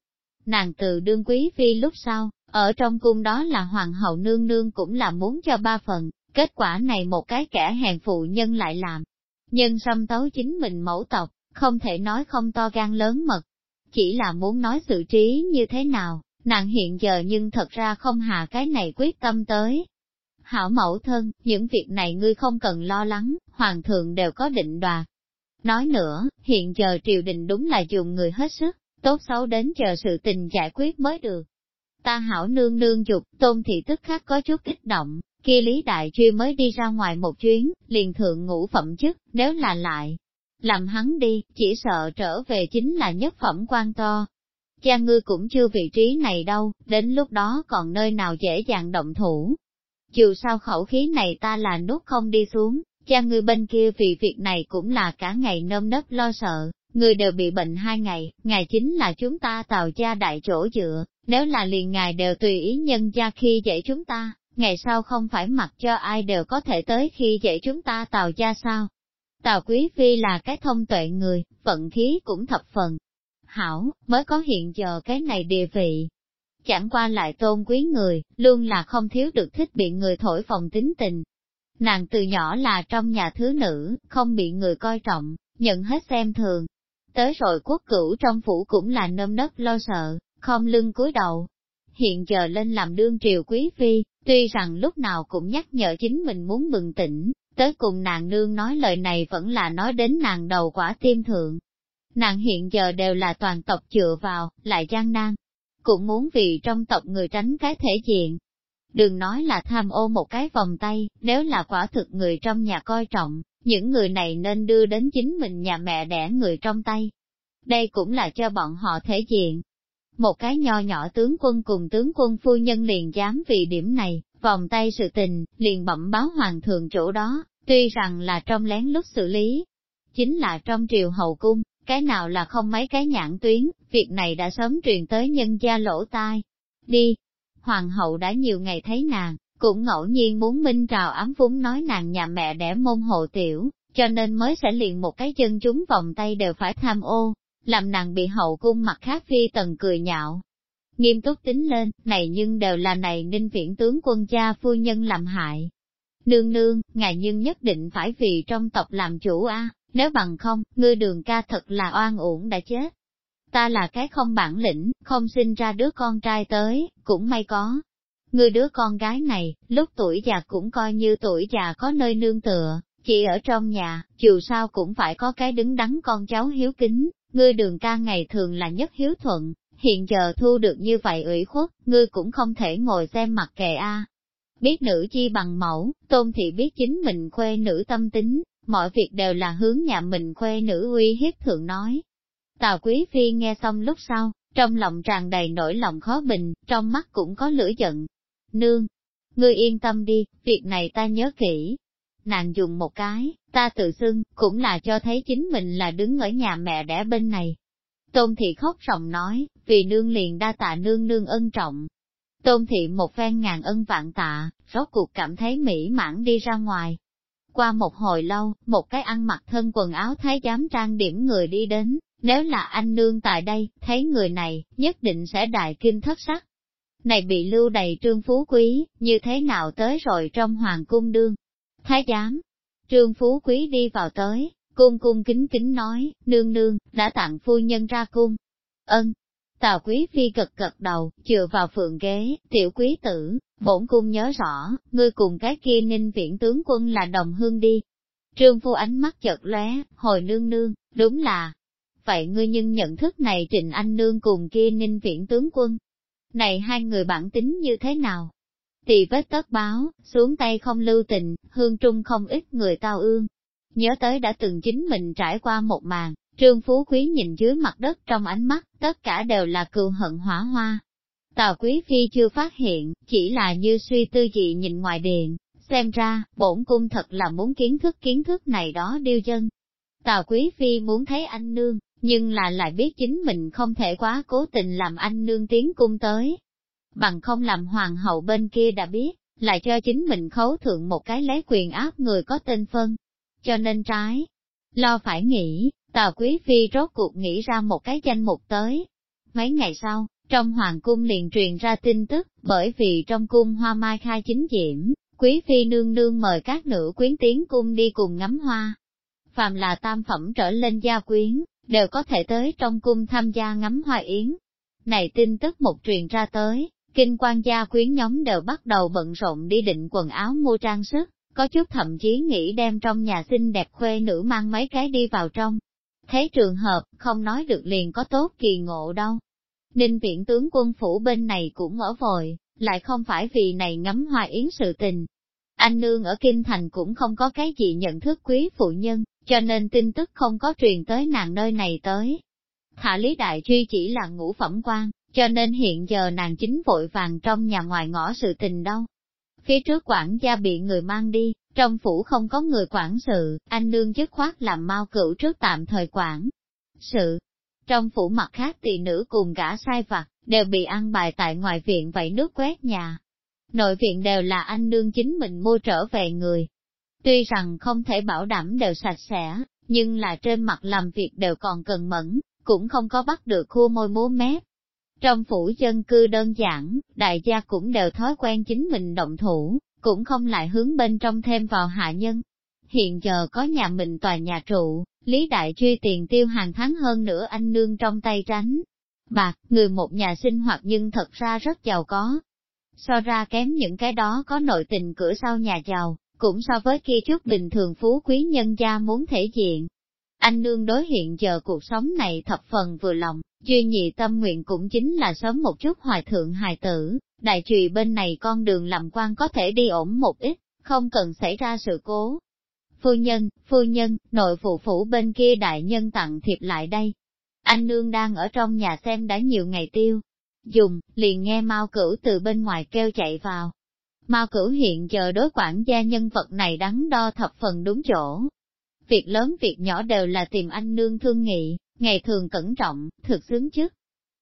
Speaker 1: Nàng từ đương quý phi lúc sau, ở trong cung đó là hoàng hậu nương nương cũng là muốn cho ba phần, kết quả này một cái kẻ hèn phụ nhân lại làm. Nhân xâm tấu chính mình mẫu tộc, không thể nói không to gan lớn mật, chỉ là muốn nói sự trí như thế nào, nàng hiện giờ nhưng thật ra không hạ cái này quyết tâm tới. Hảo mẫu thân, những việc này ngươi không cần lo lắng, hoàng thượng đều có định đoạt. Nói nữa, hiện giờ triều đình đúng là dùng người hết sức, tốt xấu đến chờ sự tình giải quyết mới được. Ta hảo nương nương dục, tôn thị tức khắc có chút kích động, kia Lý Đại Truy mới đi ra ngoài một chuyến, liền thượng ngũ phẩm chức, nếu là lại. Làm hắn đi, chỉ sợ trở về chính là nhất phẩm quan to. Cha ngư cũng chưa vị trí này đâu, đến lúc đó còn nơi nào dễ dàng động thủ. Dù sao khẩu khí này ta là nuốt không đi xuống, cha ngươi bên kia vì việc này cũng là cả ngày nơm nớp lo sợ, người đều bị bệnh hai ngày, ngày chính là chúng ta tàu cha đại chỗ dựa, nếu là liền ngài đều tùy ý nhân gia khi dễ chúng ta, ngày sau không phải mặc cho ai đều có thể tới khi dễ chúng ta tàu cha sao. Tào Quý Phi là cái thông tuệ người, vận khí cũng thập phần. Hảo, mới có hiện giờ cái này địa vị. Chẳng qua lại tôn quý người, luôn là không thiếu được thích bị người thổi phòng tính tình. Nàng từ nhỏ là trong nhà thứ nữ, không bị người coi trọng, nhận hết xem thường. Tới rồi quốc cửu trong phủ cũng là nơm nớp lo sợ, không lưng cúi đầu. Hiện giờ lên làm đương triều quý phi, tuy rằng lúc nào cũng nhắc nhở chính mình muốn bừng tỉnh, tới cùng nàng nương nói lời này vẫn là nói đến nàng đầu quả tim thượng. Nàng hiện giờ đều là toàn tộc chừa vào, lại gian nan, cũng muốn vì trong tộc người tránh cái thể diện. Đừng nói là tham ô một cái vòng tay, nếu là quả thực người trong nhà coi trọng, những người này nên đưa đến chính mình nhà mẹ đẻ người trong tay. Đây cũng là cho bọn họ thể diện, một cái nho nhỏ tướng quân cùng tướng quân phu nhân liền dám vì điểm này, vòng tay sự tình, liền bẩm báo hoàng thượng chỗ đó, tuy rằng là trong lén lút xử lý. Chính là trong triều hậu cung, cái nào là không mấy cái nhãn tuyến, việc này đã sớm truyền tới nhân gia lỗ tai. Đi! Hoàng hậu đã nhiều ngày thấy nàng, cũng ngẫu nhiên muốn minh trào ám vúng nói nàng nhà mẹ đẻ môn hộ tiểu, cho nên mới sẽ liền một cái chân chúng vòng tay đều phải tham ô làm nàng bị hậu cung mặt khác phi tần cười nhạo. Nghiêm túc tính lên, này nhưng đều là này ninh viễn tướng quân cha phu nhân làm hại. Nương nương, ngài nhưng nhất định phải vì trong tộc làm chủ a nếu bằng không, ngươi đường ca thật là oan uổng đã chết. Ta là cái không bản lĩnh, không sinh ra đứa con trai tới, cũng may có. người đứa con gái này, lúc tuổi già cũng coi như tuổi già có nơi nương tựa, chỉ ở trong nhà, dù sao cũng phải có cái đứng đắn con cháu hiếu kính, ngươi đường ca ngày thường là nhất hiếu thuận, hiện giờ thu được như vậy ủy khuất, ngươi cũng không thể ngồi xem mặt kệ a. Biết nữ chi bằng mẫu, tôn thị biết chính mình khuê nữ tâm tính, mọi việc đều là hướng nhà mình khuê nữ uy hiếp thường nói. Tào quý phi nghe xong lúc sau, trong lòng tràn đầy nỗi lòng khó bình, trong mắt cũng có lửa giận. Nương, ngươi yên tâm đi, việc này ta nhớ kỹ, nàng dùng một cái, ta tự xưng, cũng là cho thấy chính mình là đứng ở nhà mẹ đẻ bên này. Tôn thị khóc ròng nói, vì nương liền đa tạ nương nương ân trọng. Tôn thị một phen ngàn ân vạn tạ, rốt cuộc cảm thấy mỹ mãn đi ra ngoài. Qua một hồi lâu, một cái ăn mặc thân quần áo thái giám trang điểm người đi đến, nếu là anh nương tại đây, thấy người này, nhất định sẽ đại kinh thất sắc. Này bị lưu đầy trương phú quý, như thế nào tới rồi trong hoàng cung đương, Thái giám, trương phú quý đi vào tới, cung cung kính kính nói, nương nương, đã tặng phu nhân ra cung. Ân, Tào quý phi cật cật đầu, chừa vào phượng ghế, tiểu quý tử, bổn cung nhớ rõ, ngươi cùng cái kia ninh viện tướng quân là đồng hương đi. Trương phu ánh mắt chợt lóe, hồi nương nương, đúng là. Vậy ngươi nhưng nhận thức này Trịnh Anh Nương cùng kia ninh viện tướng quân. Này hai người bản tính như thế nào? Tỳ vết tất báo, xuống tay không lưu tình, hương trung không ít người tao ương. Nhớ tới đã từng chính mình trải qua một màn, trương phú quý nhìn dưới mặt đất trong ánh mắt, tất cả đều là cừu hận hỏa hoa. Tào quý phi chưa phát hiện, chỉ là như suy tư dị nhìn ngoài điện, xem ra, bổn cung thật là muốn kiến thức kiến thức này đó điêu chân. Tào quý phi muốn thấy anh nương, nhưng là lại biết chính mình không thể quá cố tình làm anh nương tiến cung tới, bằng không làm hoàng hậu bên kia đã biết, lại cho chính mình khấu thượng một cái lấy quyền áp người có tên phân. Cho nên trái, lo phải nghĩ, Tào Quý Phi rốt cuộc nghĩ ra một cái danh mục tới. Mấy ngày sau, trong hoàng cung liền truyền ra tin tức, bởi vì trong cung hoa mai khai chính diễm, Quý Phi nương nương mời các nữ quyến tiến cung đi cùng ngắm hoa. Phàm là tam phẩm trở lên gia quyến, đều có thể tới trong cung tham gia ngắm hoa yến. Này tin tức một truyền ra tới, Kinh quan gia quyến nhóm đều bắt đầu bận rộn đi định quần áo mua trang sức, có chút thậm chí nghĩ đem trong nhà xinh đẹp khuê nữ mang mấy cái đi vào trong. Thế trường hợp, không nói được liền có tốt kỳ ngộ đâu. Ninh viện tướng quân phủ bên này cũng ở vội, lại không phải vì này ngắm hoa yến sự tình. Anh nương ở Kinh Thành cũng không có cái gì nhận thức quý phụ nhân, cho nên tin tức không có truyền tới nàng nơi này tới. Hạ Lý Đại Truy chỉ là ngũ phẩm quan, cho nên hiện giờ nàng chính vội vàng trong nhà ngoài ngõ sự tình đâu. Phía trước quản gia bị người mang đi, trong phủ không có người quản sự, anh nương chức khoát làm mau cửu trước tạm thời quản. Sự, trong phủ mặt khác tỷ nữ cùng cả sai vặt, đều bị ăn bài tại ngoài viện vậy nước quét nhà. Nội viện đều là anh nương chính mình mua trở về người. Tuy rằng không thể bảo đảm đều sạch sẽ, nhưng là trên mặt làm việc đều còn cần mẫn, cũng không có bắt được khua môi múa mép. Trong phủ dân cư đơn giản, đại gia cũng đều thói quen chính mình động thủ, cũng không lại hướng bên trong thêm vào hạ nhân. Hiện giờ có nhà mình tòa nhà trụ, Lý Đại Truy tiền tiêu hàng tháng hơn nữa anh nương trong tay tránh. Bạc, người một nhà sinh hoạt nhưng thật ra rất giàu có. So ra kém những cái đó có nội tình cửa sau nhà giàu, cũng so với kia chút bình thường phú quý nhân gia muốn thể diện, anh nương đối hiện giờ cuộc sống này thập phần vừa lòng, duy nhị tâm nguyện cũng chính là sớm một chút hoài thượng hài tử, đại trùy bên này con đường làm quan có thể đi ổn một ít, không cần xảy ra sự cố. Phu nhân, phu nhân, nội phụ phủ bên kia đại nhân tặng thiệp lại đây. Anh nương đang ở trong nhà xem đã nhiều ngày tiêu. Dùng, liền nghe mau cửu từ bên ngoài kêu chạy vào. Mao cửu hiện giờ đối quản gia nhân vật này đắn đo thập phần đúng chỗ, việc lớn việc nhỏ đều là tìm anh nương thương nghị, ngày thường cẩn trọng, thực sướng chức.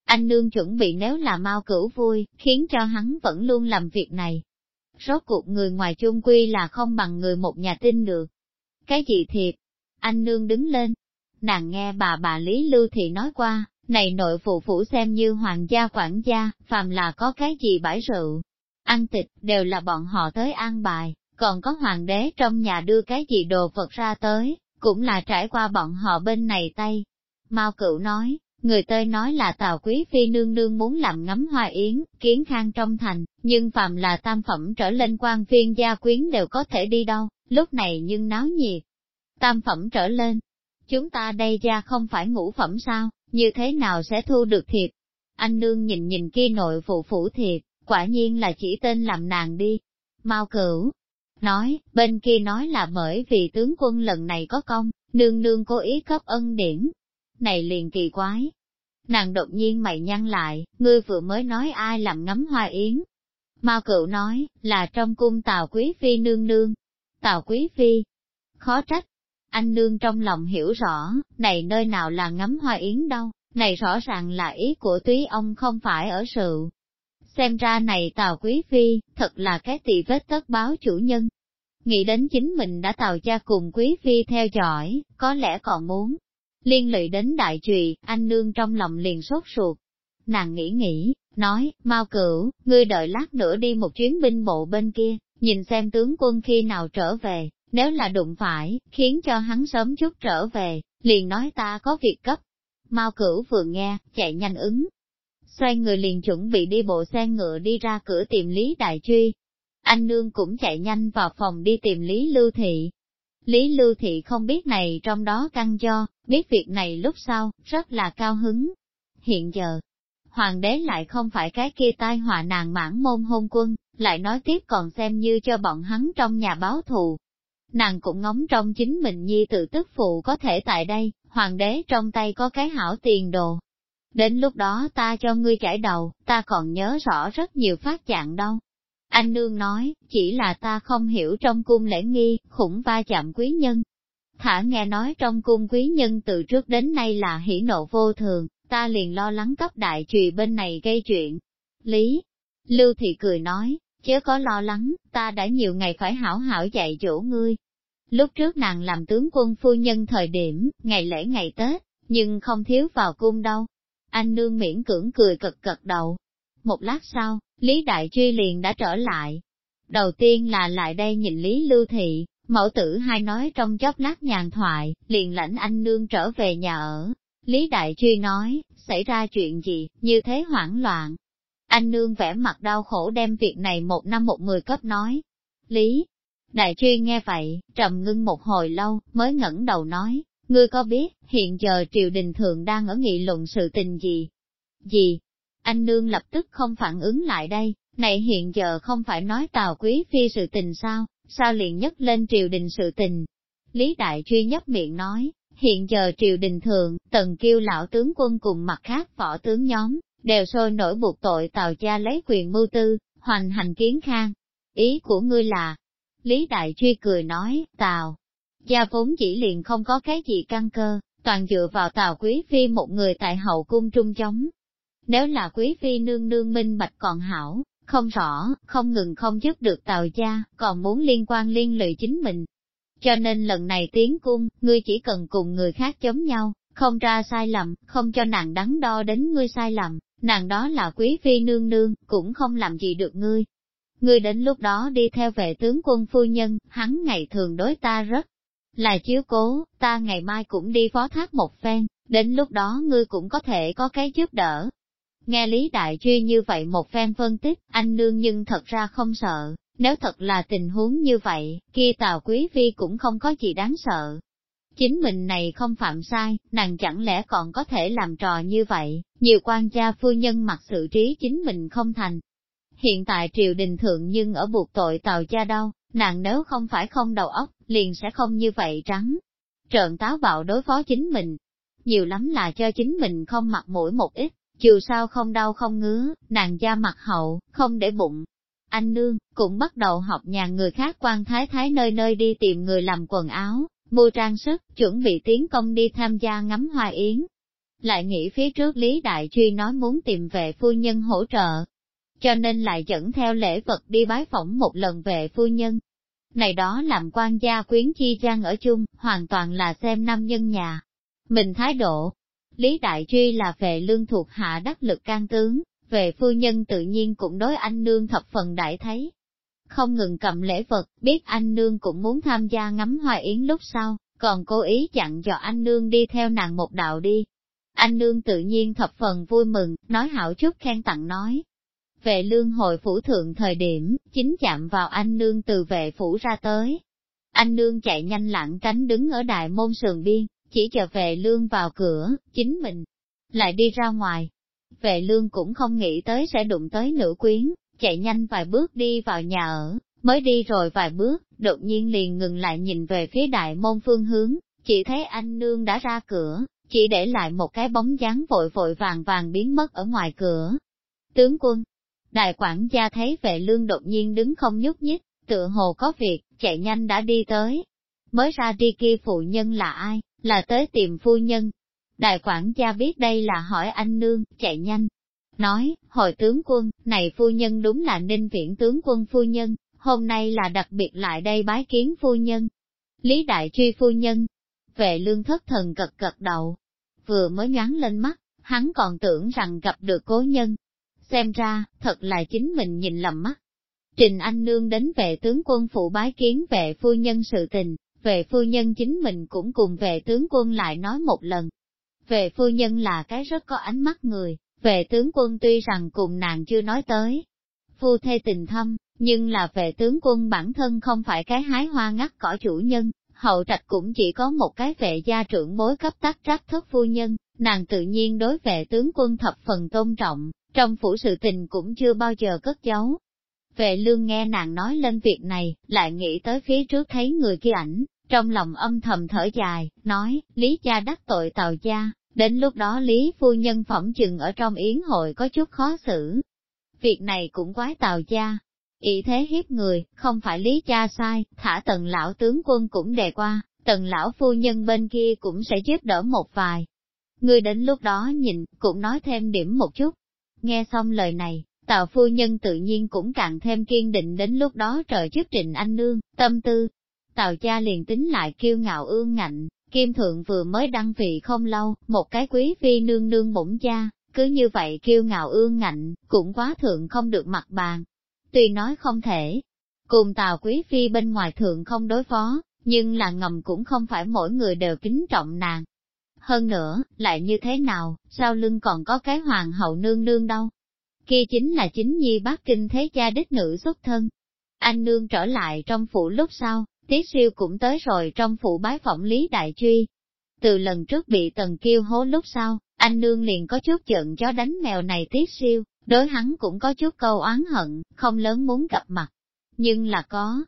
Speaker 1: Anh nương chuẩn bị nếu là mau cửu vui, khiến cho hắn vẫn luôn làm việc này. Rốt cuộc người ngoài chung quy là không bằng người một nhà tin được. Cái gì thiệt? Anh nương đứng lên. Nàng nghe bà bà Lý Lưu Thị nói qua, này nội phụ phủ xem như hoàng gia quản gia, phàm là có cái gì bãi rượu, ăn tịch, đều là bọn họ tới an bài còn có hoàng đế trong nhà đưa cái gì đồ vật ra tới, cũng là trải qua bọn họ bên này tay. Mao cựu nói, người tơi nói là tào quý phi nương nương muốn làm ngắm hoa yến, kiến khang trong thành, nhưng phạm là tam phẩm trở lên quan viên gia quyến đều có thể đi đâu, lúc này nhưng náo nhiệt. Tam phẩm trở lên, chúng ta đây ra không phải ngũ phẩm sao, như thế nào sẽ thu được thiệp? Anh nương nhìn nhìn kia nội phụ phủ thiệp, quả nhiên là chỉ tên làm nàng đi. Mao cửu, nói, bên kia nói là bởi vì tướng quân lần này có công, nương nương cố ý cấp ân điển. Này liền kỳ quái. Nàng đột nhiên mày nhăn lại, ngươi vừa mới nói ai làm ngắm hoa yến. Mao cựu nói, là trong cung tào quý phi nương nương. Tào quý phi, khó trách. Anh nương trong lòng hiểu rõ, này nơi nào là ngắm hoa yến đâu, này rõ ràng là ý của túy ông không phải ở sự, xem ra này Tào Quý Phi, thật là cái tỳ vết tất báo chủ nhân. Nghĩ đến chính mình đã tào cha cùng Quý Phi theo dõi, có lẽ còn muốn. Liên lụy đến đại trùy, anh nương trong lòng liền sốt ruột. Nàng nghĩ nghĩ, nói, mau cửu, ngươi đợi lát nữa đi một chuyến binh bộ bên kia, nhìn xem tướng quân khi nào trở về, nếu là đụng phải, khiến cho hắn sớm chút trở về, liền nói ta có việc cấp. Mao cửu vừa nghe, chạy nhanh ứng, xoay người liền chuẩn bị đi bộ xe ngựa đi ra cửa tìm Lý Đại Truy. Anh nương cũng chạy nhanh vào phòng đi tìm Lý Lưu Thị. Lý Lưu Thị không biết này trong đó căng do, biết việc này lúc sau, rất là cao hứng. Hiện giờ, hoàng đế lại không phải cái kia tai họa nàng mãn môn hôn quân, lại nói tiếp còn xem như cho bọn hắn trong nhà báo thù. Nàng cũng ngóng trong chính mình nhi tự tức phụ có thể tại đây, hoàng đế trong tay có cái hảo tiền đồ. Đến lúc đó ta cho ngươi chảy đầu, ta còn nhớ rõ rất nhiều phát trạng đâu. Anh nương nói, chỉ là ta không hiểu trong cung lễ nghi, khủng va chạm quý nhân. Thả nghe nói trong cung quý nhân từ trước đến nay là hỉ nộ vô thường, ta liền lo lắng cấp đại trùy bên này gây chuyện. Lý, Lưu Thị cười nói, chớ có lo lắng, ta đã nhiều ngày phải hảo hảo dạy dỗ ngươi. Lúc trước nàng làm tướng quân phu nhân thời điểm, ngày lễ ngày Tết, nhưng không thiếu vào cung đâu. Anh nương miễn cưỡng cười cật cật đầu. Một lát sau, Lý Đại Truy liền đã trở lại. Đầu tiên là lại đây nhìn Lý Lưu Thị, mẫu tử hai nói trong chốc lát nhàn thoại, liền lãnh anh nương trở về nhà ở. Lý Đại Truy nói, xảy ra chuyện gì, như thế hoảng loạn. Anh nương vẻ mặt đau khổ đem việc này một năm một mười cấp nói. Lý, Đại Truy nghe vậy, trầm ngưng một hồi lâu, mới ngẩng đầu nói, ngươi có biết, hiện giờ triều đình thường đang ở nghị luận sự tình gì? Gì? Anh nương lập tức không phản ứng lại đây, này hiện giờ không phải nói tào quý phi sự tình sao, sao liền nhất lên triều đình sự tình? Lý Đại Truy nhấp miệng nói, hiện giờ triều đình thường, tần kiêu lão tướng quân cùng mặt khác võ tướng nhóm, đều sôi nổi buộc tội tào cha lấy quyền mưu tư, hoành hành kiến khang. Ý của ngươi là, Lý Đại Truy cười nói, tào, gia vốn chỉ liền không có cái gì căn cơ, toàn dựa vào tào quý phi một người tại hậu cung trung chống. Nếu là quý phi nương nương minh bạch còn hảo, không rõ, không ngừng không giúp được tào gia, còn muốn liên quan liên lụy chính mình, cho nên lần này tiến cung, ngươi chỉ cần cùng người khác chống nhau, không ra sai lầm, không cho nàng đắn đo đến ngươi sai lầm, nàng đó là quý phi nương nương, cũng không làm gì được ngươi. Ngươi đến lúc đó đi theo vệ tướng quân phu nhân, hắn ngày thường đối ta rất là chiếu cố, ta ngày mai cũng đi phó thác một phen, đến lúc đó ngươi cũng có thể có cái giúp đỡ. Nghe Lý Đại Truy như vậy một phen phân tích, anh nương nhưng thật ra không sợ, nếu thật là tình huống như vậy, kia Tào Quý Phi cũng không có gì đáng sợ. Chính mình này không phạm sai, nàng chẳng lẽ còn có thể làm trò như vậy, nhiều quan gia phu nhân mặc sự trí chính mình không thành. Hiện tại triều đình thượng nhưng ở buộc tội tàu cha đâu, nàng nếu không phải không đầu óc, liền sẽ không như vậy trắng. Trợn táo bạo đối phó chính mình, nhiều lắm là cho chính mình không mặc mũi một ít, dù sao không đau không ngứa, nàng da mặt hậu, không để bụng, anh nương, cũng bắt đầu học nhà người khác quan thái thái nơi nơi đi tìm người làm quần áo, mua trang sức, chuẩn bị tiến công đi tham gia ngắm hoa yến. Lại nghĩ phía trước Lý Đại Truy nói muốn tìm về phu nhân hỗ trợ, cho nên lại dẫn theo lễ vật đi bái phỏng một lần về phu nhân. Này đó làm quan gia quyến chi trang ở chung, hoàn toàn là xem nam nhân nhà. Mình thái độ, Lý Đại Truy là về lương thuộc hạ đắc lực can tướng, về phu nhân tự nhiên cũng đối anh nương thập phần đại thấy. Không ngừng cầm lễ vật, biết anh nương cũng muốn tham gia ngắm hoa yến lúc sau, còn cố ý chặn dò anh nương đi theo nàng một đạo đi. Anh nương tự nhiên thập phần vui mừng, nói hảo chút khen tặng nói. Về lương hội phủ thượng thời điểm, chính chạm vào anh nương từ vệ phủ ra tới. Anh nương chạy nhanh lặng tránh đứng ở đại môn sườn biên, chỉ chờ về lương vào cửa, chính mình lại đi ra ngoài, Vệ lương cũng không nghĩ tới sẽ đụng tới nữ quyến, chạy nhanh vài bước đi vào nhà ở, mới đi rồi vài bước, đột nhiên liền ngừng lại nhìn về phía đại môn phương hướng, chỉ thấy anh nương đã ra cửa, chỉ để lại một cái bóng dáng vội vội vàng vàng biến mất ở ngoài cửa. Tướng quân, đại quản gia thấy vệ lương đột nhiên đứng không nhúc nhích, tựa hồ có việc, chạy nhanh đã đi tới. Mới ra đi kia phụ nhân là ai, là tới tìm phu nhân, Đại quản gia biết đây là hỏi anh nương, chạy nhanh. Nói, hồi tướng quân, này phu nhân đúng là ninh viễn tướng quân phu nhân, hôm nay là đặc biệt lại đây bái kiến phu nhân. Lý đại truy phu nhân, vệ lương thất thần cật cật đầu, vừa mới nhoáng lên mắt, hắn còn tưởng rằng gặp được cố nhân. Xem ra, thật là chính mình nhìn lầm mắt. Trình Anh Nương đến vệ tướng quân phụ bái kiến vệ phu nhân sự tình, về phu nhân chính mình cũng cùng vệ tướng quân lại nói một lần, về phu nhân là cái rất có ánh mắt người, Vệ tướng quân tuy rằng cùng nàng chưa nói tới, phu thê tình thâm, nhưng là vệ tướng quân bản thân không phải cái hái hoa ngắt cỏ chủ nhân, hậu trạch cũng chỉ có một cái vệ gia trưởng bối cấp tắc trách thất phu nhân, nàng tự nhiên đối vệ tướng quân thập phần tôn trọng, trong phủ sự tình cũng chưa bao giờ cất giấu. Vệ lương nghe nàng nói lên việc này, lại nghĩ tới phía trước thấy người kia ảnh, trong lòng âm thầm thở dài, nói, Lý cha đắc tội tàu gia, đến lúc đó Lý phu nhân phỏng chừng ở trong yến hội có chút khó xử. Việc này cũng quái tàu gia, ý thế hiếp người, không phải Lý cha sai, thả tần lão tướng quân cũng đề qua, tần lão phu nhân bên kia cũng sẽ giúp đỡ một vài. Người đến lúc đó nhìn, cũng nói thêm điểm một chút. Nghe xong lời này, Tào phu nhân tự nhiên cũng càng thêm kiên định đến lúc đó trời trước trịnh anh nương, tâm tư, Tào cha liền tính lại kiêu ngạo ương ngạnh, Kim Thượng vừa mới đăng vị không lâu, một cái quý phi nương nương bổn cha, cứ như vậy kiêu ngạo ương ngạnh, cũng quá thượng không được mặt bàn. Tuy nói không thể, cùng Tào quý phi bên ngoài thượng không đối phó, nhưng là ngầm cũng không phải mỗi người đều kính trọng nàng. Hơn nữa, lại như thế nào, sau lưng còn có cái hoàng hậu nương nương đâu. Kia chính là chính nhi bác kinh thế cha đích nữ xuất thân. Anh nương trở lại trong phủ lúc sau, Tiết siêu cũng tới rồi trong phủ bái phỏng Lý Đại Truy. Từ lần trước bị tần kiêu hố lúc sau, anh nương liền có chút giận chó đánh mèo này tiết siêu, đối hắn cũng có chút câu oán hận, không lớn muốn gặp mặt. Nhưng là có,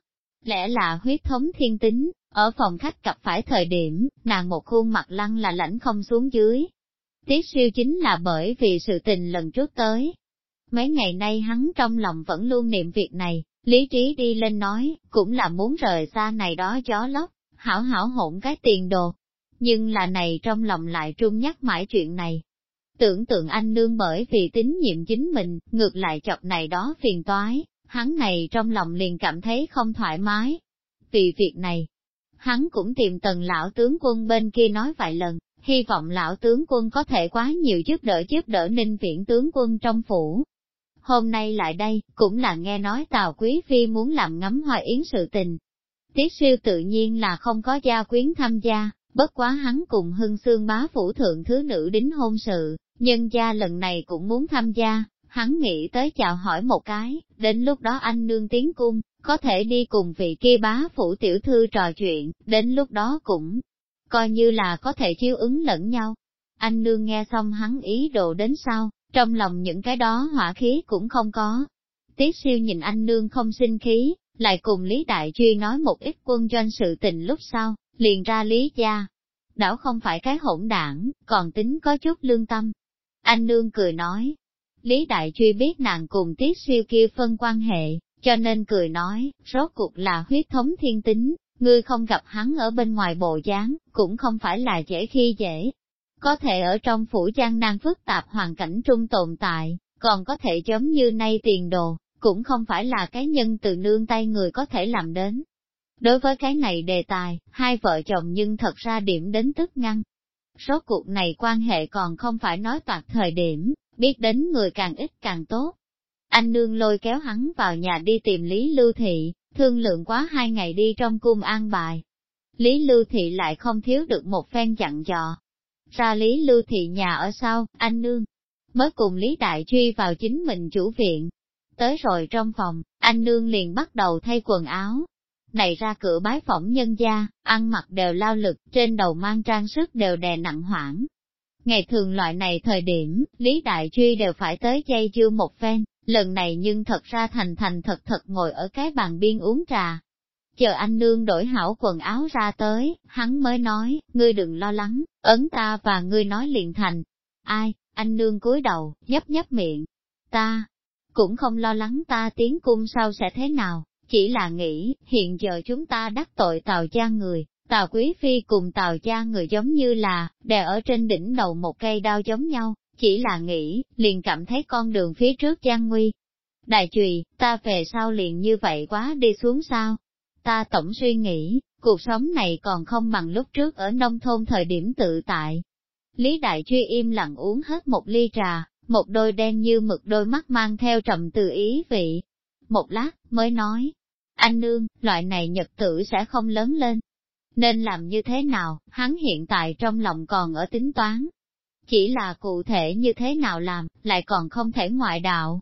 Speaker 1: lẽ là huyết thống thiên tính, ở phòng khách gặp phải thời điểm, nàng một khuôn mặt lăng là lãnh không xuống dưới. Tiết siêu chính là bởi vì sự tình lần trước tới. Mấy ngày nay hắn trong lòng vẫn luôn niệm việc này, Lý trí đi lên nói, cũng là muốn rời xa này đó chó lóc, hảo hảo hỗn cái tiền đồ. Nhưng là này trong lòng lại trung nhắc mãi chuyện này. Tưởng tượng anh nương bởi vì tín nhiệm chính mình, ngược lại chọc này đó phiền toái, hắn này trong lòng liền cảm thấy không thoải mái. Vì việc này, hắn cũng tìm tần lão tướng quân bên kia nói vài lần, hy vọng lão tướng quân có thể quá nhiều giúp đỡ giúp đỡ ninh viễn tướng quân trong phủ, hôm nay lại đây, cũng là nghe nói Tào Quý Phi muốn làm ngắm hoa yến sự tình. Tiết siêu tự nhiên là không có gia quyến tham gia, bất quá hắn cùng hưng xương bá phủ thượng thứ nữ đính hôn sự, nhân gia lần này cũng muốn tham gia, hắn nghĩ tới chào hỏi một cái, đến lúc đó anh nương tiến cung, có thể đi cùng vị kia bá phủ tiểu thư trò chuyện, đến lúc đó cũng coi như là có thể chiếu ứng lẫn nhau. Anh nương nghe xong hắn ý đồ đến sau, trong lòng những cái đó hỏa khí cũng không có. Tiết siêu nhìn anh nương không sinh khí, lại cùng Lý Đại Truy nói một ít quân doanh sự tình lúc sau, liền ra Lý gia. Đảo không phải cái hỗn đảng, còn tính có chút lương tâm. Anh nương cười nói, Lý Đại Truy biết nàng cùng Tiết siêu kia phân quan hệ, cho nên cười nói, rốt cuộc là huyết thống thiên tính, ngươi không gặp hắn ở bên ngoài bộ dáng, cũng không phải là dễ khi dễ, có thể ở trong phủ trang nan phức tạp hoàn cảnh trung tồn tại, còn có thể giống như nay tiền đồ, cũng không phải là cái nhân từ nương tay người có thể làm đến. Đối với cái này đề tài, hai vợ chồng nhưng thật ra điểm đến tức ngăn. Số cuộc này quan hệ còn không phải nói toạc thời điểm, biết đến người càng ít càng tốt. Anh nương lôi kéo hắn vào nhà đi tìm Lý Lưu Thị, thương lượng quá hai ngày đi trong cung an bài. Lý Lưu Thị lại không thiếu được một phen dặn dò, ra Lý Lưu Thị nhà ở sau, anh nương, mới cùng Lý Đại Truy vào chính mình chủ viện. Tới rồi trong phòng, anh nương liền bắt đầu thay quần áo. Này ra cửa bái phỏng nhân gia, ăn mặc đều lao lực, trên đầu mang trang sức đều đè nặng hoảng. Ngày thường loại này thời điểm, Lý Đại Truy đều phải tới dây dưa một phen, lần này nhưng thật ra thành thành thật thật ngồi ở cái bàn biên uống trà, chờ anh nương đổi hảo quần áo ra tới, hắn mới nói, ngươi đừng lo lắng, ấn ta và ngươi nói liền thành. Ai, anh nương cúi đầu, nhấp nhấp miệng. Ta, cũng không lo lắng ta tiến cung sau sẽ thế nào, chỉ là nghĩ, hiện giờ chúng ta đắc tội tào cha người, tào quý phi cùng tào cha người giống như là, đè ở trên đỉnh đầu một cây đao giống nhau, chỉ là nghĩ, liền cảm thấy con đường phía trước gian nguy. Đại trùy, ta về sau liền như vậy quá đi xuống sao, Ta tổng suy nghĩ, cuộc sống này còn không bằng lúc trước ở nông thôn thời điểm tự tại. Lý Đại Truy im lặng uống hết một ly trà, một đôi đen như mực đôi mắt mang theo trầm từ ý vị. Một lát, mới nói, anh nương, loại này nhật tử sẽ không lớn lên. Nên làm như thế nào, hắn hiện tại trong lòng còn ở tính toán. chỉ là cụ thể như thế nào làm, lại còn không thể ngoại đạo.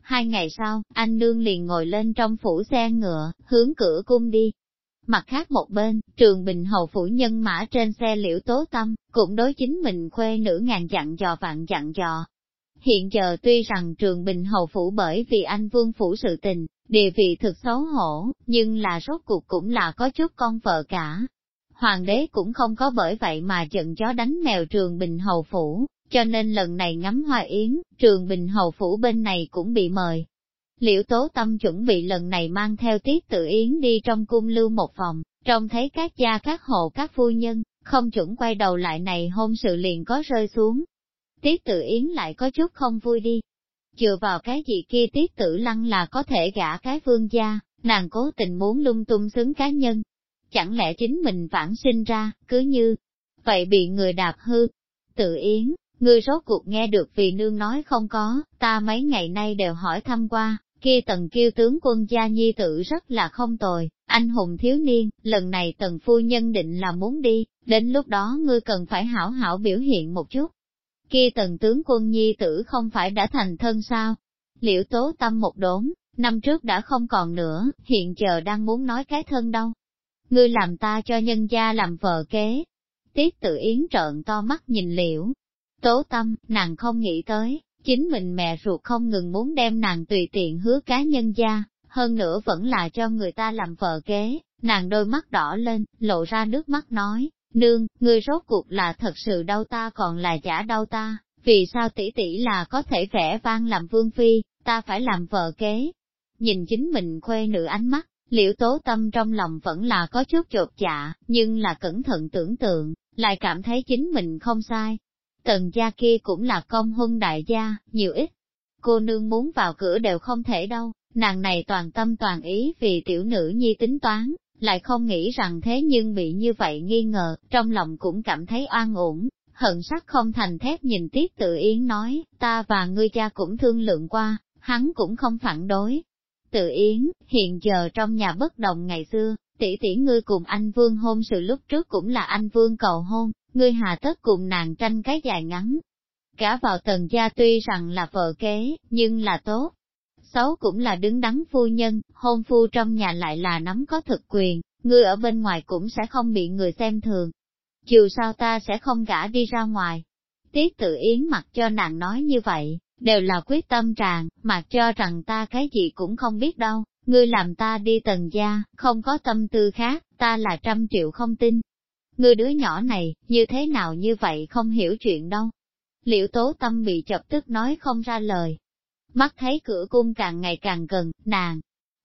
Speaker 1: Hai ngày sau, anh nương liền ngồi lên trong phủ xe ngựa, hướng cửa cung đi. Mặt khác một bên, trường bình hầu phủ nhân mã trên xe liễu tố tâm, cũng đối chính mình khuê nữ ngàn dặn dò vạn dặn dò. Hiện giờ tuy rằng trường bình hầu phủ bởi vì anh vương phủ sự tình, địa vị thực xấu hổ, nhưng là rốt cuộc cũng là có chút con vợ cả, hoàng đế cũng không có bởi vậy mà giận chó đánh mèo trường bình hầu phủ, cho nên lần này ngắm hoa yến, trường bình hầu phủ bên này cũng bị mời. Liễu tố tâm chuẩn bị lần này mang theo tiết tự yến đi trong cung lưu một vòng, trông thấy các gia các hộ các phu nhân, không chuẩn quay đầu lại này hôn sự liền có rơi xuống. Tiết tự yến lại có chút không vui đi. Chừa vào cái gì kia tiết tử lăng là có thể gả cái vương gia, nàng cố tình muốn lung tung xứng cá nhân, chẳng lẽ chính mình vãng sinh ra, cứ như vậy bị người đạp hư. Tự yến, ngươi rốt cuộc nghe được vì nương nói không có, ta mấy ngày nay đều hỏi thăm qua, kia tần kiêu tướng quân gia nhi tử rất là không tồi, anh hùng thiếu niên, lần này tần phu nhân định là muốn đi, đến lúc đó ngươi cần phải hảo hảo biểu hiện một chút. Kia tần tướng quân nhi tử không phải đã thành thân sao? Liễu tố tâm một đốn, năm trước đã không còn nữa, hiện giờ đang muốn nói cái thân đâu, ngươi làm ta cho nhân gia làm vợ kế. Tiết tự yến trợn to mắt nhìn liễu. Tố tâm, nàng không nghĩ tới, chính mình mẹ ruột không ngừng muốn đem nàng tùy tiện hứa cá nhân gia, hơn nữa vẫn là cho người ta làm vợ kế, nàng đôi mắt đỏ lên, lộ ra nước mắt nói, nương, ngươi rốt cuộc là thật sự đau ta còn là giả đau ta, vì sao tỷ tỷ là có thể vẽ vang làm vương phi, ta phải làm vợ kế. Nhìn chính mình khuê nữ ánh mắt, Liễu tố tâm trong lòng vẫn là có chút chột dạ, nhưng là cẩn thận tưởng tượng, lại cảm thấy chính mình không sai. Tần gia kia cũng là công huân đại gia, nhiều ít. Cô nương muốn vào cửa đều không thể đâu, nàng này toàn tâm toàn ý vì tiểu nữ nhi tính toán, lại không nghĩ rằng thế nhưng bị như vậy nghi ngờ, trong lòng cũng cảm thấy oan uổng, hận sắc không thành thép nhìn Tiết Tự Yến nói, ta và ngươi cha cũng thương lượng qua, hắn cũng không phản đối, Tự Yến, hiện giờ trong nhà bất đồng ngày xưa, tỷ tỷ ngươi cùng anh Vương hôn sự lúc trước cũng là anh Vương cầu hôn, ngươi hà tất cùng nàng tranh cái dài ngắn. Cả vào tần gia tuy rằng là vợ kế, nhưng là tốt. Xấu cũng là đứng đắn phu nhân, hôn phu trong nhà lại là nắm có thực quyền, ngươi ở bên ngoài cũng sẽ không bị người xem thường. Chiều sau ta sẽ không gả đi ra ngoài. Tiết tự yến mặc cho nàng nói như vậy, đều là quyết tâm tràn, mặc cho rằng ta cái gì cũng không biết đâu, ngươi làm ta đi tần gia, không có tâm tư khác, ta là trăm triệu không tin. Ngươi đứa nhỏ này, như thế nào như vậy không hiểu chuyện đâu. Liễu tố tâm bị chập tức nói không ra lời. Mắt thấy cửa cung càng ngày càng gần, nàng,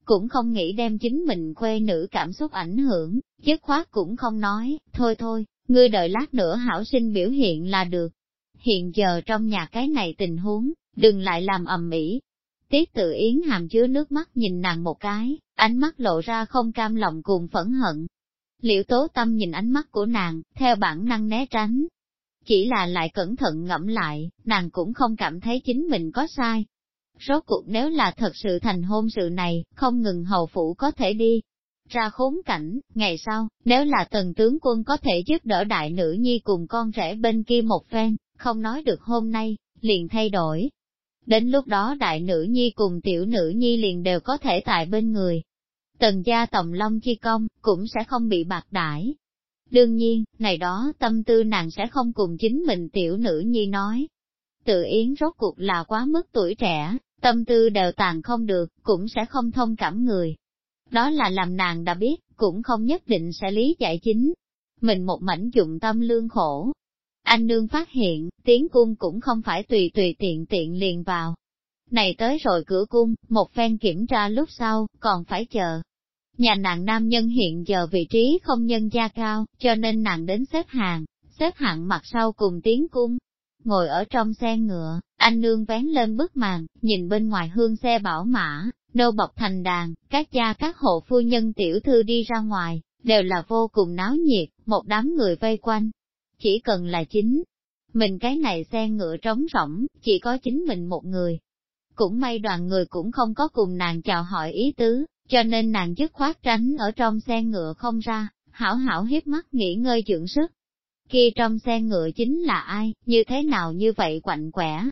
Speaker 1: cũng không nghĩ đem chính mình khuê nữ cảm xúc ảnh hưởng, dứt khoát cũng không nói, thôi thôi, ngươi đợi lát nữa hảo sinh biểu hiện là được. Hiện giờ trong nhà cái này tình huống, đừng lại làm ầm ĩ. Tiết tự yến hàm chứa nước mắt nhìn nàng một cái, ánh mắt lộ ra không cam lòng cùng phẫn hận. liệu tố tâm nhìn ánh mắt của nàng, theo bản năng né tránh. Chỉ là lại cẩn thận ngẫm lại, nàng cũng không cảm thấy chính mình có sai. Rốt cuộc nếu là thật sự thành hôn sự này, không ngừng hầu phủ có thể đi. Ra khốn cảnh, ngày sau, nếu là tần tướng quân có thể giúp đỡ đại nữ nhi cùng con rể bên kia một phen, không nói được hôm nay, liền thay đổi, Đến lúc đó đại nữ nhi cùng tiểu nữ nhi liền đều có thể tại bên người. Tần gia tòng long chi công, cũng sẽ không bị bạc đãi. Đương nhiên, này đó tâm tư nàng sẽ không cùng chính mình tiểu nữ nhi nói. Tự yến rốt cuộc là quá mức tuổi trẻ, tâm tư đều tàn không được, cũng sẽ không thông cảm người. Đó là làm nàng đã biết, cũng không nhất định sẽ lý giải chính. Mình một mảnh dụng tâm lương khổ, anh nương phát hiện, tiếng cung cũng không phải tùy tùy tiện tiện liền vào. Này tới rồi cửa cung, một phen kiểm tra lúc sau, còn phải chờ. Nhà nàng nam nhân hiện giờ vị trí không nhân gia cao, cho nên nàng đến xếp hàng, xếp hạng mặt sau cùng tiếng cung. Ngồi ở trong xe ngựa, anh nương vén lên bức màn, nhìn bên ngoài hương xe bảo mã, nô bọc thành đàn, các gia các hộ phu nhân tiểu thư đi ra ngoài, đều là vô cùng náo nhiệt, một đám người vây quanh, chỉ cần là chính. Mình cái này xe ngựa trống rỗng, chỉ có chính mình một người. Cũng may đoàn người cũng không có cùng nàng chào hỏi ý tứ, cho nên nàng dứt khoát tránh ở trong xe ngựa không ra, hảo hảo hiếp mắt nghỉ ngơi dưỡng sức kia trong xe ngựa chính là ai, như thế nào như vậy quạnh quẻ.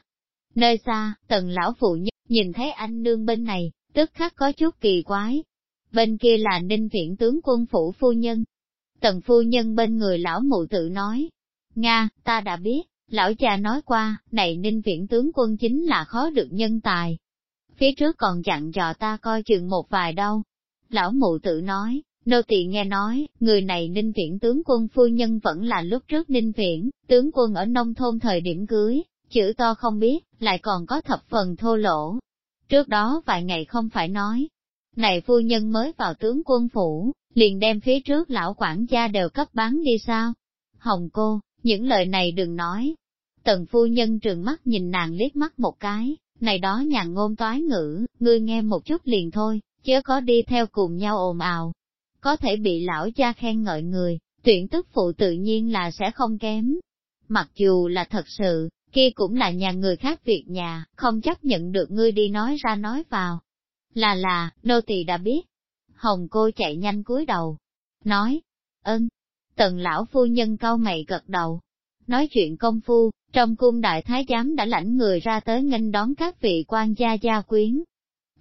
Speaker 1: Nơi xa, tần lão phụ nhân, nhìn thấy anh nương bên này, tức khắc có chút kỳ quái. Bên kia là ninh viện tướng quân phủ phu nhân. Tần phu nhân bên người lão mụ tự nói, Nga, ta đã biết, lão cha nói qua, này ninh viện tướng quân chính là khó được nhân tài. Phía trước còn dặn dò ta coi chừng một vài đâu. Lão mụ tự nói, nô tỳ nghe nói, người này ninh viễn tướng quân phu nhân vẫn là lúc trước ninh viễn, tướng quân ở nông thôn thời điểm cưới, chữ to không biết, lại còn có thập phần thô lỗ. Trước đó vài ngày không phải nói, này phu nhân mới vào tướng quân phủ, liền đem phía trước lão quản gia đều cấp bán đi sao? Hồng cô, những lời này đừng nói. Tần phu nhân trừng mắt nhìn nàng liếc mắt một cái, này đó nhàn ngôn toái ngữ, ngươi nghe một chút liền thôi, chớ có đi theo cùng nhau ồn ào. Có thể bị lão cha khen ngợi người, tuyển tức phụ tự nhiên là sẽ không kém. Mặc dù là thật sự, kia cũng là nhà người khác việc nhà, không chấp nhận được ngươi đi nói ra nói vào. Là là, nô tỳ đã biết. Hồng cô chạy nhanh cúi đầu, nói, ơn, Tần lão phu nhân cau mày gật đầu. Nói chuyện công phu, trong cung đại thái giám đã lãnh người ra tới nghênh đón các vị quan gia gia quyến.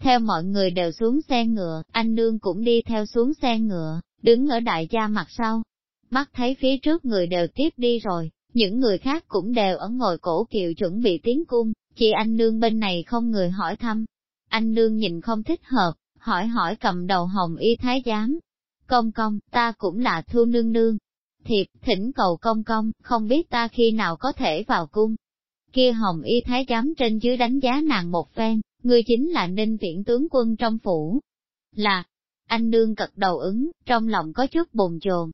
Speaker 1: Theo mọi người đều xuống xe ngựa, anh nương cũng đi theo xuống xe ngựa, đứng ở đại gia mặt sau. Mắt thấy phía trước người đều tiếp đi rồi, những người khác cũng đều ở ngồi cổ kiệu chuẩn bị tiến cung, chỉ anh nương bên này không người hỏi thăm. Anh nương nhìn không thích hợp, hỏi hỏi cầm đầu hồng y thái giám. Công công, ta cũng là thu nương nương, thiệp, thỉnh cầu công công, không biết ta khi nào có thể vào cung. Kia hồng y thái giám trên dưới đánh giá nàng một phen, ngươi chính là ninh viễn tướng quân trong phủ. Là, anh đương cật đầu ứng, trong lòng có chút bồn chồn.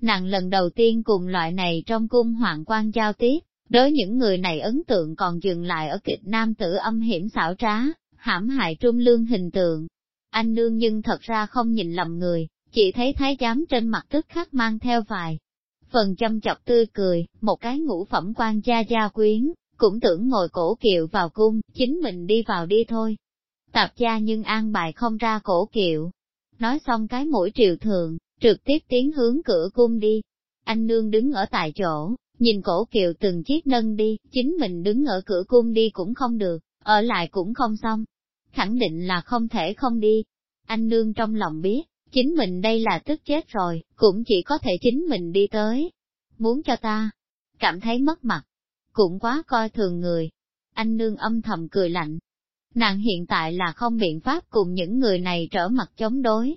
Speaker 1: Nàng lần đầu tiên cùng loại này trong cung hoàng quan giao tiếp, đối những người này ấn tượng còn dừng lại ở kịch nam tử âm hiểm xảo trá, hãm hại trung lương hình tượng. Anh nương nhưng thật ra không nhìn lầm người, chỉ thấy thái giám trên mặt tức khắc mang theo vài phần chăm chọc tươi cười, một cái ngũ phẩm quan gia gia quyến, cũng tưởng ngồi cổ kiệu vào cung, chính mình đi vào đi thôi. Tạp gia nhưng an bài không ra cổ kiệu. Nói xong cái mũi triều thường, trực tiếp tiến hướng cửa cung đi. Anh nương đứng ở tại chỗ, nhìn cổ kiệu từng chiếc nâng đi, chính mình đứng ở cửa cung đi cũng không được, ở lại cũng không xong. Khẳng định là không thể không đi. Anh nương trong lòng biết, Chính mình đây là tức chết rồi, cũng chỉ có thể chính mình đi tới. Muốn cho ta, cảm thấy mất mặt, cũng quá coi thường người. Anh nương âm thầm cười lạnh. Nàng hiện tại là không biện pháp cùng những người này trở mặt chống đối.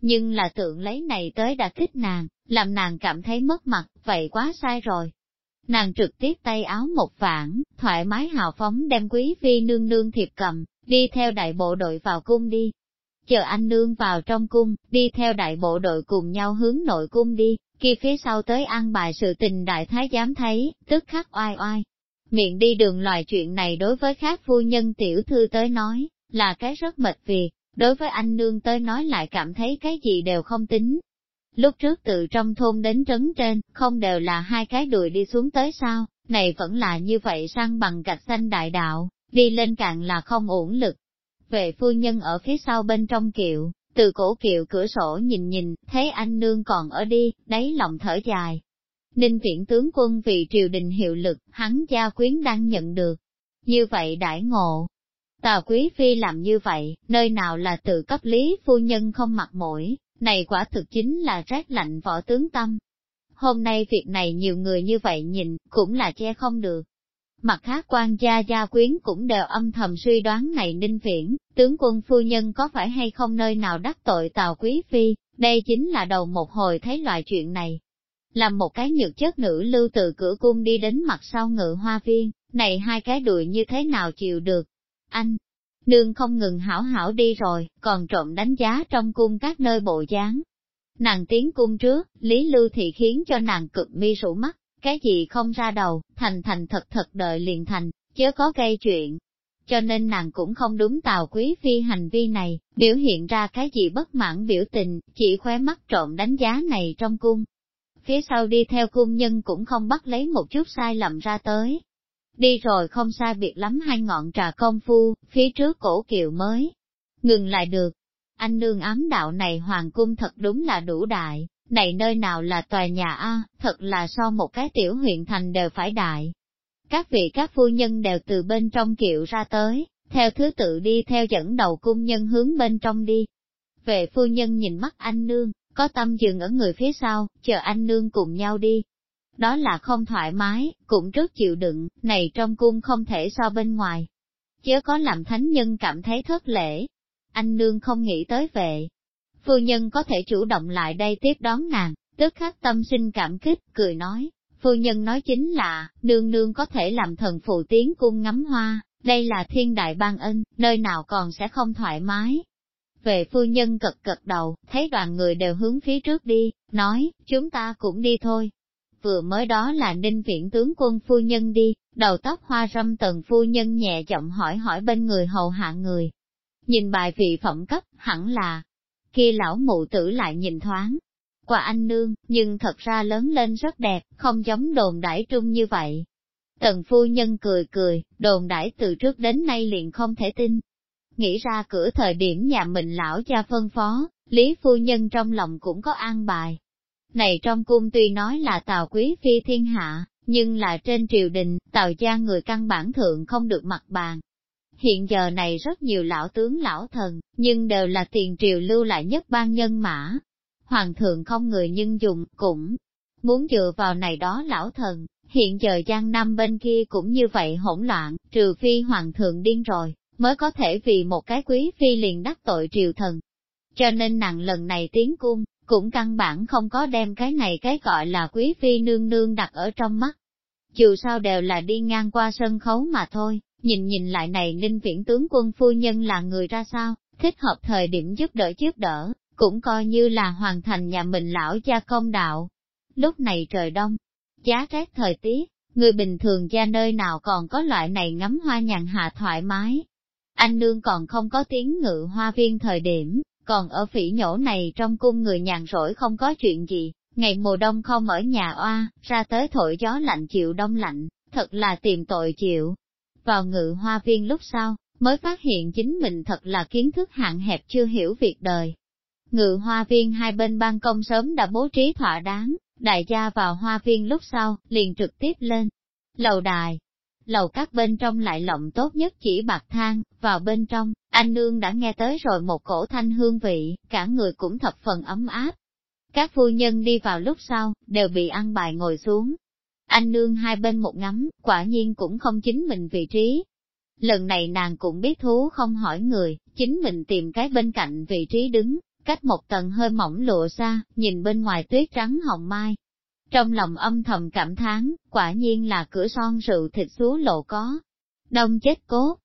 Speaker 1: Nhưng là tượng lấy này tới đã kích nàng, làm nàng cảm thấy mất mặt, vậy quá sai rồi. Nàng trực tiếp tay áo một vãn, thoải mái hào phóng đem quý phi nương nương thiệp cầm, đi theo đại bộ đội vào cung đi chờ anh nương vào trong cung, đi theo đại bộ đội cùng nhau hướng nội cung đi, Khi phía sau tới ăn bài sự tình đại thái giám thấy, tức khắc oai oai. Miệng đi đường loài chuyện này đối với khác phu nhân tiểu thư tới nói, là cái rất mệt việc, đối với anh nương tới nói lại cảm thấy cái gì đều không tính. Lúc trước từ trong thôn đến trấn trên, không đều là hai cái đùi đi xuống tới sao, này vẫn là như vậy sang bằng gạch xanh đại đạo, đi lên càng là không ổn lực, về phu nhân ở phía sau bên trong kiệu, từ cổ kiệu cửa sổ nhìn nhìn, thấy anh nương còn ở đi, đáy lòng thở dài. Ninh viện tướng quân vì triều đình hiệu lực, hắn gia quyến đang nhận được. Như vậy đãi ngộ. Tà quý phi làm như vậy, nơi nào là tự cấp lý phu nhân không mặc mũi, này quả thực chính là rét lạnh võ tướng tâm. Hôm nay việc này nhiều người như vậy nhìn, cũng là che không được. Mặt khác quan gia gia quyến cũng đều âm thầm suy đoán này ninh viễn, tướng quân phu nhân có phải hay không nơi nào đắc tội tào quý phi, đây chính là đầu một hồi thấy loại chuyện này. Làm một cái nhược chất nữ lưu từ cửa cung đi đến mặt sau ngự hoa viên, này hai cái đùi như thế nào chịu được. Anh, nương không ngừng hảo hảo đi rồi, còn trộm đánh giá trong cung các nơi bộ dáng. Nàng tiến cung trước, Lý Lưu Thị khiến cho nàng cực mi rủ mắt, cái gì không ra đầu, thành thành thật thật đợi liền thành, chớ có gây chuyện. Cho nên nàng cũng không đúng tào quý phi hành vi này, biểu hiện ra cái gì bất mãn biểu tình, chỉ khóe mắt trộm đánh giá này trong cung. Phía sau đi theo cung nhân cũng không bắt lấy một chút sai lầm ra tới. Đi rồi không sai biệt lắm hai ngọn trà công phu, phía trước cổ kiệu mới. Ngừng lại được. Anh nương ám đạo này hoàng cung thật đúng là đủ đại, này nơi nào là tòa nhà A, thật là so một cái tiểu huyện thành đều phải đại. Các vị các phu nhân đều từ bên trong kiệu ra tới, theo thứ tự đi theo dẫn đầu cung nhân hướng bên trong đi. Về phu nhân nhìn mắt anh nương, có tâm dừng ở người phía sau, chờ anh nương cùng nhau đi. Đó là không thoải mái, cũng rất chịu đựng, này trong cung không thể so bên ngoài. Chớ có làm thánh nhân cảm thấy thất lễ. Anh nương không nghĩ tới về. Phu nhân có thể chủ động lại đây tiếp đón nàng, tức khắc tâm sinh cảm kích, cười nói. Phu nhân nói chính là, nương nương có thể làm thần phụ tiến cung ngắm hoa, đây là thiên đại ban ân, nơi nào còn sẽ không thoải mái. Về phu nhân cật cật đầu, thấy đoàn người đều hướng phía trước đi, nói, chúng ta cũng đi thôi. Vừa mới đó là ninh viện tướng quân phu nhân đi, đầu tóc hoa râm tần phu nhân nhẹ giọng hỏi hỏi bên người hầu hạ người. Nhìn bài vị phẩm cấp, hẳn là, kia lão mụ tử lại nhìn thoáng. Qua anh nương, nhưng thật ra lớn lên rất đẹp, không giống đồn đãi trung như vậy. Tần phu nhân cười cười, đồn đãi từ trước đến nay liền không thể tin, nghĩ ra cửa thời điểm nhà mình lão cha phân phó, Lý Phu Nhân trong lòng cũng có an bài. Này trong cung tuy nói là tào quý phi thiên hạ, nhưng là trên triều đình, tào gia người căn bản thượng không được mặt bàn. Hiện giờ này rất nhiều lão tướng lão thần, nhưng đều là tiền triều lưu lại nhất ban nhân mã. Hoàng thượng không người nhưng dùng, cũng muốn dựa vào này đó lão thần, hiện giờ Giang Nam bên kia cũng như vậy hỗn loạn, trừ phi hoàng thượng điên rồi, mới có thể vì một cái quý phi liền đắc tội triều thần. Cho nên nàng lần này tiến cung, cũng căn bản không có đem cái này cái gọi là quý phi nương nương đặt ở trong mắt. Dù sao đều là đi ngang qua sân khấu mà thôi, nhìn nhìn lại này ninh viễn tướng quân phu nhân là người ra sao, thích hợp thời điểm giúp đỡ giúp đỡ, cũng coi như là hoàn thành nhà mình lão cha công đạo. Lúc này trời đông, giá rét thời tiết, người bình thường ra nơi nào còn có loại này ngắm hoa nhàn hạ thoải mái, anh nương còn không có tiếng ngự hoa viên thời điểm, còn ở phỉ nhổ này trong cung người nhàn rỗi không có chuyện gì, ngày mùa đông không ở nhà oa, ra tới thổi gió lạnh chịu đông lạnh, thật là tìm tội chịu. Vào ngự hoa viên lúc sau, mới phát hiện chính mình thật là kiến thức hạn hẹp chưa hiểu việc đời. Ngự hoa viên hai bên ban công sớm đã bố trí thỏa đáng, đại gia vào hoa viên lúc sau, liền trực tiếp lên. Lầu đài, lầu các bên trong lại lộng tốt nhất chỉ bạc thang, vào bên trong, anh nương đã nghe tới rồi một cổ thanh hương vị, cả người cũng thập phần ấm áp. Các phu nhân đi vào lúc sau, đều bị ăn bài ngồi xuống. Anh nương hai bên một ngắm, quả nhiên cũng không chính mình vị trí. Lần này nàng cũng biết thú không hỏi người, chính mình tìm cái bên cạnh vị trí đứng, cách một tầng hơi mỏng lụa xa, nhìn bên ngoài tuyết trắng hồng mai, trong lòng âm thầm cảm thán, quả nhiên là cửa son rượu thịt xú lộ có. Đông chết cố.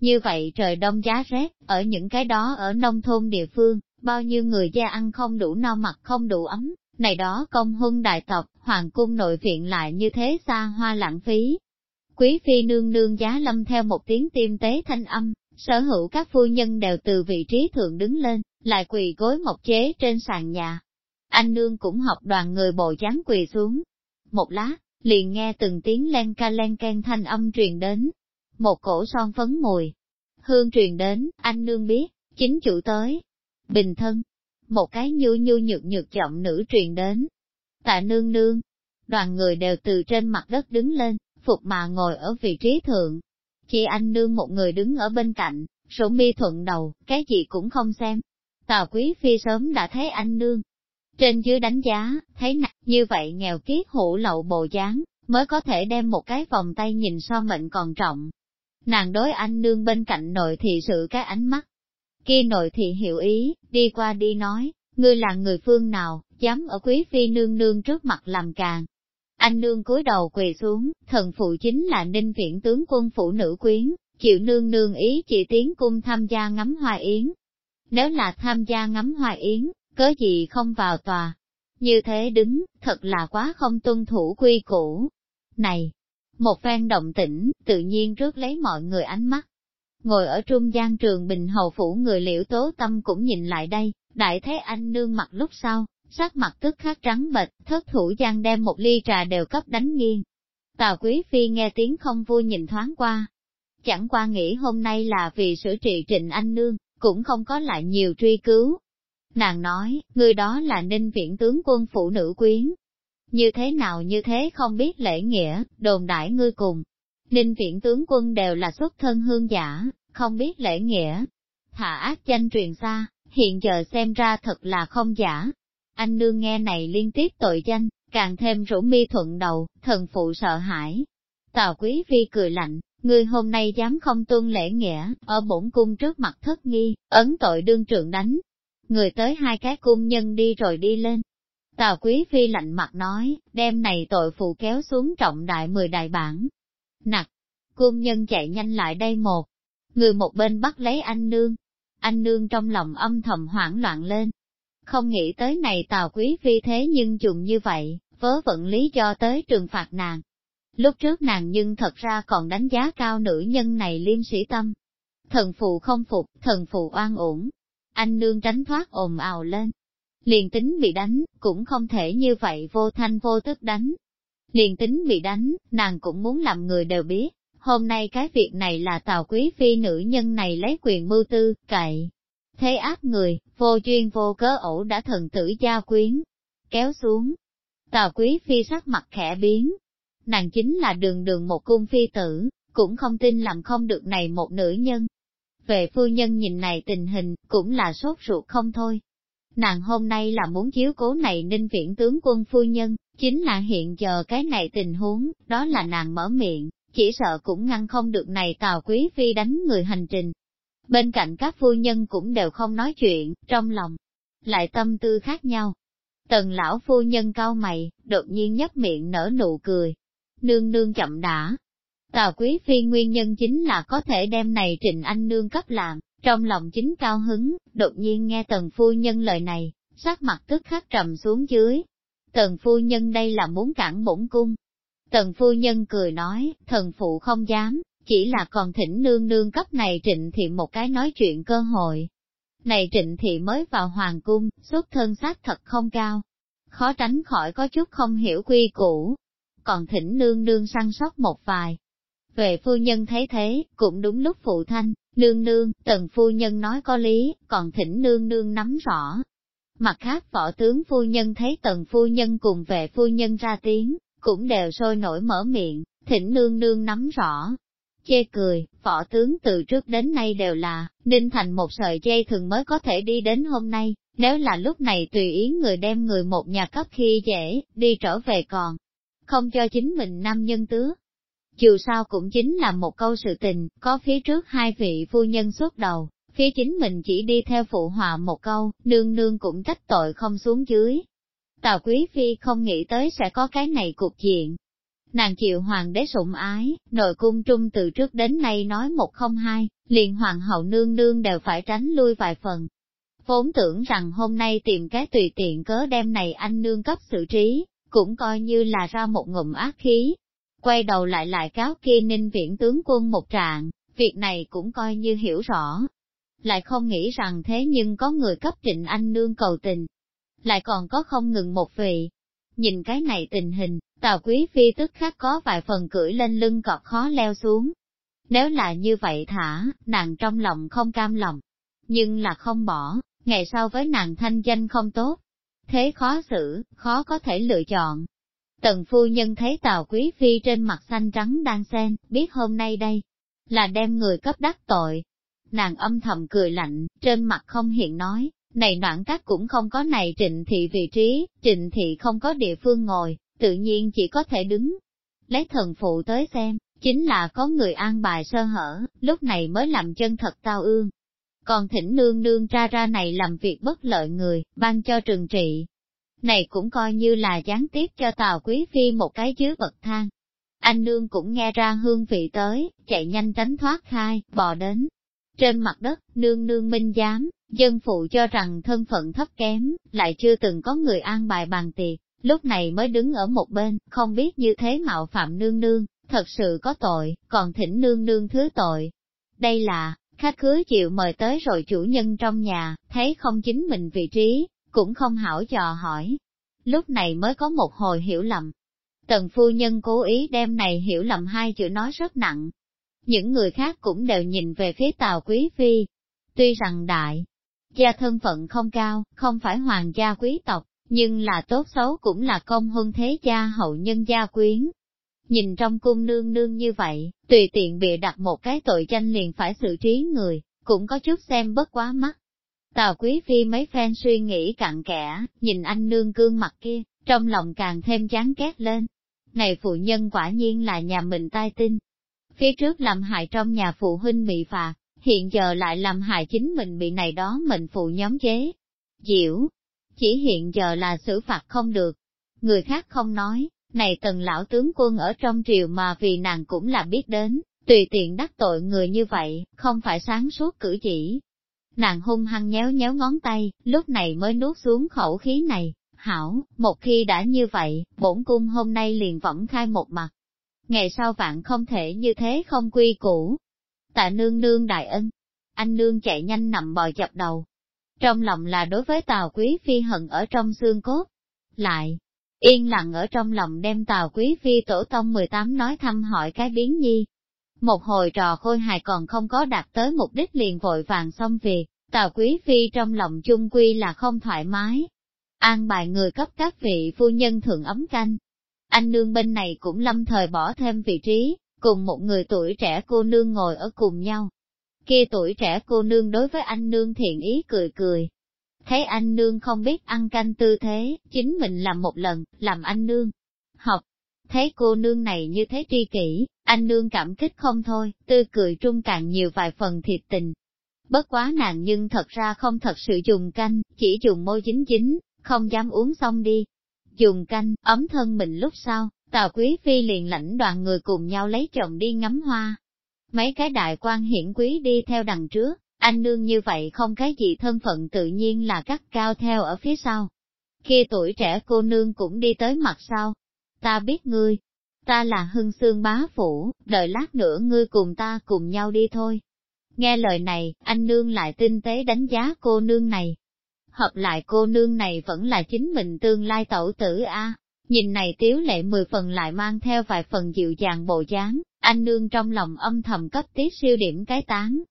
Speaker 1: Như vậy trời đông giá rét, ở những cái đó ở nông thôn địa phương, bao nhiêu người gia ăn không đủ no mặt không đủ ấm, này đó công huân đại tộc, hoàng cung nội viện lại như thế xa hoa lãng phí. Quý phi nương nương giá lâm theo một tiếng tim tế thanh âm, sở hữu các phu nhân đều từ vị trí thượng đứng lên, lại quỳ gối mộc chế trên sàn nhà, anh nương cũng học đoàn người bộ dáng quỳ xuống. Một lát, liền nghe từng tiếng len ca len can thanh âm truyền đến. Một cổ son phấn mùi. Hương truyền đến, anh nương biết, chính chủ tới. Bình thân. Một cái nhu nhu nhược nhược giọng nữ truyền đến. Tạ nương nương. Đoàn người đều từ trên mặt đất đứng lên, phục mà ngồi ở vị trí thượng. Chỉ anh nương một người đứng ở bên cạnh, sổ mi thuận đầu, cái gì cũng không xem. Tào quý phi sớm đã thấy anh nương, trên dưới đánh giá, thấy nặng như vậy nghèo kiết hủ lậu bồ dáng, mới có thể đem một cái vòng tay nhìn so mệnh còn trọng. Nàng đối anh nương bên cạnh nội thị sự cái ánh mắt. Kia nội thị hiểu ý, đi qua đi nói, ngươi là người phương nào, dám ở quý phi nương nương trước mặt làm càng. Anh nương cúi đầu quỳ xuống, thần phụ chính là ninh viện tướng quân phụ nữ quyến, chịu nương nương ý chỉ tiến cung tham gia ngắm hoa yến. Nếu là tham gia ngắm hoa yến, cớ gì không vào tòa. Như thế đứng, thật là quá không tuân thủ quy củ. Này, một phen động tĩnh, tự nhiên rước lấy mọi người ánh mắt. Ngồi ở trung gian trường bình hầu phủ người liễu tố tâm cũng nhìn lại đây, đại thế anh nương mặt lúc sau, sắc mặt tức khắc trắng bệch, thất thủ gian đem một ly trà đều cấp đánh nghiêng. Tào quý phi nghe tiếng không vui nhìn thoáng qua. Chẳng qua nghĩ hôm nay là vì sửa trị trịnh anh nương, cũng không có lại nhiều truy cứu, Nàng nói, người đó là ninh viện tướng quân phụ nữ quyến. Như thế nào như thế không biết lễ nghĩa, đồn đãi ngươi cùng. Ninh viện tướng quân đều là xuất thân hương giả, không biết lễ nghĩa. Thả ác danh truyền xa, hiện giờ xem ra thật là không giả. Anh nương nghe này liên tiếp tội danh, càng thêm rủ mi thuận đầu, thần phụ sợ hãi. Tào quý phi cười lạnh, ngươi hôm nay dám không tuân lễ nghĩa, ở bổn cung trước mặt thất nghi, ấn tội đương trượng đánh. Người tới hai cái cung nhân đi rồi đi lên. Tào quý phi lạnh mặt nói, đem này tội phụ kéo xuống trọng đại mười đại bản. Nặc, cung nhân chạy nhanh lại đây một. Người một bên bắt lấy anh nương. Anh nương trong lòng âm thầm hoảng loạn lên. Không nghĩ tới này tào quý phi thế nhưng dùng như vậy, vớ vận lý do tới trừng phạt nàng, Lúc trước nàng nhưng thật ra còn đánh giá cao nữ nhân này liêm sĩ tâm. Thần phụ không phục, thần phụ oan uổng. Anh nương tránh thoát ồn ào lên. Liền tính bị đánh, cũng không thể như vậy vô thanh vô tức đánh. Liền tính bị đánh, nàng cũng muốn làm người đều biết. Hôm nay cái việc này là tào quý phi nữ nhân này lấy quyền mưu tư, cậy. Thế áp người, vô duyên vô cớ ổ đã thần tử gia quyến. Kéo xuống. Tào quý phi sắc mặt khẽ biến, nàng chính là đường đường một cung phi tử, cũng không tin làm không được này một nữ nhân. Về phu nhân nhìn này tình hình, cũng là sốt ruột không thôi. Nàng hôm nay là muốn chiếu cố này ninh viễn tướng quân phu nhân, chính là hiện giờ cái này tình huống, đó là nàng mở miệng, chỉ sợ cũng ngăn không được này tào quý phi đánh người hành trình. Bên cạnh các phu nhân cũng đều không nói chuyện, trong lòng, lại tâm tư khác nhau. Tần lão phu nhân cao mày, đột nhiên nhấp miệng nở nụ cười, nương nương chậm đã. Tào quý phi nguyên nhân chính là có thể đem này Trịnh Anh nương cấp làm, trong lòng chính cao hứng, đột nhiên nghe tần phu nhân lời này, sắc mặt tức khắc trầm xuống dưới. Tần phu nhân đây là muốn cản bổn cung. Tần phu nhân cười nói, thần phụ không dám, chỉ là còn thỉnh nương nương cấp này trịnh thị một cái nói chuyện cơ hội. Này trịnh thị mới vào hoàng cung, xuất thân xác thật không cao. Khó tránh khỏi có chút không hiểu quy củ, còn thỉnh nương nương săn sóc một vài. Về phu nhân thấy thế, cũng đúng lúc phụ thanh, nương nương, tần phu nhân nói có lý, còn thỉnh nương nương nắm rõ. Mặt khác võ tướng phu nhân thấy tần phu nhân cùng về phu nhân ra tiếng, cũng đều sôi nổi mở miệng, thỉnh nương nương nắm rõ. Chê cười, võ tướng từ trước đến nay đều là, ninh thành một sợi dây thường mới có thể đi đến hôm nay, nếu là lúc này tùy ý người đem người một nhà cấp khi dễ, đi trở về còn, không cho chính mình nam nhân tứ. Dù sao cũng chính là một câu sự tình, có phía trước hai vị phu nhân xuất đầu, phía chính mình chỉ đi theo phụ họa một câu, nương nương cũng trách tội không xuống dưới. Tào Quý Phi không nghĩ tới sẽ có cái này cục diện. Nàng chịu hoàng đế sủng ái, nội cung trung từ trước đến nay nói một không hai, liền hoàng hậu nương nương đều phải tránh lui vài phần. Vốn tưởng rằng hôm nay tìm cái tùy tiện cớ đem này anh nương cấp xử trí, cũng coi như là ra một ngụm ác khí. Quay đầu lại lại cáo kia ninh viễn tướng quân một trạng, việc này cũng coi như hiểu rõ. Lại không nghĩ rằng thế nhưng có người cấp trịnh anh nương cầu tình. Lại còn có không ngừng một vị. Nhìn cái này tình hình, Tào Quý Phi tức khắc có vài phần cưỡi lên lưng cọt khó leo xuống. Nếu là như vậy thả, nàng trong lòng không cam lòng, nhưng là không bỏ, ngày sau với nàng thanh danh không tốt, thế khó xử, khó có thể lựa chọn. Tần phu nhân thấy Tào Quý Phi trên mặt xanh trắng đang xen, biết hôm nay đây, là đem người cấp đắc tội. Nàng âm thầm cười lạnh, trên mặt không hiện nói, này noãn các cũng không có này trịnh thị vị trí, trịnh thị không có địa phương ngồi, tự nhiên chỉ có thể đứng. Lấy thần phụ tới xem, chính là có người an bài sơ hở, lúc này mới làm chân thật tao ương, còn thỉnh nương nương ra ra này làm việc bất lợi người, ban cho trừng trị. Này cũng coi như là gián tiếp cho Tào Quý Phi một cái chứa bậc thang. Anh nương cũng nghe ra hương vị tới, chạy nhanh tránh thoát khai, bò đến. Trên mặt đất, nương nương minh giám, dân phụ cho rằng thân phận thấp kém, lại chưa từng có người an bài bàn tiệc, lúc này mới đứng ở một bên, không biết như thế mạo phạm nương nương, thật sự có tội, còn thỉnh nương nương thứ tội. Đây là, Khách khứa chịu mời tới rồi chủ nhân trong nhà, thấy không chính mình vị trí, cũng không hảo dò hỏi. Lúc này mới có một hồi hiểu lầm. Tần phu nhân cố ý đem này hiểu lầm hai chữ nói rất nặng. Những người khác cũng đều nhìn về phía tàu quý phi. Tuy rằng đại, gia thân phận không cao, không phải hoàng gia quý tộc, nhưng là tốt xấu cũng là công huân thế gia hậu nhân gia quyến. Nhìn trong cung nương nương như vậy, tùy tiện bị đặt một cái tội danh liền phải xử trí người, cũng có chút xem bất quá mắt. Tào quý phi mấy phen suy nghĩ cặn kẽ, nhìn anh nương cương mặt kia, trong lòng càng thêm chán ghét lên. Này phụ nhân quả nhiên là nhà mình tai tinh. Phía trước làm hại trong nhà phụ huynh bị phạt, hiện giờ lại làm hại chính mình bị này đó mình phụ nhóm chế. Diệu, chỉ hiện giờ là xử phạt không được. Người khác không nói, này tần lão tướng quân ở trong triều mà vì nàng cũng là biết đến, tùy tiện đắc tội người như vậy, không phải sáng suốt cử chỉ. Nàng hung hăng nhéo nhéo ngón tay, lúc này mới nuốt xuống khẩu khí này, hảo, một khi đã như vậy, bổn cung hôm nay liền võng khai một mặt. Ngày sau vạn không thể như thế không quy củ. Tạ nương nương đại ân, anh nương chạy nhanh nằm bò chập đầu. Trong lòng là đối với Tào Quý Phi hận ở trong xương cốt. Lại, yên lặng ở trong lòng đem Tào Quý Phi tổ tông 18 nói thăm hỏi cái biến nhi. Một hồi trò khôi hài còn không có đạt tới mục đích liền vội vàng xong việc, Tào Quý Phi trong lòng chung quy là không thoải mái, an bài người cấp các vị phu nhân thượng ấm canh. Anh nương bên này cũng lâm thời bỏ thêm vị trí, cùng một người tuổi trẻ cô nương ngồi ở cùng nhau. Kia tuổi trẻ cô nương đối với anh nương thiện ý cười cười. Thấy anh nương không biết ăn canh tư thế, chính mình làm một lần, làm anh nương. Học, thấy cô nương này như thế tri kỷ, anh nương cảm kích không thôi, tươi cười trung càng nhiều vài phần thiệt tình. Bất quá nàng nhưng thật ra không thật sự dùng canh, chỉ dùng môi chính chính, không dám uống xong đi. Dùng canh, ấm thân mình lúc sau, Tào Quý Phi liền lãnh đoàn người cùng nhau lấy chồng đi ngắm hoa. Mấy cái đại quan hiển quý đi theo đằng trước, anh nương như vậy không cái gì thân phận tự nhiên là cắt cao theo ở phía sau. Khi tuổi trẻ cô nương cũng đi tới mặt sau. Ta biết ngươi, ta là hưng xương bá phủ, đợi lát nữa ngươi cùng ta cùng nhau đi thôi. Nghe lời này, anh nương lại tinh tế đánh giá cô nương này, hợp lại cô nương này vẫn là chính mình tương lai tẩu tử a. Nhìn này tiếu lệ mười phần lại mang theo vài phần dịu dàng bộ dáng, anh nương trong lòng âm thầm cấp tiết siêu điểm cái tán.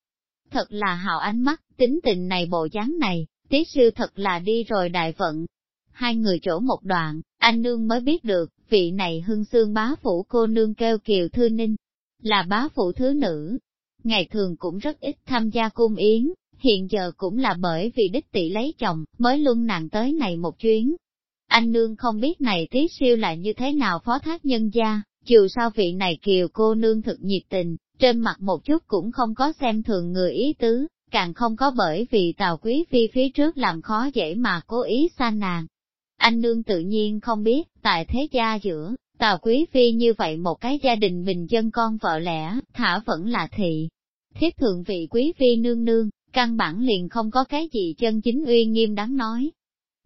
Speaker 1: Thật là hào ánh mắt, tính tình này bộ dáng này, tiết siêu thật là đi rồi đại vận. Hai người chỗ một đoạn, anh nương mới biết được, vị này hưng xương bá phủ cô nương kêu kiều thư ninh, là bá phủ thứ nữ. Ngày thường cũng rất ít tham gia cung yến, hiện giờ cũng là bởi vì đích tỷ lấy chồng, mới luân nàng tới này một chuyến. Anh nương không biết này tí siêu là như thế nào phó thác nhân gia, dù sao vị này kiều cô nương thực nhiệt tình, trên mặt một chút cũng không có xem thường người ý tứ, càng không có bởi vì tào quý phi phía trước làm khó dễ mà cố ý xa nàng. Anh nương tự nhiên không biết, tại thế gia giữa, tào quý phi như vậy một cái gia đình bình dân con vợ lẽ, thả vẫn là thị. Thiết thượng vị quý phi nương nương, căn bản liền không có cái gì chân chính uy nghiêm đáng nói.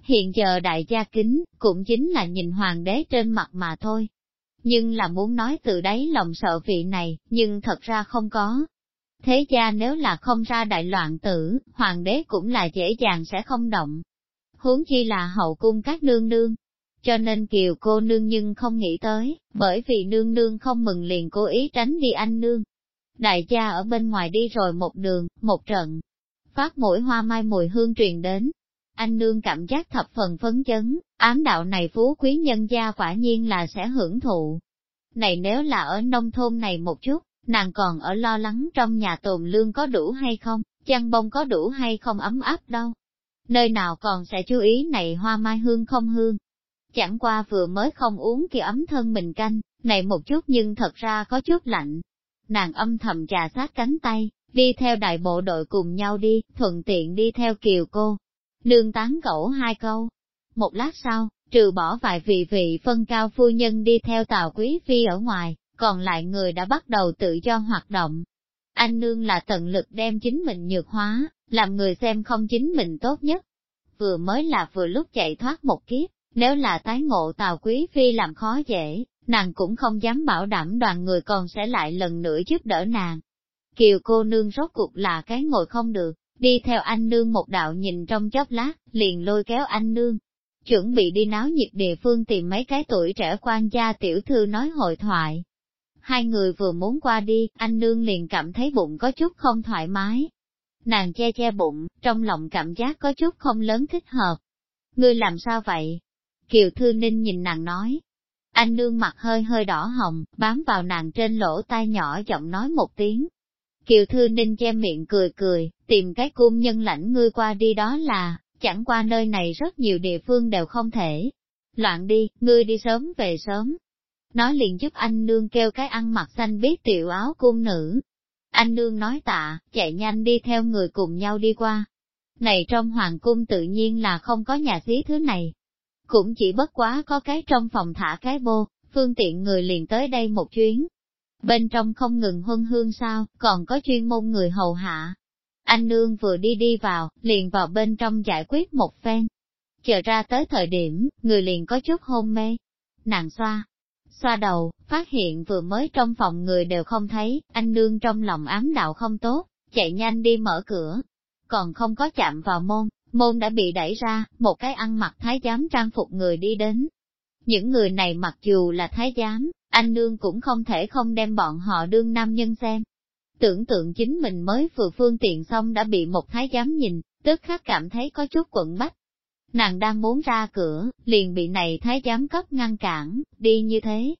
Speaker 1: Hiện giờ đại gia kính, cũng chính là nhìn hoàng đế trên mặt mà thôi. Nhưng là muốn nói từ đấy lòng sợ vị này, nhưng thật ra không có. Thế gia nếu là không ra đại loạn tử, hoàng đế cũng là dễ dàng sẽ không động. Huống chi là hậu cung các nương nương. Cho nên kiều cô nương nhưng không nghĩ tới, bởi vì nương nương không mừng liền cố ý tránh đi anh nương. Đại gia ở bên ngoài đi rồi một đường, một trận, phát mỗi hoa mai mùi hương truyền đến. Anh nương cảm giác thập phần phấn chấn, ám đạo này phú quý nhân gia quả nhiên là sẽ hưởng thụ. Này nếu là ở nông thôn này một chút, nàng còn ở lo lắng trong nhà tồn lương có đủ hay không, chăn bông có đủ hay không ấm áp đâu. Nơi nào còn sẽ chú ý này hoa mai hương không hương. Chẳng qua vừa mới không uống kia ấm thân mình canh, này một chút nhưng thật ra có chút lạnh. Nàng âm thầm trà sát cánh tay, đi theo đại bộ đội cùng nhau đi, thuận tiện đi theo kiều cô. Nương tán cẩu hai câu. Một lát sau, trừ bỏ vài vị vị phân cao phu nhân đi theo tàu quý phi ở ngoài, còn lại người đã bắt đầu tự do hoạt động. Anh nương là tận lực đem chính mình nhược hóa, làm người xem không chính mình tốt nhất. Vừa mới là vừa lúc chạy thoát một kiếp, nếu là tái ngộ tàu quý phi làm khó dễ, nàng cũng không dám bảo đảm đoàn người còn sẽ lại lần nữa giúp đỡ nàng. Kiều cô nương rốt cuộc là cái ngồi không được, đi theo anh nương một đạo nhìn trong chớp lát, liền lôi kéo anh nương. Chuẩn bị đi náo nhiệt địa phương tìm mấy cái tuổi trẻ quan gia tiểu thư nói hội thoại. Hai người vừa muốn qua đi, anh nương liền cảm thấy bụng có chút không thoải mái. Nàng che che bụng, trong lòng cảm giác có chút không lớn thích hợp. Ngươi làm sao vậy? Kiều Thư Ninh nhìn nàng nói. Anh nương mặt hơi hơi đỏ hồng, bám vào nàng trên lỗ tai nhỏ giọng nói một tiếng. Kiều Thư Ninh che miệng cười cười, tìm cái cung nhân lãnh ngươi qua đi đó là, chẳng qua nơi này rất nhiều địa phương đều không thể. Loạn đi, ngươi đi sớm về sớm. Nói liền giúp anh nương kêu cái ăn mặc xanh biết tiểu áo cung nữ. Anh nương nói tạ, chạy nhanh đi theo người cùng nhau đi qua. Này trong hoàng cung tự nhiên là không có nhà xí thứ này. Cũng chỉ bất quá có cái trong phòng thả cái bô, phương tiện người liền tới đây một chuyến. Bên trong không ngừng huân hương sao, còn có chuyên môn người hầu hạ, anh nương vừa đi đi vào, liền vào bên trong giải quyết một phen. Chờ ra tới thời điểm, người liền có chút hôn mê. Nàng xoa, xoa đầu, phát hiện vừa mới trong phòng người đều không thấy, anh nương trong lòng ám đạo không tốt, chạy nhanh đi mở cửa. Còn không có chạm vào môn, môn đã bị đẩy ra, một cái ăn mặc thái giám trang phục người đi đến. Những người này mặc dù là thái giám, anh nương cũng không thể không đem bọn họ đương nam nhân xem, Tưởng tượng chính mình mới vừa phương tiện xong đã bị một thái giám nhìn, tức khắc cảm thấy có chút quận bách. Nàng đang muốn ra cửa, liền bị này thái giám cấp ngăn cản, đi như thế.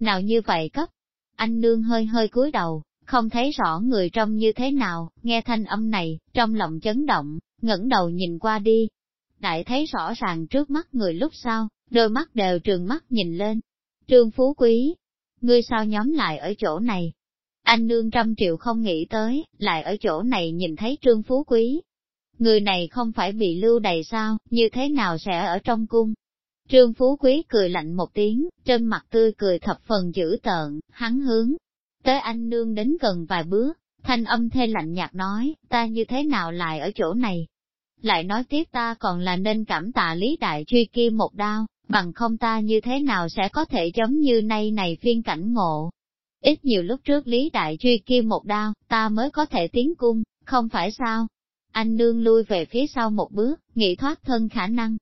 Speaker 1: Nào như vậy cấp? Anh nương hơi hơi cúi đầu, không thấy rõ người trong như thế nào, nghe thanh âm này, trong lòng chấn động, ngẩng đầu nhìn qua đi. Đại thấy rõ ràng trước mắt người lúc sau, đôi mắt đều trường mắt nhìn lên. Trương Phú Quý, ngươi sao nhóm lại ở chỗ này, anh nương trăm triệu không nghĩ tới, lại ở chỗ này nhìn thấy trương phú quý. Người này không phải bị lưu đầy sao, như thế nào sẽ ở trong cung? Trương Phú Quý cười lạnh một tiếng, trên mặt tươi cười thập phần dữ tợn, hắn hướng. Tới anh nương đến gần vài bước, thanh âm thê lạnh nhạt nói, ta như thế nào lại ở chỗ này? Lại nói tiếp ta còn là nên cảm tạ lý đại truy kia một đao, bằng không ta như thế nào sẽ có thể giống như nay này phiên cảnh ngộ, Ít nhiều lúc trước Lý Đại Truy kia một đao, ta mới có thể tiến cung, không phải sao? Anh nương lui về phía sau một bước, nghĩ thoát thân khả năng.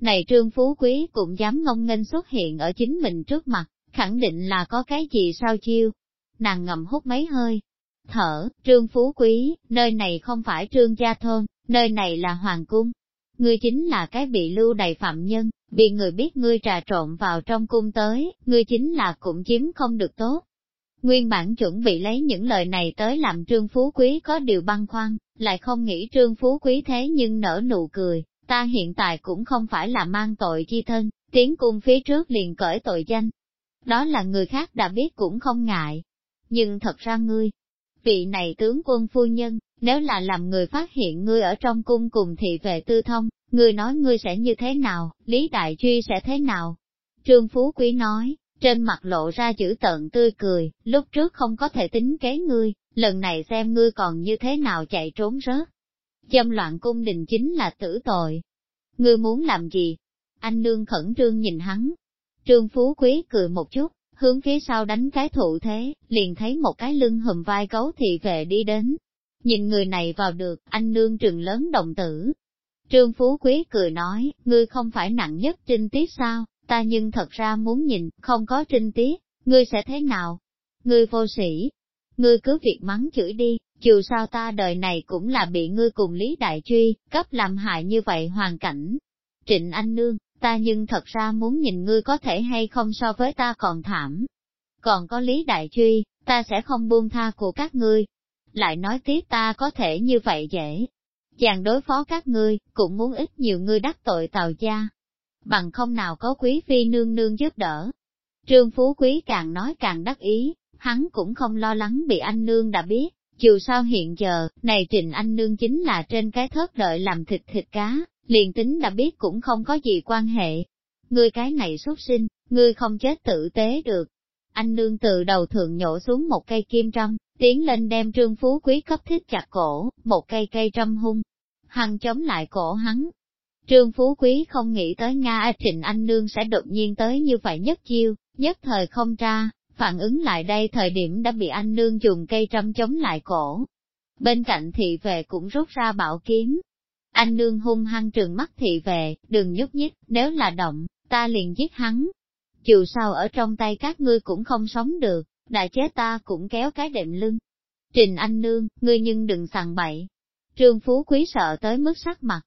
Speaker 1: Này Trương Phú Quý cũng dám ngông nghênh xuất hiện ở chính mình trước mặt, khẳng định là có cái gì sao chiêu. Nàng ngầm hút mấy hơi. Thở, Trương Phú Quý, nơi này không phải Trương Gia Thôn, nơi này là Hoàng Cung. Ngươi chính là cái bị lưu đầy phạm nhân, bị người biết ngươi trà trộn vào trong cung tới, ngươi chính là cũng chiếm không được tốt. Nguyên bản chuẩn bị lấy những lời này tới làm Trương Phú Quý có điều băn khoăn, lại không nghĩ Trương Phú Quý thế nhưng nở nụ cười, ta hiện tại cũng không phải là mang tội chi thân, tiến cung phía trước liền cởi tội danh. Đó là người khác đã biết cũng không ngại. Nhưng thật ra ngươi, vị này tướng quân phu nhân, nếu là làm người phát hiện ngươi ở trong cung cùng thị vệ tư thông, ngươi nói ngươi sẽ như thế nào, Lý Đại Truy sẽ thế nào? Trương Phú Quý nói, trên mặt lộ ra chữ tận tươi cười, lúc trước không có thể tính kế ngươi, lần này xem ngươi còn như thế nào chạy trốn rớt. châm loạn cung đình chính là tử tội. Ngươi muốn làm gì? Anh nương khẩn trương nhìn hắn. Trương Phú Quý cười một chút, hướng phía sau đánh cái thụ thế, liền thấy một cái lưng hùm vai gấu thị vệ đi đến. Nhìn người này vào được, anh nương trừng lớn đồng tử. Trương Phú Quý cười nói, ngươi không phải nặng nhất trinh tiết sao? ta nhưng thật ra muốn nhìn, không có trinh tiết, ngươi sẽ thế nào? Ngươi vô sĩ, ngươi cứ việc mắng chửi đi, dù sao ta đời này cũng là bị ngươi cùng Lý Đại Truy, cấp làm hại như vậy hoàn cảnh. Trịnh Anh Nương, ta nhưng thật ra muốn nhìn ngươi có thể hay không so với ta còn thảm. Còn có Lý Đại Truy, ta sẽ không buông tha của các ngươi. Lại nói tiếp ta có thể như vậy dễ. Chàng đối phó các ngươi, cũng muốn ít nhiều ngươi đắc tội tàu gia, bằng không nào có quý phi nương nương giúp đỡ. Trương Phú Quý càng nói càng đắc ý, hắn cũng không lo lắng bị anh nương đã biết, dù sao hiện giờ, này trình anh nương chính là trên cái thớt đợi làm thịt thịt cá, liền tính đã biết cũng không có gì quan hệ. Ngươi cái này xuất sinh, ngươi không chết tự tế được. Anh nương từ đầu thượng nhổ xuống một cây kim trâm, tiến lên đem trương phú quý cấp thích chặt cổ, một cây cây trâm hung, hằng chống lại cổ hắn, Trương Phú Quý không nghĩ tới Nga Trịnh Anh Nương sẽ đột nhiên tới như vậy nhất chiêu, nhất thời không tra, phản ứng lại đây thời điểm đã bị anh Nương dùng cây trâm chống lại cổ. Bên cạnh thị vệ cũng rút ra bảo kiếm. Anh Nương hung hăng trường mắt thị vệ, đừng nhúc nhích, nếu là động, ta liền giết hắn. Dù sao ở trong tay các ngươi cũng không sống được, đại chế ta cũng kéo cái đệm lưng. Trình Anh Nương, ngươi nhưng đừng sằng bậy. Trương Phú Quý sợ tới mức sắc mặt.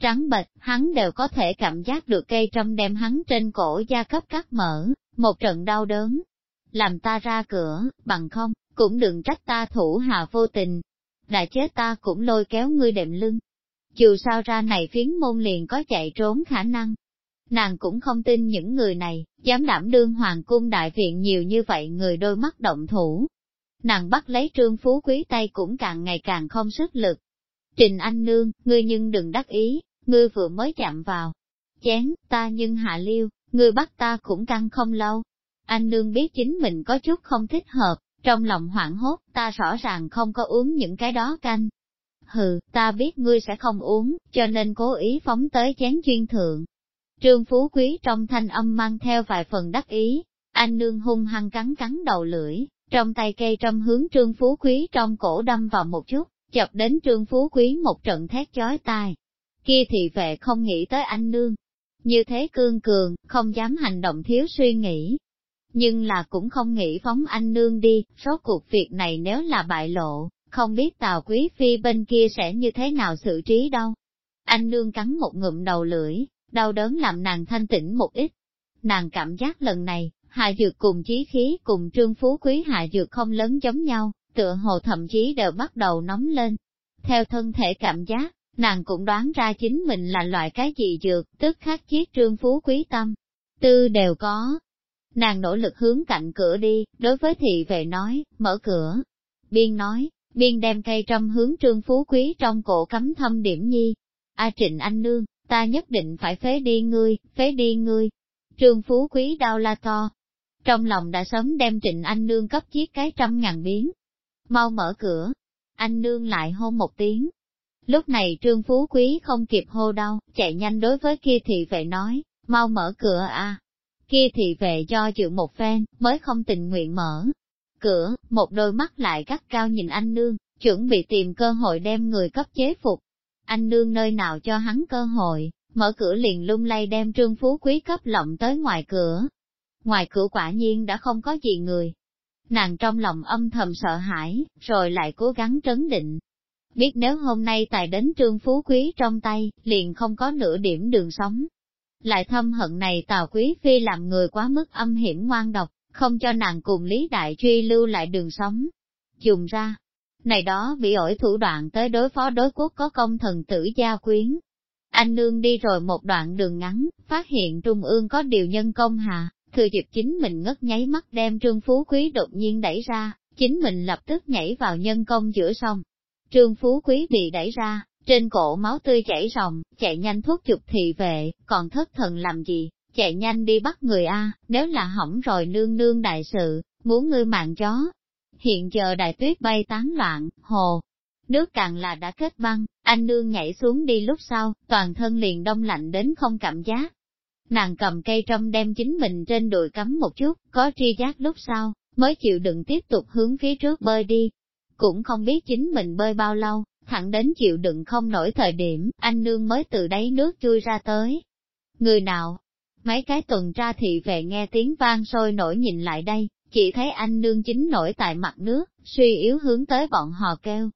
Speaker 1: Trắng bệch, hắn đều có thể cảm giác được cây trăm đem hắn trên cổ da cấp cắt mở, một trận đau đớn. Làm ta ra cửa, bằng không, cũng đừng trách ta thủ hạ vô tình. Đại chết ta cũng lôi kéo ngươi đệm lưng. Dù sao ra này phiến môn liền có chạy trốn khả năng. Nàng cũng không tin những người này, dám đảm đương hoàng cung đại viện nhiều như vậy người đôi mắt động thủ. Nàng bắt lấy trương phú quý tay cũng càng ngày càng không sức lực. Trình Anh Nương, ngươi nhưng đừng đắc ý, ngươi vừa mới chạm vào. Chén, ta nhưng hạ liêu, ngươi bắt ta cũng căng không lâu. Anh Nương biết chính mình có chút không thích hợp, trong lòng hoảng hốt, ta rõ ràng không có uống những cái đó canh. Hừ, ta biết ngươi sẽ không uống, cho nên cố ý phóng tới chén chuyên thượng. Trương Phú Quý trong thanh âm mang theo vài phần đắc ý, anh nương hung hăng cắn cắn đầu lưỡi, trong tay cây trâm hướng Trương Phú Quý trong cổ đâm vào một chút, chọc đến Trương Phú Quý một trận thét chói tai. Kia thì vệ không nghĩ tới anh nương. Như thế cương cường, không dám hành động thiếu suy nghĩ, nhưng là cũng không nghĩ phóng anh nương đi, số cuộc việc này nếu là bại lộ, không biết Tào Quý Phi bên kia sẽ như thế nào xử trí đâu. Anh nương cắn một ngụm đầu lưỡi, đau đớn làm nàng thanh tĩnh một ít. Nàng cảm giác lần này, hạ dược cùng chí khí cùng trương phú quý hạ dược không lớn giống nhau, tựa hồ thậm chí đều bắt đầu nóng lên. Theo thân thể cảm giác, nàng cũng đoán ra chính mình là loại cái gì dược, tức khắc chiếc trương phú quý tâm. Tư đều có, Nàng nỗ lực hướng cạnh cửa đi, đối với thị vệ nói, mở cửa. Biên nói, biên đem cây trăm hướng trương phú quý trong cổ cắm thâm điểm nhi. A trịnh anh nương, ta nhất định phải phế đi ngươi, phế đi ngươi. Trương phú quý đau la to. Trong lòng đã sớm đem trịnh anh nương cấp chiếc cái trăm ngàn biến. Mau mở cửa. Anh nương lại hôn một tiếng. Lúc này trương phú quý không kịp hô đau, chạy nhanh đối với kia thị vệ nói, mau mở cửa a kia thị vệ do dự một phen, mới không tình nguyện mở. Cửa, một đôi mắt lại gắt cao nhìn anh nương, chuẩn bị tìm cơ hội đem người cấp chế phục. Anh nương nơi nào cho hắn cơ hội, mở cửa liền lung lay đem trương phú quý cấp lộng tới ngoài cửa. Ngoài cửa quả nhiên đã không có gì người. Nàng trong lòng âm thầm sợ hãi, rồi lại cố gắng trấn định. Biết nếu hôm nay tài đến trương phú quý trong tay, liền không có nửa điểm đường sống, lại thâm hận này Tào Quý Phi làm người quá mức âm hiểm ngoan độc, không cho nàng cùng Lý Đại Truy lưu lại đường sống. Dùng ra, này đó bị ổi thủ đoạn tới đối phó đối quốc có công thần tử gia quyến. Anh nương đi rồi một đoạn đường ngắn, phát hiện trung ương có điều nhân công hạ, thừa dịp chính mình ngất nháy mắt đem trương phú quý đột nhiên đẩy ra, chính mình lập tức nhảy vào nhân công giữa sông. Trương phú quý bị đẩy ra, trên cổ máu tươi chảy ròng, chạy nhanh thuốc chụp thị vệ, còn thất thần làm gì, chạy nhanh đi bắt người A, nếu là hỏng rồi nương nương đại sự, muốn ngươi mạng chó. Hiện giờ đại tuyết bay tán loạn, hồ, nước càng là đã kết băng, anh nương nhảy xuống đi lúc sau, toàn thân liền đông lạnh đến không cảm giác. Nàng cầm cây trâm đem chính mình trên đùi cắm một chút, có tri giác lúc sau, mới chịu đựng tiếp tục hướng phía trước bơi đi. Cũng không biết chính mình bơi bao lâu, thẳng đến chịu đựng không nổi thời điểm, anh nương mới từ đáy nước chui ra tới. Người nào? Mấy cái tuần tra thị vệ nghe tiếng vang sôi nổi nhìn lại đây, chỉ thấy anh nương chính nổi tại mặt nước, suy yếu hướng tới bọn họ kêu.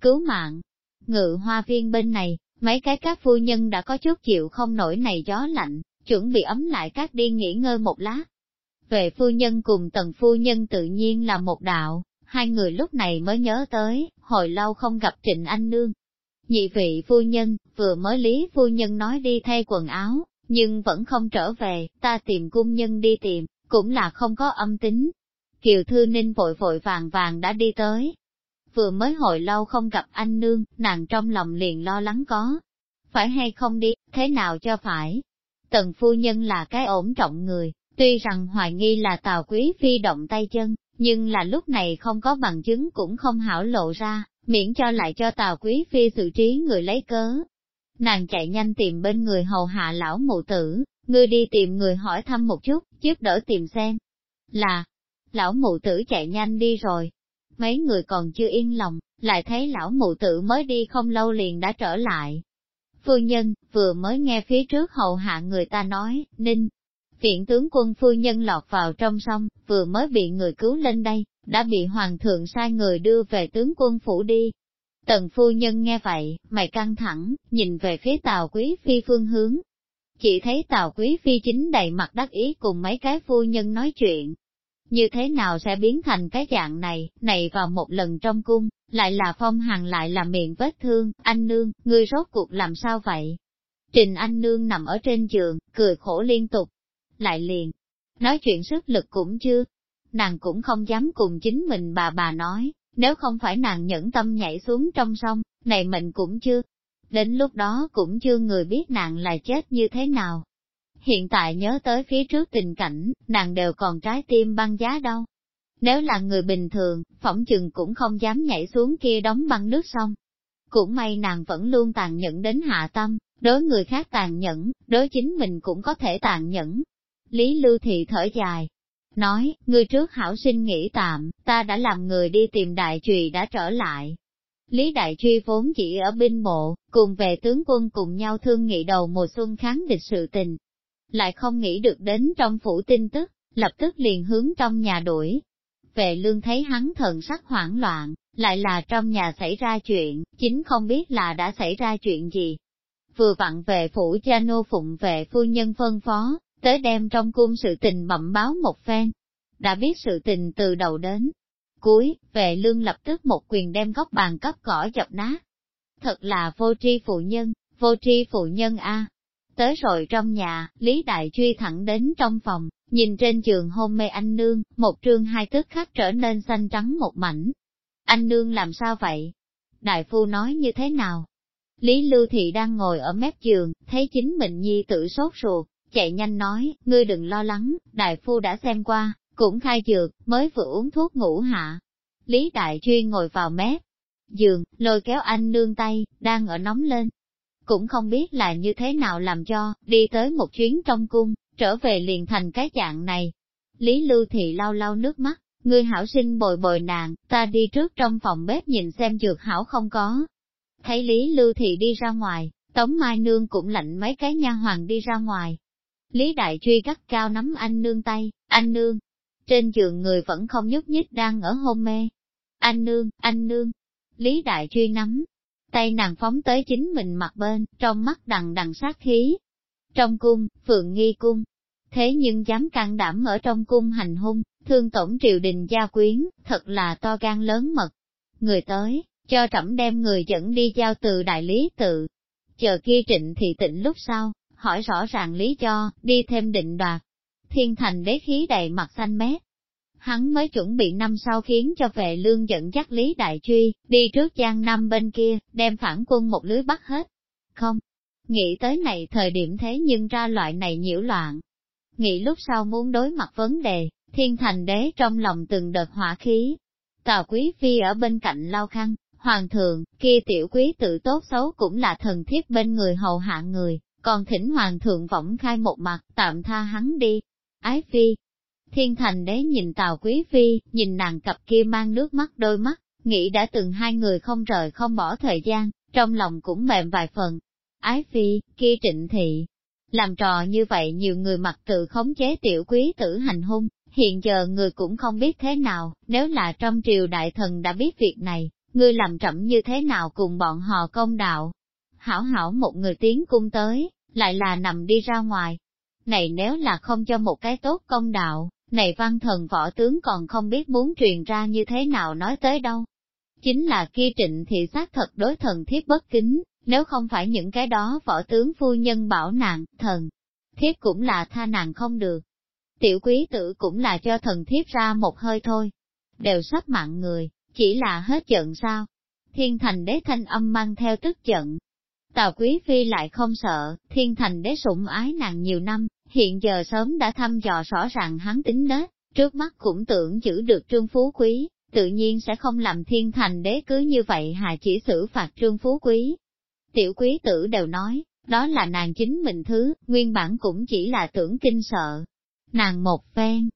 Speaker 1: Cứu mạng! Ngự hoa viên bên này, mấy cái các phu nhân đã có chút chịu không nổi này gió lạnh, chuẩn bị ấm lại các đi nghỉ ngơi một lát. Về phu nhân cùng tần phu nhân tự nhiên là một đạo, hai người lúc này mới nhớ tới, hồi lâu không gặp Trịnh Anh Nương. Nhị vị phu nhân, vừa mới lý phu nhân nói đi thay quần áo, nhưng vẫn không trở về, ta tìm cung nhân đi tìm, cũng là không có âm tính. Kiều Thư Ninh vội vội vàng vàng đã đi tới. Vừa mới hồi lâu không gặp anh nương, nàng trong lòng liền lo lắng có. Phải hay không đi, thế nào cho phải? Tần phu nhân là cái ổn trọng người, tuy rằng hoài nghi là Tào Quý Phi động tay chân, nhưng là lúc này không có bằng chứng cũng không hảo lộ ra, miễn cho lại cho Tào Quý Phi xử trí người lấy cớ. Nàng chạy nhanh tìm bên người hầu hạ lão mụ tử, ngươi đi tìm người hỏi thăm một chút, giúp đỡ tìm xem. Là, lão mụ tử chạy nhanh đi rồi. Mấy người còn chưa yên lòng, lại thấy lão mụ tử mới đi không lâu liền đã trở lại. Phu nhân, vừa mới nghe phía trước hầu hạ người ta nói, Ninh, Viện tướng quân phu nhân lọt vào trong sông, vừa mới bị người cứu lên đây, đã bị hoàng thượng sai người đưa về tướng quân phủ đi. Tần phu nhân nghe vậy, mày căng thẳng, nhìn về phía tàu quý phi phương hướng. Chỉ thấy tàu quý phi chính đầy mặt đắc ý cùng mấy cái phu nhân nói chuyện. Như thế nào sẽ biến thành cái dạng này, này vào một lần trong cung, lại là phong hằng lại là miệng vết thương, anh nương, ngươi rốt cuộc làm sao vậy? Trình anh nương nằm ở trên giường, cười khổ liên tục. Lại liền, nói chuyện sức lực cũng chưa. Nàng cũng không dám cùng chính mình bà bà nói, nếu không phải nàng nhẫn tâm nhảy xuống trong sông, này mình cũng chưa. Đến lúc đó cũng chưa người biết nàng là chết như thế nào. Hiện tại nhớ tới phía trước tình cảnh, nàng đều còn trái tim băng giá đâu. Nếu là người bình thường, phỏng chừng cũng không dám nhảy xuống kia đóng băng nước sông. Cũng may nàng vẫn luôn tàn nhẫn đến hạ tâm, đối người khác tàn nhẫn, đối chính mình cũng có thể tàn nhẫn. Lý Lưu Thị thở dài, nói, người trước hảo sinh nghĩ tạm, ta đã làm người đi tìm đại trùy đã trở lại. Lý Đại Truy vốn chỉ ở binh bộ, cùng về tướng quân cùng nhau thương nghị đầu mùa xuân kháng địch sự tình. Lại không nghĩ được đến trong phủ tin tức, lập tức liền hướng trong nhà đuổi. Về lương thấy hắn thần sắc hoảng loạn, lại là trong nhà xảy ra chuyện, chính không biết là đã xảy ra chuyện gì. Vừa vặn về phủ cha nô phụng về phu nhân phân phó, tới đem trong cung sự tình mậm báo một phen. Đã biết sự tình từ đầu đến cuối, về lương lập tức một quyền đem góc bàn cấp cỏ dập nát. Thật là vô tri phụ nhân, vô tri phụ nhân a. Tới rồi trong nhà, Lý Đại Truy thẳng đến trong phòng, nhìn trên giường hôn mê anh nương, một trương hai tức khắc trở nên xanh trắng một mảnh. Anh nương làm sao vậy? Đại phu nói như thế nào? Lý Lưu Thị đang ngồi ở mép giường, thấy chính mình nhi tự sốt ruột, chạy nhanh nói, ngươi đừng lo lắng, đại phu đã xem qua, cũng khai dược, mới vừa uống thuốc ngủ hạ. Lý Đại Chuyên ngồi vào mép giường, lôi kéo anh nương tay, đang ở nóng lên. Cũng không biết là như thế nào làm cho, đi tới một chuyến trong cung, trở về liền thành cái dạng này. Lý Lưu Thị lau lau nước mắt, ngươi hảo sinh bồi bồi nàng, ta đi trước trong phòng bếp nhìn xem dược hảo không có. Thấy Lý Lưu Thị đi ra ngoài, Tống Mai Nương cũng lạnh mấy cái nha hoàng đi ra ngoài. Lý Đại Truy gắt cao nắm anh nương tay, anh nương. Trên giường người vẫn không nhúc nhích đang ở hôn mê. Anh nương, anh nương. Lý Đại Truy nắm, tay nàng phóng tới chính mình mặt bên, trong mắt đằng đằng sát khí. Trong cung, phượng nghi cung. Thế nhưng dám can đảm ở trong cung hành hung, thương tổng triều đình gia quyến, thật là to gan lớn mật. Người tới, cho trẫm đem người dẫn đi giao từ đại lý tự. Chờ kia trịnh thị tịnh lúc sau, hỏi rõ ràng lý do, đi thêm định đoạt. Thiên thành đế khí đầy mặt xanh mét. Hắn mới chuẩn bị năm sau khiến cho vệ lương dẫn dắt Lý Đại Truy, đi trước Giang Nam bên kia, đem phản quân một lưới bắt hết. Không, nghĩ tới này thời điểm thế nhưng ra loại này nhiễu loạn. Nghĩ lúc sau muốn đối mặt vấn đề, thiên thành đế trong lòng từng đợt hỏa khí. Tào quý phi ở bên cạnh lau khăn, hoàng thượng, kia tiểu quý tự tốt xấu cũng là thần thiết bên người hầu hạ người, còn thỉnh hoàng thượng võng khai một mặt, tạm tha hắn đi. Ái phi, thiên thành đế nhìn tào quý phi, nhìn nàng cặp kia mang nước mắt đôi mắt, nghĩ đã từng hai người không rời không bỏ thời gian, trong lòng cũng mềm vài phần. Ái phi, kia trịnh thị, làm trò như vậy nhiều người mặc tự khống chế tiểu quý tử hành hung, hiện giờ người cũng không biết thế nào, nếu là trong triều đại thần đã biết việc này, ngươi làm chậm như thế nào cùng bọn họ công đạo. Hảo hảo một người tiến cung tới, lại là nằm đi ra ngoài. Này nếu là không cho một cái tốt công đạo, này văn thần võ tướng còn không biết muốn truyền ra như thế nào nói tới đâu. Chính là kia trịnh thị xác thật đối thần thiết bất kính, nếu không phải những cái đó võ tướng phu nhân bảo nàng, thần, thiết cũng là tha nàng không được. Tiểu quý tử cũng là cho thần thiết ra một hơi thôi, đều sắp mạng người, chỉ là hết giận sao. Thiên thành đế thanh âm mang theo tức giận, Tào Quý Phi lại không sợ, thiên thành đế sủng ái nàng nhiều năm, hiện giờ sớm đã thăm dò rõ ràng hắn tính đế, trước mắt cũng tưởng giữ được trương phú quý, tự nhiên sẽ không làm thiên thành đế cứ như vậy hà chỉ xử phạt trương phú quý. Tiểu quý tử đều nói, đó là nàng chính mình thứ, nguyên bản cũng chỉ là tưởng kinh sợ. Nàng một phen.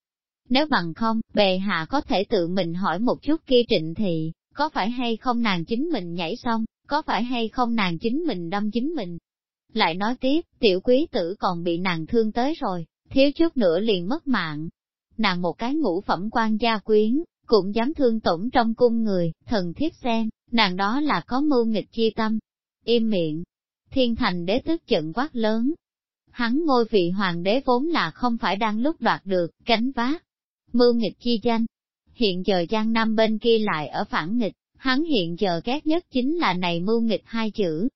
Speaker 1: Nếu bằng không, bề hạ có thể tự mình hỏi một chút kia trịnh thị, có phải hay không nàng chính mình nhảy xong, có phải hay không nàng chính mình đâm chính mình. Lại nói tiếp, tiểu quý tử còn bị nàng thương tới rồi, thiếu chút nữa liền mất mạng. Nàng một cái ngũ phẩm quan gia quyến, cũng dám thương tổn trong cung người, thần thiếp xem, nàng đó là có mưu nghịch chi tâm. Im miệng, thiên thành đế tức giận quát lớn. Hắn ngôi vị hoàng đế vốn là không phải đang lúc đoạt được, cánh vác. Mưu nghịch chi danh. Hiện giờ Giang Nam bên kia lại ở phản nghịch, hắn hiện giờ ghét nhất chính là này mưu nghịch hai chữ.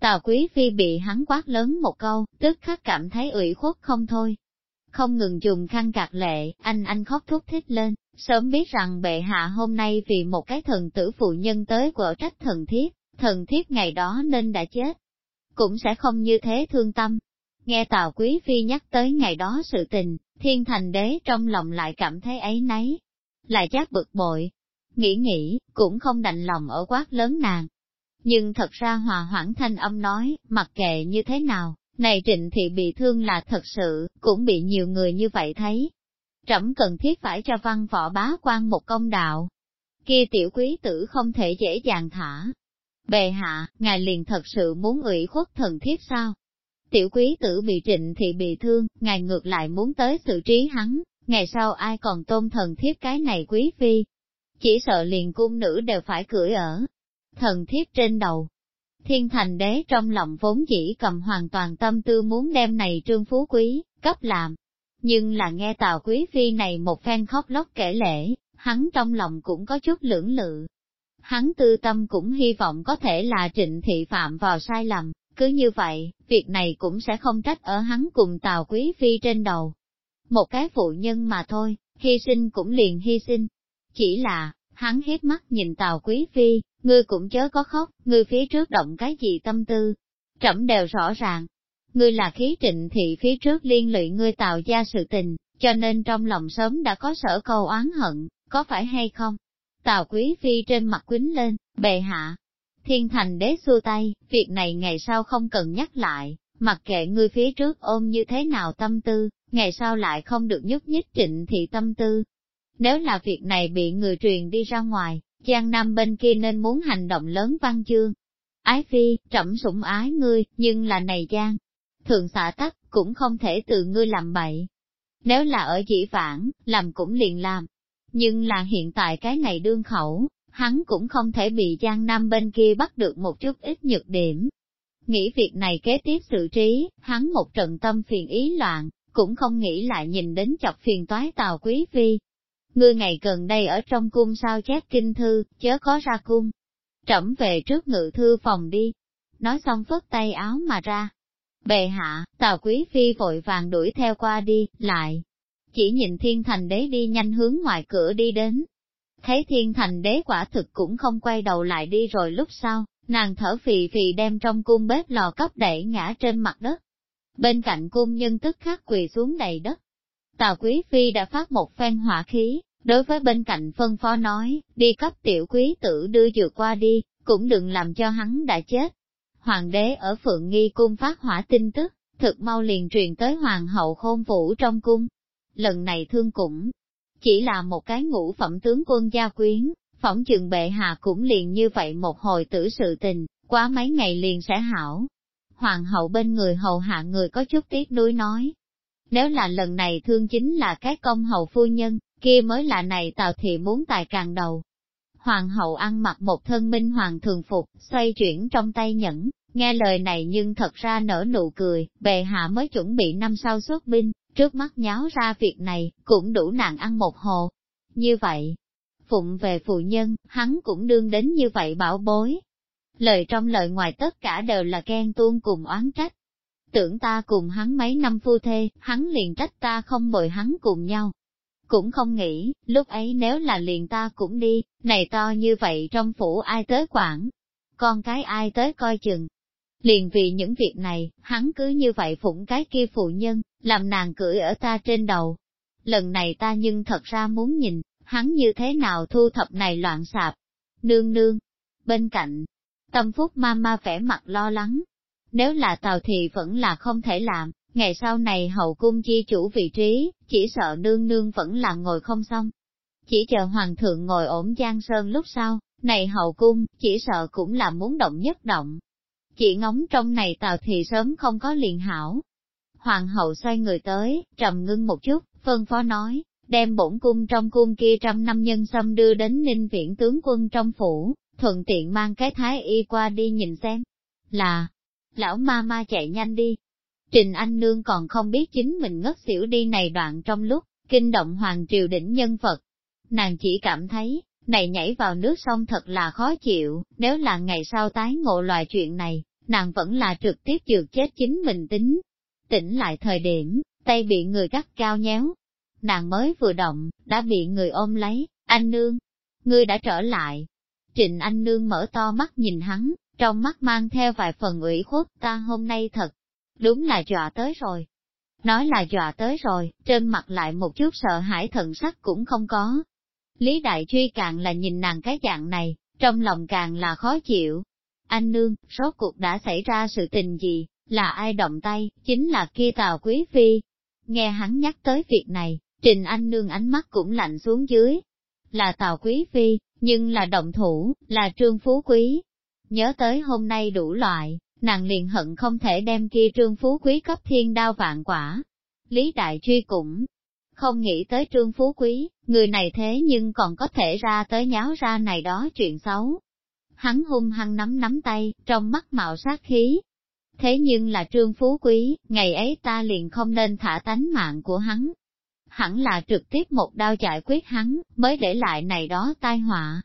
Speaker 1: Tào Quý Phi bị hắn quát lớn một câu, tức khắc cảm thấy ủy khuất không thôi. Không ngừng dùng khăn gạt lệ, anh anh khóc thúc thích lên, sớm biết rằng bệ hạ hôm nay vì một cái thần tử phụ nhân tới của trách thần thiết, thần thiết ngày đó nên đã chết. Cũng sẽ không như thế thương tâm. Nghe Tào Quý Phi nhắc tới ngày đó sự tình, thiên thành đế trong lòng lại cảm thấy ấy nấy. Lại chắc bực bội. Nghĩ nghĩ, cũng không đành lòng ở quát lớn nàng. Nhưng thật ra hòa hoãn thanh âm nói, mặc kệ như thế nào, này trịnh thị bị thương là thật sự, cũng bị nhiều người như vậy thấy. Trẫm cần thiết phải cho văn võ bá quan một công đạo. Kia tiểu quý tử không thể dễ dàng thả. bề hạ, ngài liền thật sự muốn ủy khuất thần thiết sao? Tiểu quý tử bị trịnh thị bị thương, ngài ngược lại muốn tới xử trí hắn, ngày sau ai còn tôn thần thiết cái này quý phi. Chỉ sợ liền cung nữ đều phải cưỡi ở thần thiết trên đầu. Thiên thành đế trong lòng vốn chỉ cầm hoàn toàn tâm tư muốn đem này trương phú quý, cấp làm. Nhưng là nghe tào quý phi này một phen khóc lóc kể lễ, hắn trong lòng cũng có chút lưỡng lự. Hắn tư tâm cũng hy vọng có thể là trịnh thị phạm vào sai lầm, cứ như vậy, việc này cũng sẽ không trách ở hắn cùng tào quý phi trên đầu. Một cái phụ nhân mà thôi, hy sinh cũng liền hy sinh. Chỉ là, hắn hiếp mắt nhìn tào quý phi, ngươi cũng chớ có khóc, ngươi phía trước động cái gì tâm tư, trẫm đều rõ ràng. Ngươi là khí trịnh thị phía trước liên lụy ngươi tạo ra sự tình, cho nên trong lòng sớm đã có sở câu oán hận, có phải hay không? Tào quý phi trên mặt quýnh lên, bệ hạ. Thiên thành đế xua tay, việc này ngày sau không cần nhắc lại, mặc kệ ngươi phía trước ôm như thế nào tâm tư, ngày sau lại không được nhúc nhích trịnh thị tâm tư. Nếu là việc này bị người truyền đi ra ngoài, Giang Nam bên kia nên muốn hành động lớn văn chương. Ái phi, trẫm sủng ái ngươi, nhưng là này Giang. Thường xã tắc, cũng không thể từ ngươi làm bậy. Nếu là ở dĩ vãng, làm cũng liền làm. Nhưng là hiện tại cái này đương khẩu, hắn cũng không thể bị Giang Nam bên kia bắt được một chút ít nhược điểm. Nghĩ việc này kế tiếp xử trí, hắn một trận tâm phiền ý loạn, cũng không nghĩ lại nhìn đến chọc phiền toái tàu quý phi, ngươi ngày gần đây ở trong cung sao chép kinh thư, chớ có ra cung. Trẫm về trước ngự thư phòng đi. Nói xong phất tay áo mà ra. Bệ hạ, tào quý phi vội vàng đuổi theo qua đi, lại. Chỉ nhìn thiên thành đế đi nhanh hướng ngoài cửa đi đến. Thấy thiên thành đế quả thực cũng không quay đầu lại đi rồi lúc sau, nàng thở phì phì đem trong cung bếp lò cấp đẩy ngã trên mặt đất. Bên cạnh cung nhân tức khắc quỳ xuống đầy đất. Tào Quý Phi đã phát một phen hỏa khí, Đối với bên cạnh phân phó nói, đi cấp tiểu quý tử đưa dược qua đi, cũng đừng làm cho hắn đã chết. Hoàng đế ở Phượng Nghi cung phát hỏa tin tức, thực mau liền truyền tới hoàng hậu khôn vũ trong cung. Lần này thương cũng chỉ là một cái ngũ phẩm tướng quân gia quyến, phỏng chừng bệ hạ cũng liền như vậy một hồi tử sự tình, quá mấy ngày liền sẽ hảo. Hoàng hậu bên người hầu hạ người có chút tiếc nuối nói. Nếu là lần này thương chính là cái công hầu phu nhân, kia mới là này Tào Thị muốn tài càng đầu. Hoàng hậu ăn mặc một thân minh hoàng thường phục, xoay chuyển trong tay nhẫn, nghe lời này nhưng thật ra nở nụ cười, bệ hạ mới chuẩn bị năm sau xuất binh, trước mắt nháo ra việc này, cũng đủ nàng ăn một hồ. Như vậy, phụng về phụ nhân, hắn cũng đương đến như vậy bảo bối. Lời trong lời ngoài tất cả đều là ghen tuôn cùng oán trách. Tưởng ta cùng hắn mấy năm phu thê, hắn liền trách ta không bồi hắn cùng nhau, cũng không nghĩ, lúc ấy nếu là liền ta cũng đi, này to như vậy trong phủ ai tới quản, con cái ai tới coi chừng. Liền vì những việc này, hắn cứ như vậy phụng cái kia phụ nhân, làm nàng cưỡi ở ta trên đầu. Lần này ta nhưng thật ra muốn nhìn, hắn như thế nào thu thập này loạn sạp. Nương nương, bên cạnh, tâm phúc ma ma vẻ mặt lo lắng. Nếu là tàu thì vẫn là không thể làm, Ngày sau này hậu cung chi chủ vị trí, chỉ sợ nương nương vẫn là ngồi không xong. Chỉ chờ hoàng thượng ngồi ổn giang sơn lúc sau, này hậu cung, chỉ sợ cũng là muốn động nhất động. Chỉ ngóng trong này tàu thì sớm không có liền hảo. Hoàng hậu xoay người tới, trầm ngưng một chút, phân phó nói, đem bổn cung trong cung kia trăm năm nhân xâm đưa đến ninh viện tướng quân trong phủ, thuận tiện mang cái thái y qua đi nhìn xem. Là, lão ma ma chạy nhanh đi. Trình Anh Nương còn không biết chính mình ngất xỉu đi này đoạn trong lúc, kinh động hoàng triều đỉnh nhân vật. Nàng chỉ cảm thấy, này nhảy vào nước sông thật là khó chịu, nếu là ngày sau tái ngộ loài chuyện này, nàng vẫn là trực tiếp dược chết chính mình tính. Tỉnh lại thời điểm, tay bị người gắt cao nhéo. Nàng mới vừa động, đã bị người ôm lấy, anh nương, ngươi đã trở lại. Trịnh anh nương mở to mắt nhìn hắn, trong mắt mang theo vài phần ủy khuất ta hôm nay thật, đúng là dọa tới rồi. Nói là dọa tới rồi, trên mặt lại một chút sợ hãi thần sắc cũng không có. Lý Đại Truy càng là nhìn nàng cái dạng này, trong lòng càng là khó chịu. Anh nương, rốt cuộc đã xảy ra sự tình gì, là ai động tay, chính là kia Tào Quý Phi. Nghe hắn nhắc tới việc này, Trình Anh nương ánh mắt cũng lạnh xuống dưới. Là Tào Quý Phi, nhưng là động thủ, là Trương Phú Quý. Nhớ tới hôm nay đủ loại, nàng liền hận không thể đem kia Trương Phú Quý cấp thiên đao vạn quả. Lý Đại Truy cũng không nghĩ tới Trương Phú Quý, người này thế nhưng còn có thể ra tới nháo ra này đó chuyện xấu. Hắn hung hăng nắm nắm tay, trong mắt mạo sát khí. Thế nhưng là Trương Phú Quý, ngày ấy ta liền không nên thả tánh mạng của hắn. Hẳn là trực tiếp một đao giải quyết hắn, mới để lại này đó tai họa.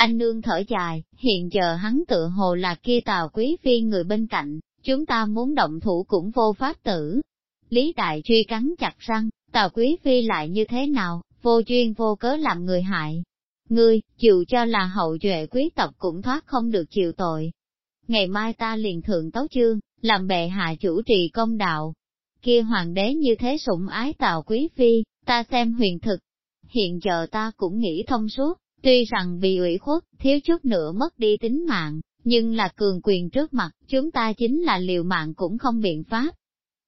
Speaker 1: Anh nương thở dài, hiện giờ hắn tự hồ là kia tào quý phi người bên cạnh, chúng ta muốn động thủ cũng vô pháp tử. Lý Đại Truy cắn chặt răng, tào quý phi lại như thế nào, vô duyên vô cớ làm người hại. Ngươi, chịu cho là hậu duệ quý tộc cũng thoát không được chịu tội. Ngày mai ta liền thượng tấu chương, làm bệ hạ chủ trì công đạo. Kia hoàng đế như thế sủng ái tào quý phi, ta xem huyền thực. Hiện giờ ta cũng nghĩ thông suốt, tuy rằng bị ủy khuất, thiếu chút nữa mất đi tính mạng, nhưng là cường quyền trước mặt, chúng ta chính là liều mạng cũng không biện pháp.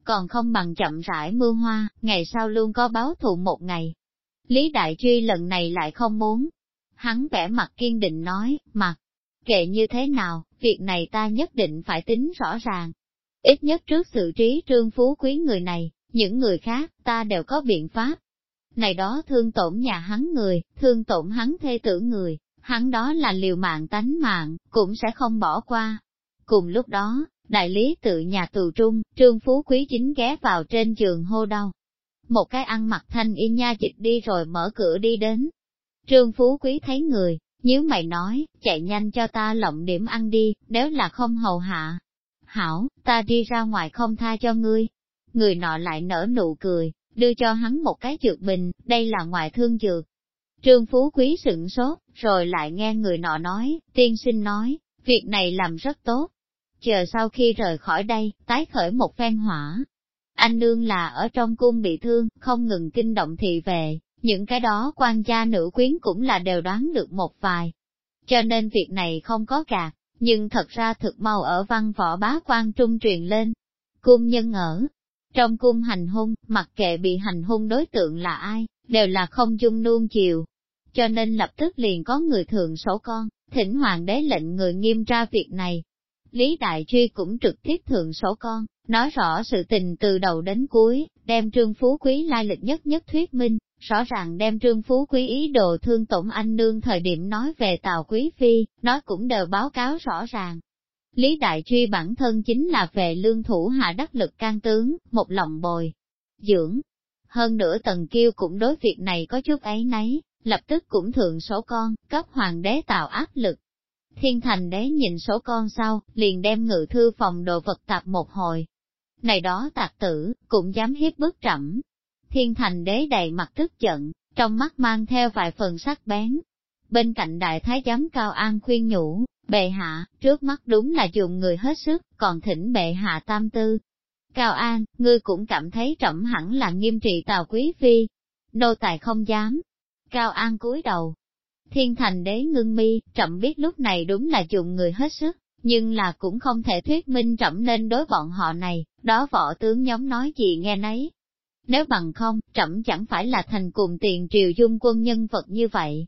Speaker 1: Còn không bằng chậm rãi mưa hoa, ngày sau luôn có báo thù một ngày. Lý Đại Truy lần này lại không muốn. Hắn vẻ mặt kiên định nói, mặt, kệ như thế nào, việc này ta nhất định phải tính rõ ràng. Ít nhất trước sự trí trương phú quý người này, những người khác, ta đều có biện pháp. Này đó thương tổn nhà hắn người, thương tổn hắn thê tử người, hắn đó là liều mạng tánh mạng, cũng sẽ không bỏ qua. Cùng lúc đó, đại lý tự nhà tù trung, trương phú quý chính ghé vào trên giường hô đau. Một cái ăn mặc thanh y nha dịch đi rồi mở cửa đi đến. Trương phú quý thấy người, nếu mày nói, chạy nhanh cho ta lộng điểm ăn đi, nếu là không hầu hạ. Hảo, ta đi ra ngoài không tha cho ngươi. Người nọ lại nở nụ cười, đưa cho hắn một cái dược bình, đây là ngoại thương dược. Trương Phú Quý sửng sốt, rồi lại nghe người nọ nói, tiên sinh nói, việc này làm rất tốt. Chờ sau khi rời khỏi đây, tái khởi một phen hỏa. Anh nương là ở trong cung bị thương, không ngừng kinh động thị về, những cái đó quan gia nữ quyến cũng là đều đoán được một vài. Cho nên việc này không có gạt, nhưng thật ra thực mau ở văn võ bá quan trung truyền lên. Cung nhân ở, trong cung hành hung, mặc kệ bị hành hung đối tượng là ai, đều là không dung nuông chiều. Cho nên lập tức liền có người thường sổ con, thỉnh hoàng đế lệnh người nghiêm tra việc này. Lý Đại Truy cũng trực tiếp thường sổ con, nói rõ sự tình từ đầu đến cuối, đem trương phú quý lai lịch nhất nhất thuyết minh, rõ ràng đem trương phú quý ý đồ thương tổn anh nương thời điểm nói về tào quý phi, nói cũng đều báo cáo rõ ràng, Lý Đại Truy bản thân chính là về lương thủ hạ đắc lực can tướng, một lòng bồi, dưỡng. Hơn nữa tần kiêu cũng đối việc này có chút ấy nấy, lập tức cũng thượng số con, cấp hoàng đế tạo áp lực. Thiên thành đế nhìn số con sau, liền đem ngự thư phòng đồ vật tạp một hồi. Này đó tạc tử, cũng dám hiếp bức trẫm. Thiên thành đế đầy mặt tức giận, trong mắt mang theo vài phần sắc bén. Bên cạnh đại thái giám cao an khuyên nhủ, Bệ hạ, trước mắt đúng là dùng người hết sức, còn thỉnh bệ hạ tam tư. Cao An, ngươi cũng cảm thấy trẫm hẳn là nghiêm trị tào quý phi. Nô tài không dám. Cao An cúi đầu. Thiên thành đế ngưng mi, trẫm biết lúc này đúng là dùng người hết sức, nhưng là cũng không thể thuyết minh trẫm nên đối bọn họ này, đó võ tướng nhóm nói gì nghe nấy. Nếu bằng không, trẫm chẳng phải là thành cùng tiền triều dung quân nhân vật như vậy.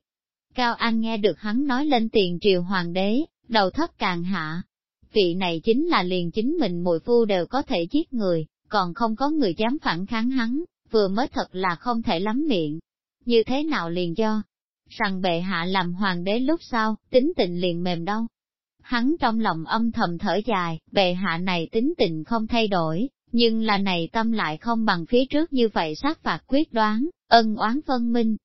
Speaker 1: Cao An nghe được hắn nói lên tiền triều hoàng đế, đầu thấp càng hạ. Vị này chính là liền chính mình mùi phu đều có thể giết người, còn không có người dám phản kháng hắn, vừa mới thật là không thể lắm miệng. Như thế nào liền do? rằng bệ hạ làm hoàng đế lúc sau, tính tình liền mềm đâu. Hắn trong lòng âm thầm thở dài, bệ hạ này tính tình không thay đổi, nhưng là này tâm lại không bằng phía trước như vậy sát phạt quyết đoán, ân oán phân minh.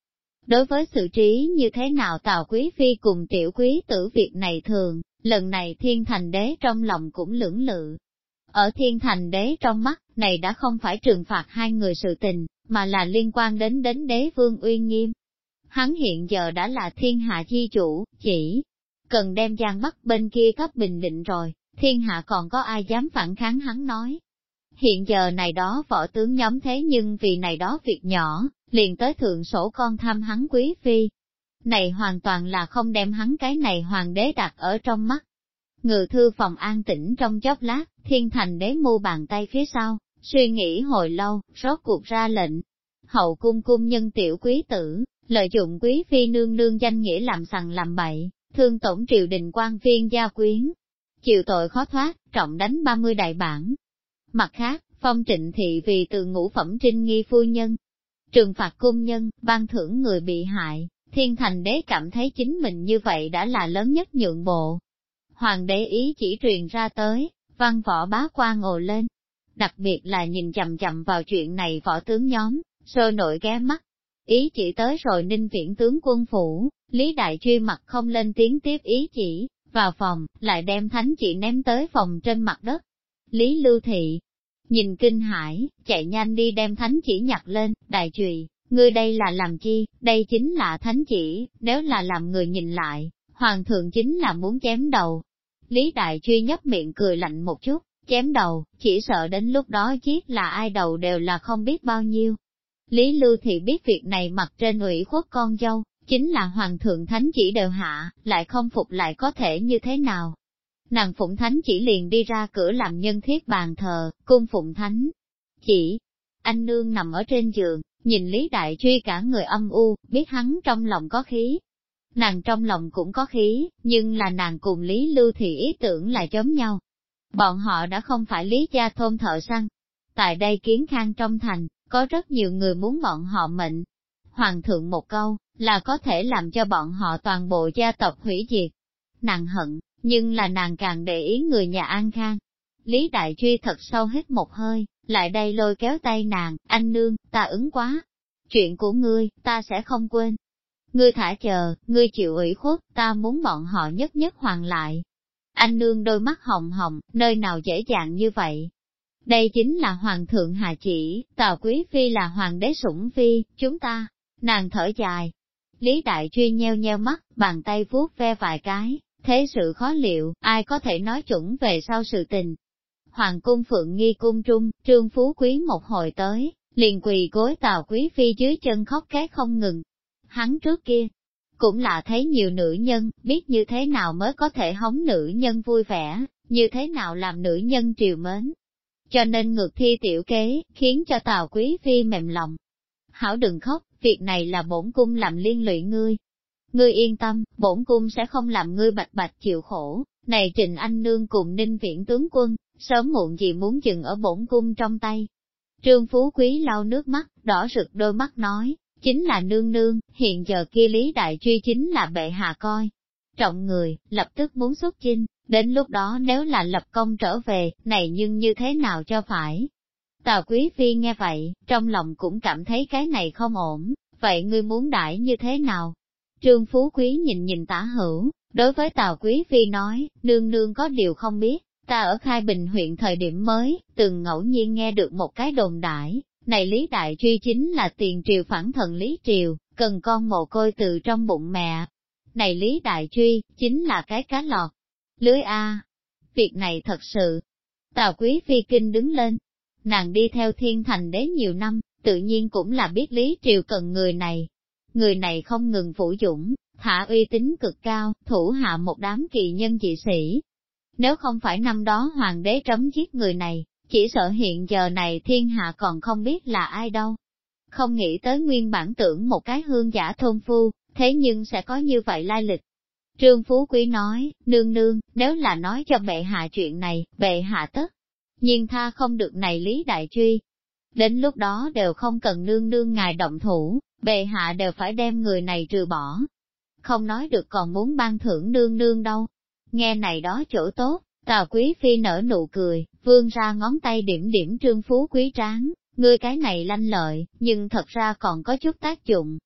Speaker 1: Đối với sự trí như thế nào Tào Quý Phi cùng tiểu quý tử việc này thường, lần này thiên thành đế trong lòng cũng lưỡng lự. Ở thiên thành đế trong mắt, này đã không phải trừng phạt hai người sự tình, mà là liên quan đến đến đế vương uy nghiêm. Hắn hiện giờ đã là thiên hạ chi chủ, chỉ cần đem Giang Bắc bên kia cấp bình định rồi, thiên hạ còn có ai dám phản kháng hắn nói. Hiện giờ này đó võ tướng nhóm thế nhưng vì này đó việc nhỏ, liền tới thượng sổ con thăm hắn quý phi. Này hoàn toàn là không đem hắn cái này hoàng đế đặt ở trong mắt. Ngự thư phòng an tĩnh trong chốc lát, thiên thành đế mu bàn tay phía sau, suy nghĩ hồi lâu, rốt cuộc ra lệnh. Hậu cung cung nhân tiểu quý tử, lợi dụng quý phi nương nương danh nghĩa làm sằng làm bậy, thương tổng triều đình quan viên gia quyến. Chịu tội khó thoát, trọng đánh 30 đại bản. Mặt khác, phong trịnh thị vì từ ngũ phẩm trinh nghi phu nhân, trừng phạt cung nhân, ban thưởng người bị hại, thiên thành đế cảm thấy chính mình như vậy đã là lớn nhất nhượng bộ. Hoàng đế ý chỉ truyền ra tới, văn võ bá quan ngồi lên. Đặc biệt là nhìn chậm chậm vào chuyện này võ tướng nhóm, sôi nổi ghé mắt. Ý chỉ tới rồi ninh viễn tướng quân phủ, Lý Đại Truy mặt không lên tiếng tiếp ý chỉ, vào phòng, lại đem thánh chỉ ném tới phòng trên mặt đất. Lý Lưu Thị, nhìn kinh hãi chạy nhanh đi đem thánh chỉ nhặt lên, đại trùy, ngươi đây là làm chi, đây chính là thánh chỉ, nếu là làm người nhìn lại, hoàng thượng chính là muốn chém đầu. Lý Đại Truy nhấp miệng cười lạnh một chút, chém đầu, chỉ sợ đến lúc đó chiếc là ai đầu đều là không biết bao nhiêu. Lý Lưu thì biết việc này mặc trên ủy khuất con dâu, chính là hoàng thượng thánh chỉ đều hạ, lại không phục lại có thể như thế nào. Nàng phụng thánh chỉ liền đi ra cửa làm nhân thiết bàn thờ, cung phụng thánh. Chỉ, anh nương nằm ở trên giường, nhìn Lý Đại Truy cả người âm u, biết hắn trong lòng có khí. Nàng trong lòng cũng có khí, nhưng là nàng cùng Lý Lưu thì ý tưởng là giống nhau. Bọn họ đã không phải Lý gia thôn thợ săn. Tại đây kiến khang trong thành, có rất nhiều người muốn bọn họ mệnh. Hoàng thượng một câu, là có thể làm cho bọn họ toàn bộ gia tộc hủy diệt. Nàng hận, nhưng là nàng càng để ý người nhà An Khang. Lý Đại Truy thật sâu hít một hơi, lại đây lôi kéo tay nàng, anh nương, ta ứng quá. Chuyện của ngươi, ta sẽ không quên. Ngươi thả chờ, ngươi chịu ủy khuất, ta muốn bọn họ nhất nhất hoàn lại. Anh nương đôi mắt hồng hồng, nơi nào dễ dàng như vậy. Đây chính là Hoàng thượng Hà Chỉ, Tào Quý Phi là Hoàng đế Sủng Phi, chúng ta. Nàng thở dài. Lý Đại Truy nheo nheo mắt, bàn tay vuốt ve vài cái, thế sự khó liệu, ai có thể nói chuẩn về sau sự tình. Hoàng cung phượng nghi cung trung, trương phú quý một hồi tới, liền quỳ gối tàu quý phi dưới chân khóc két không ngừng. Hắn trước kia, cũng là thấy nhiều nữ nhân, biết như thế nào mới có thể hống nữ nhân vui vẻ, như thế nào làm nữ nhân triều mến. Cho nên ngược thi tiểu kế, khiến cho tàu quý phi mềm lòng. Hảo đừng khóc, việc này là bổn cung làm liên lụy ngươi, Ngươi yên tâm, bổn cung sẽ không làm ngươi bạch bạch chịu khổ, này Trịnh Anh Nương cùng Ninh Viễn tướng quân, sớm muộn gì muốn dừng ở bổn cung trong tay. Trương Phú Quý lau nước mắt, đỏ rực đôi mắt nói, chính là nương nương, hiện giờ kia Lý Đại Truy chính là bệ hạ coi. Trọng người, lập tức muốn xuất chinh, đến lúc đó nếu là lập công trở về, này nhưng như thế nào cho phải. Tào Quý Phi nghe vậy, trong lòng cũng cảm thấy cái này không ổn, vậy ngươi muốn đãi như thế nào? Trương Phú Quý nhìn nhìn tả hữu, đối với Tào Quý Phi nói, nương nương có điều không biết, ta ở Khai Bình huyện thời điểm mới, từng ngẫu nhiên nghe được một cái đồn đại, này Lý Đại Truy chính là tiền triều phản thần Lý Triều, cần con mồ côi từ trong bụng mẹ. Này Lý Đại Truy, chính là cái cá lọt. Lưới A. Việc này thật sự. Tào Quý Phi Kinh đứng lên. Nàng đi theo thiên thành đế nhiều năm, tự nhiên cũng là biết Lý Triều cần người này, người này không ngừng phủ dũng, thả uy tín cực cao, thủ hạ một đám kỳ nhân dị sĩ. Nếu không phải năm đó hoàng đế trấm giết người này, chỉ sợ hiện giờ này thiên hạ còn không biết là ai đâu. Không nghĩ tới nguyên bản tưởng một cái hương giả thôn phu, thế nhưng sẽ có như vậy lai lịch. Trương Phú Quý nói, nương nương, nếu là nói cho bệ hạ chuyện này, bệ hạ tất. Nhưng tha không được này lý đại truy. Đến lúc đó đều không cần nương nương ngài động thủ, bệ hạ đều phải đem người này trừ bỏ. Không nói được còn muốn ban thưởng nương nương đâu. Nghe này đó chỗ tốt, Tào Quý Phi nở nụ cười, vươn ra ngón tay điểm điểm trương phú quý tráng, ngươi cái này lanh lợi, nhưng thật ra còn có chút tác dụng.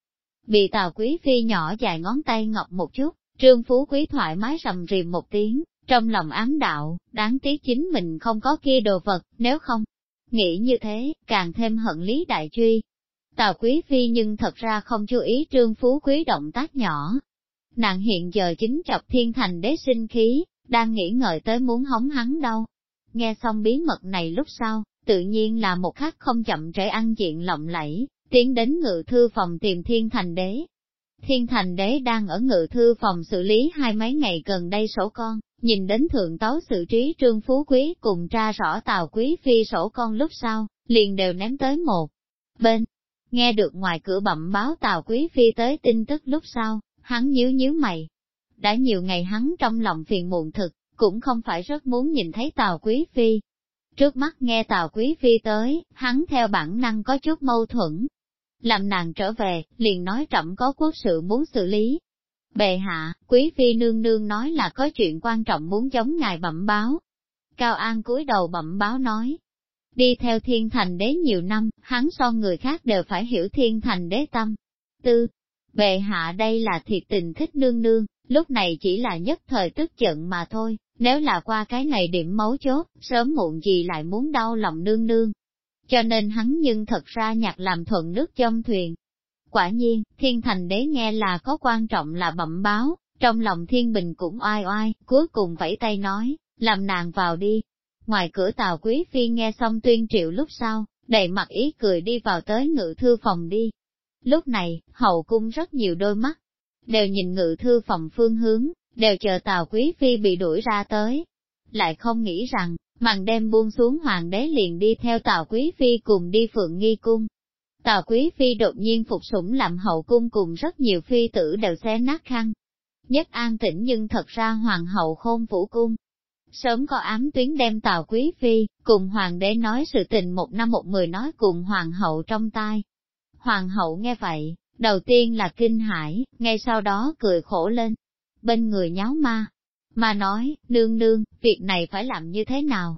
Speaker 1: Bị Tào Quý Phi nhỏ dài ngón tay ngọc một chút, trương phú quý thoải mái rầm rìm một tiếng, trong lòng ám đạo, đáng tiếc chính mình không có kia đồ vật, nếu không. Nghĩ như thế, càng thêm hận lý đại truy. Tào Quý Phi nhưng thật ra không chú ý trương phú quý động tác nhỏ. Nàng hiện giờ chính chọc thiên thành đế sinh khí, đang nghĩ ngợi tới muốn hóng hắn đâu. Nghe xong bí mật này lúc sau, tự nhiên là một khắc không chậm trễ ăn diện lộng lẫy, tiến đến ngự thư phòng tìm thiên thành đế. Thiên thành đế đang ở ngự thư phòng xử lý hai mấy ngày gần đây sổ con, nhìn đến thượng tấu sự trí trương phú quý cùng tra rõ tàu quý phi sổ con lúc sau, liền đều ném tới một bên. Nghe được ngoài cửa bẩm báo tàu quý phi tới tin tức lúc sau, hắn nhíu nhíu mày, đã nhiều ngày hắn trong lòng phiền muộn thực, cũng không phải rất muốn nhìn thấy Tào Quý Phi. Trước mắt nghe Tào Quý Phi tới, hắn theo bản năng có chút mâu thuẫn. Làm nàng trở về, liền nói trẫm có quốc sự muốn xử lý. Bệ hạ, Quý Phi nương nương nói là có chuyện quan trọng muốn chống ngài bẩm báo. Cao An cúi đầu bẩm báo nói. Đi theo thiên thành đế nhiều năm, hắn so người khác đều phải hiểu thiên thành đế tâm. Tư, bệ hạ đây là thiệt tình thích nương nương, lúc này chỉ là nhất thời tức giận mà thôi, nếu là qua cái này điểm mấu chốt, sớm muộn gì lại muốn đau lòng nương nương. Cho nên hắn nhưng thật ra nhặt làm thuận nước trong thuyền. Quả nhiên, thiên thành đế nghe là có quan trọng là bẩm báo, trong lòng thiên bình cũng oai oai, cuối cùng vẫy tay nói, làm nàng vào đi. Ngoài cửa tàu quý phi nghe xong tuyên triệu lúc sau, đầy mặt ý cười đi vào tới ngự thư phòng đi. Lúc này, hậu cung rất nhiều đôi mắt, đều nhìn ngự thư phòng phương hướng, đều chờ tàu Quý Phi bị đuổi ra tới. Lại không nghĩ rằng, màn đêm buông xuống hoàng đế liền đi theo tàu Quý Phi cùng đi phượng nghi cung. Tào Quý Phi đột nhiên phục sủng làm hậu cung cùng rất nhiều phi tử đều xé nát khăn. Nhất an tĩnh nhưng thật ra hoàng hậu khôn vũ cung. Sớm có ám tuyến đem Tào Quý Phi, cùng hoàng đế nói sự tình một năm một mười nói cùng hoàng hậu trong tai. Hoàng hậu nghe vậy, Đầu tiên là kinh hãi, ngay sau đó cười khổ lên. Bên người nháo ma, mà nói, nương nương, việc này phải làm như thế nào?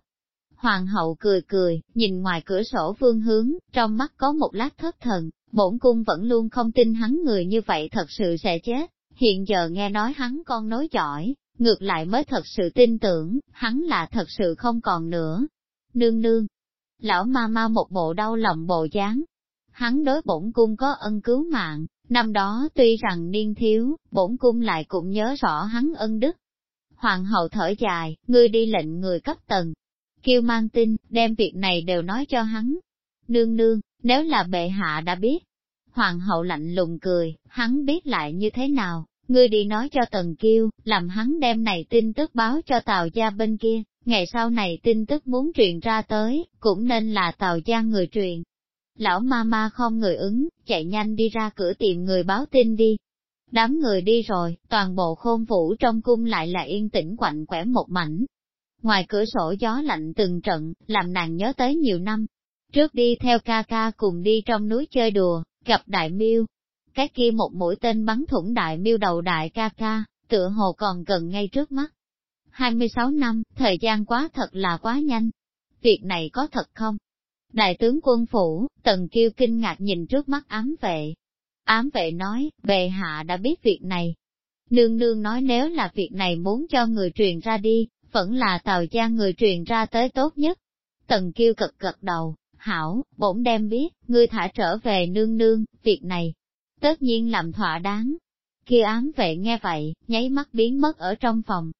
Speaker 1: Hoàng hậu cười cười, nhìn ngoài cửa sổ phương hướng, trong mắt có một lát thất thần, bổn cung vẫn luôn không tin hắn người như vậy thật sự sẽ chết. Hiện giờ nghe nói hắn con nói giỏi, ngược lại mới thật sự tin tưởng, hắn là thật sự không còn nữa. Nương nương, lão ma ma một bộ đau lòng bộ dáng, hắn đối bổn cung có ân cứu mạng, năm đó tuy rằng niên thiếu, bổn cung lại cũng nhớ rõ hắn ân đức. Hoàng hậu thở dài, ngươi đi lệnh người cấp tầng, kêu mang tin, đem việc này đều nói cho hắn. Nương nương, nếu là bệ hạ đã biết. Hoàng hậu lạnh lùng cười, hắn biết lại như thế nào, ngươi đi nói cho tần kiêu, làm hắn đem này tin tức báo cho tàu gia bên kia, ngày sau này tin tức muốn truyền ra tới, cũng nên là tàu gia người truyền, Lão ma ma không người ứng, chạy nhanh đi ra cửa tìm người báo tin đi. Đám người đi rồi, toàn bộ khôn vũ trong cung lại là yên tĩnh quạnh quẻ một mảnh. Ngoài cửa sổ gió lạnh từng trận, làm nàng nhớ tới nhiều năm. Trước đi theo ca ca cùng đi trong núi chơi đùa, gặp đại miêu. Cái kia một mũi tên bắn thủng đại miêu đầu đại ca ca, tựa hồ còn gần ngay trước mắt. 26 năm, thời gian quá thật là quá nhanh. Việc này có thật không? Đại tướng quân phủ, tần kiêu kinh ngạc nhìn trước mắt ám vệ. Ám vệ nói, bệ hạ đã biết việc này. Nương nương nói nếu là việc này muốn cho người truyền ra đi, vẫn là tàu gia người truyền ra tới tốt nhất. Tần kiêu cực gật đầu, hảo, bổn đem biết, ngươi thả trở về nương nương, việc này, tất nhiên làm thỏa đáng. Kia ám vệ nghe vậy, nháy mắt biến mất ở trong phòng.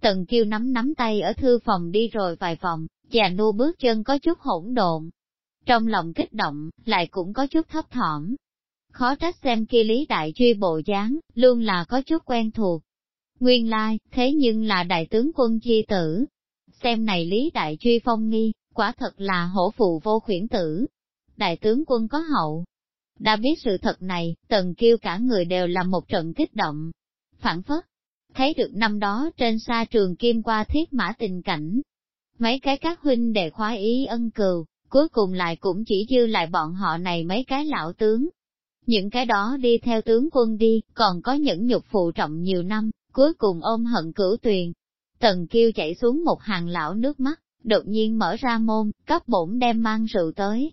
Speaker 1: Tần kiêu nắm nắm tay ở thư phòng đi rồi vài vòng, già nua bước chân có chút hỗn độn, trong lòng kích động, lại cũng có chút thấp thỏm. Khó trách xem kia lý đại truy bộ dáng, luôn là có chút quen thuộc. Nguyên lai, thế nhưng là đại tướng quân chi tử. Xem này lý đại truy phong nghi, quả thật là hổ phụ vô khuyển tử. Đại tướng quân có hậu. Đã biết sự thật này, tần kêu cả người đều là một trận kích động. Phản phất, thấy được năm đó trên xa trường kim qua thiết mã tình cảnh. Mấy cái các huynh đệ khoái ý ân cừu, cuối cùng lại cũng chỉ dư lại bọn họ này mấy cái lão tướng. Những cái đó đi theo tướng quân đi, còn có những nhục phụ trọng nhiều năm, cuối cùng ôm hận cửu tuyền. Tần kiêu chảy xuống một hàng lão nước mắt, đột nhiên mở ra môn, cấp bổn đem mang rượu tới.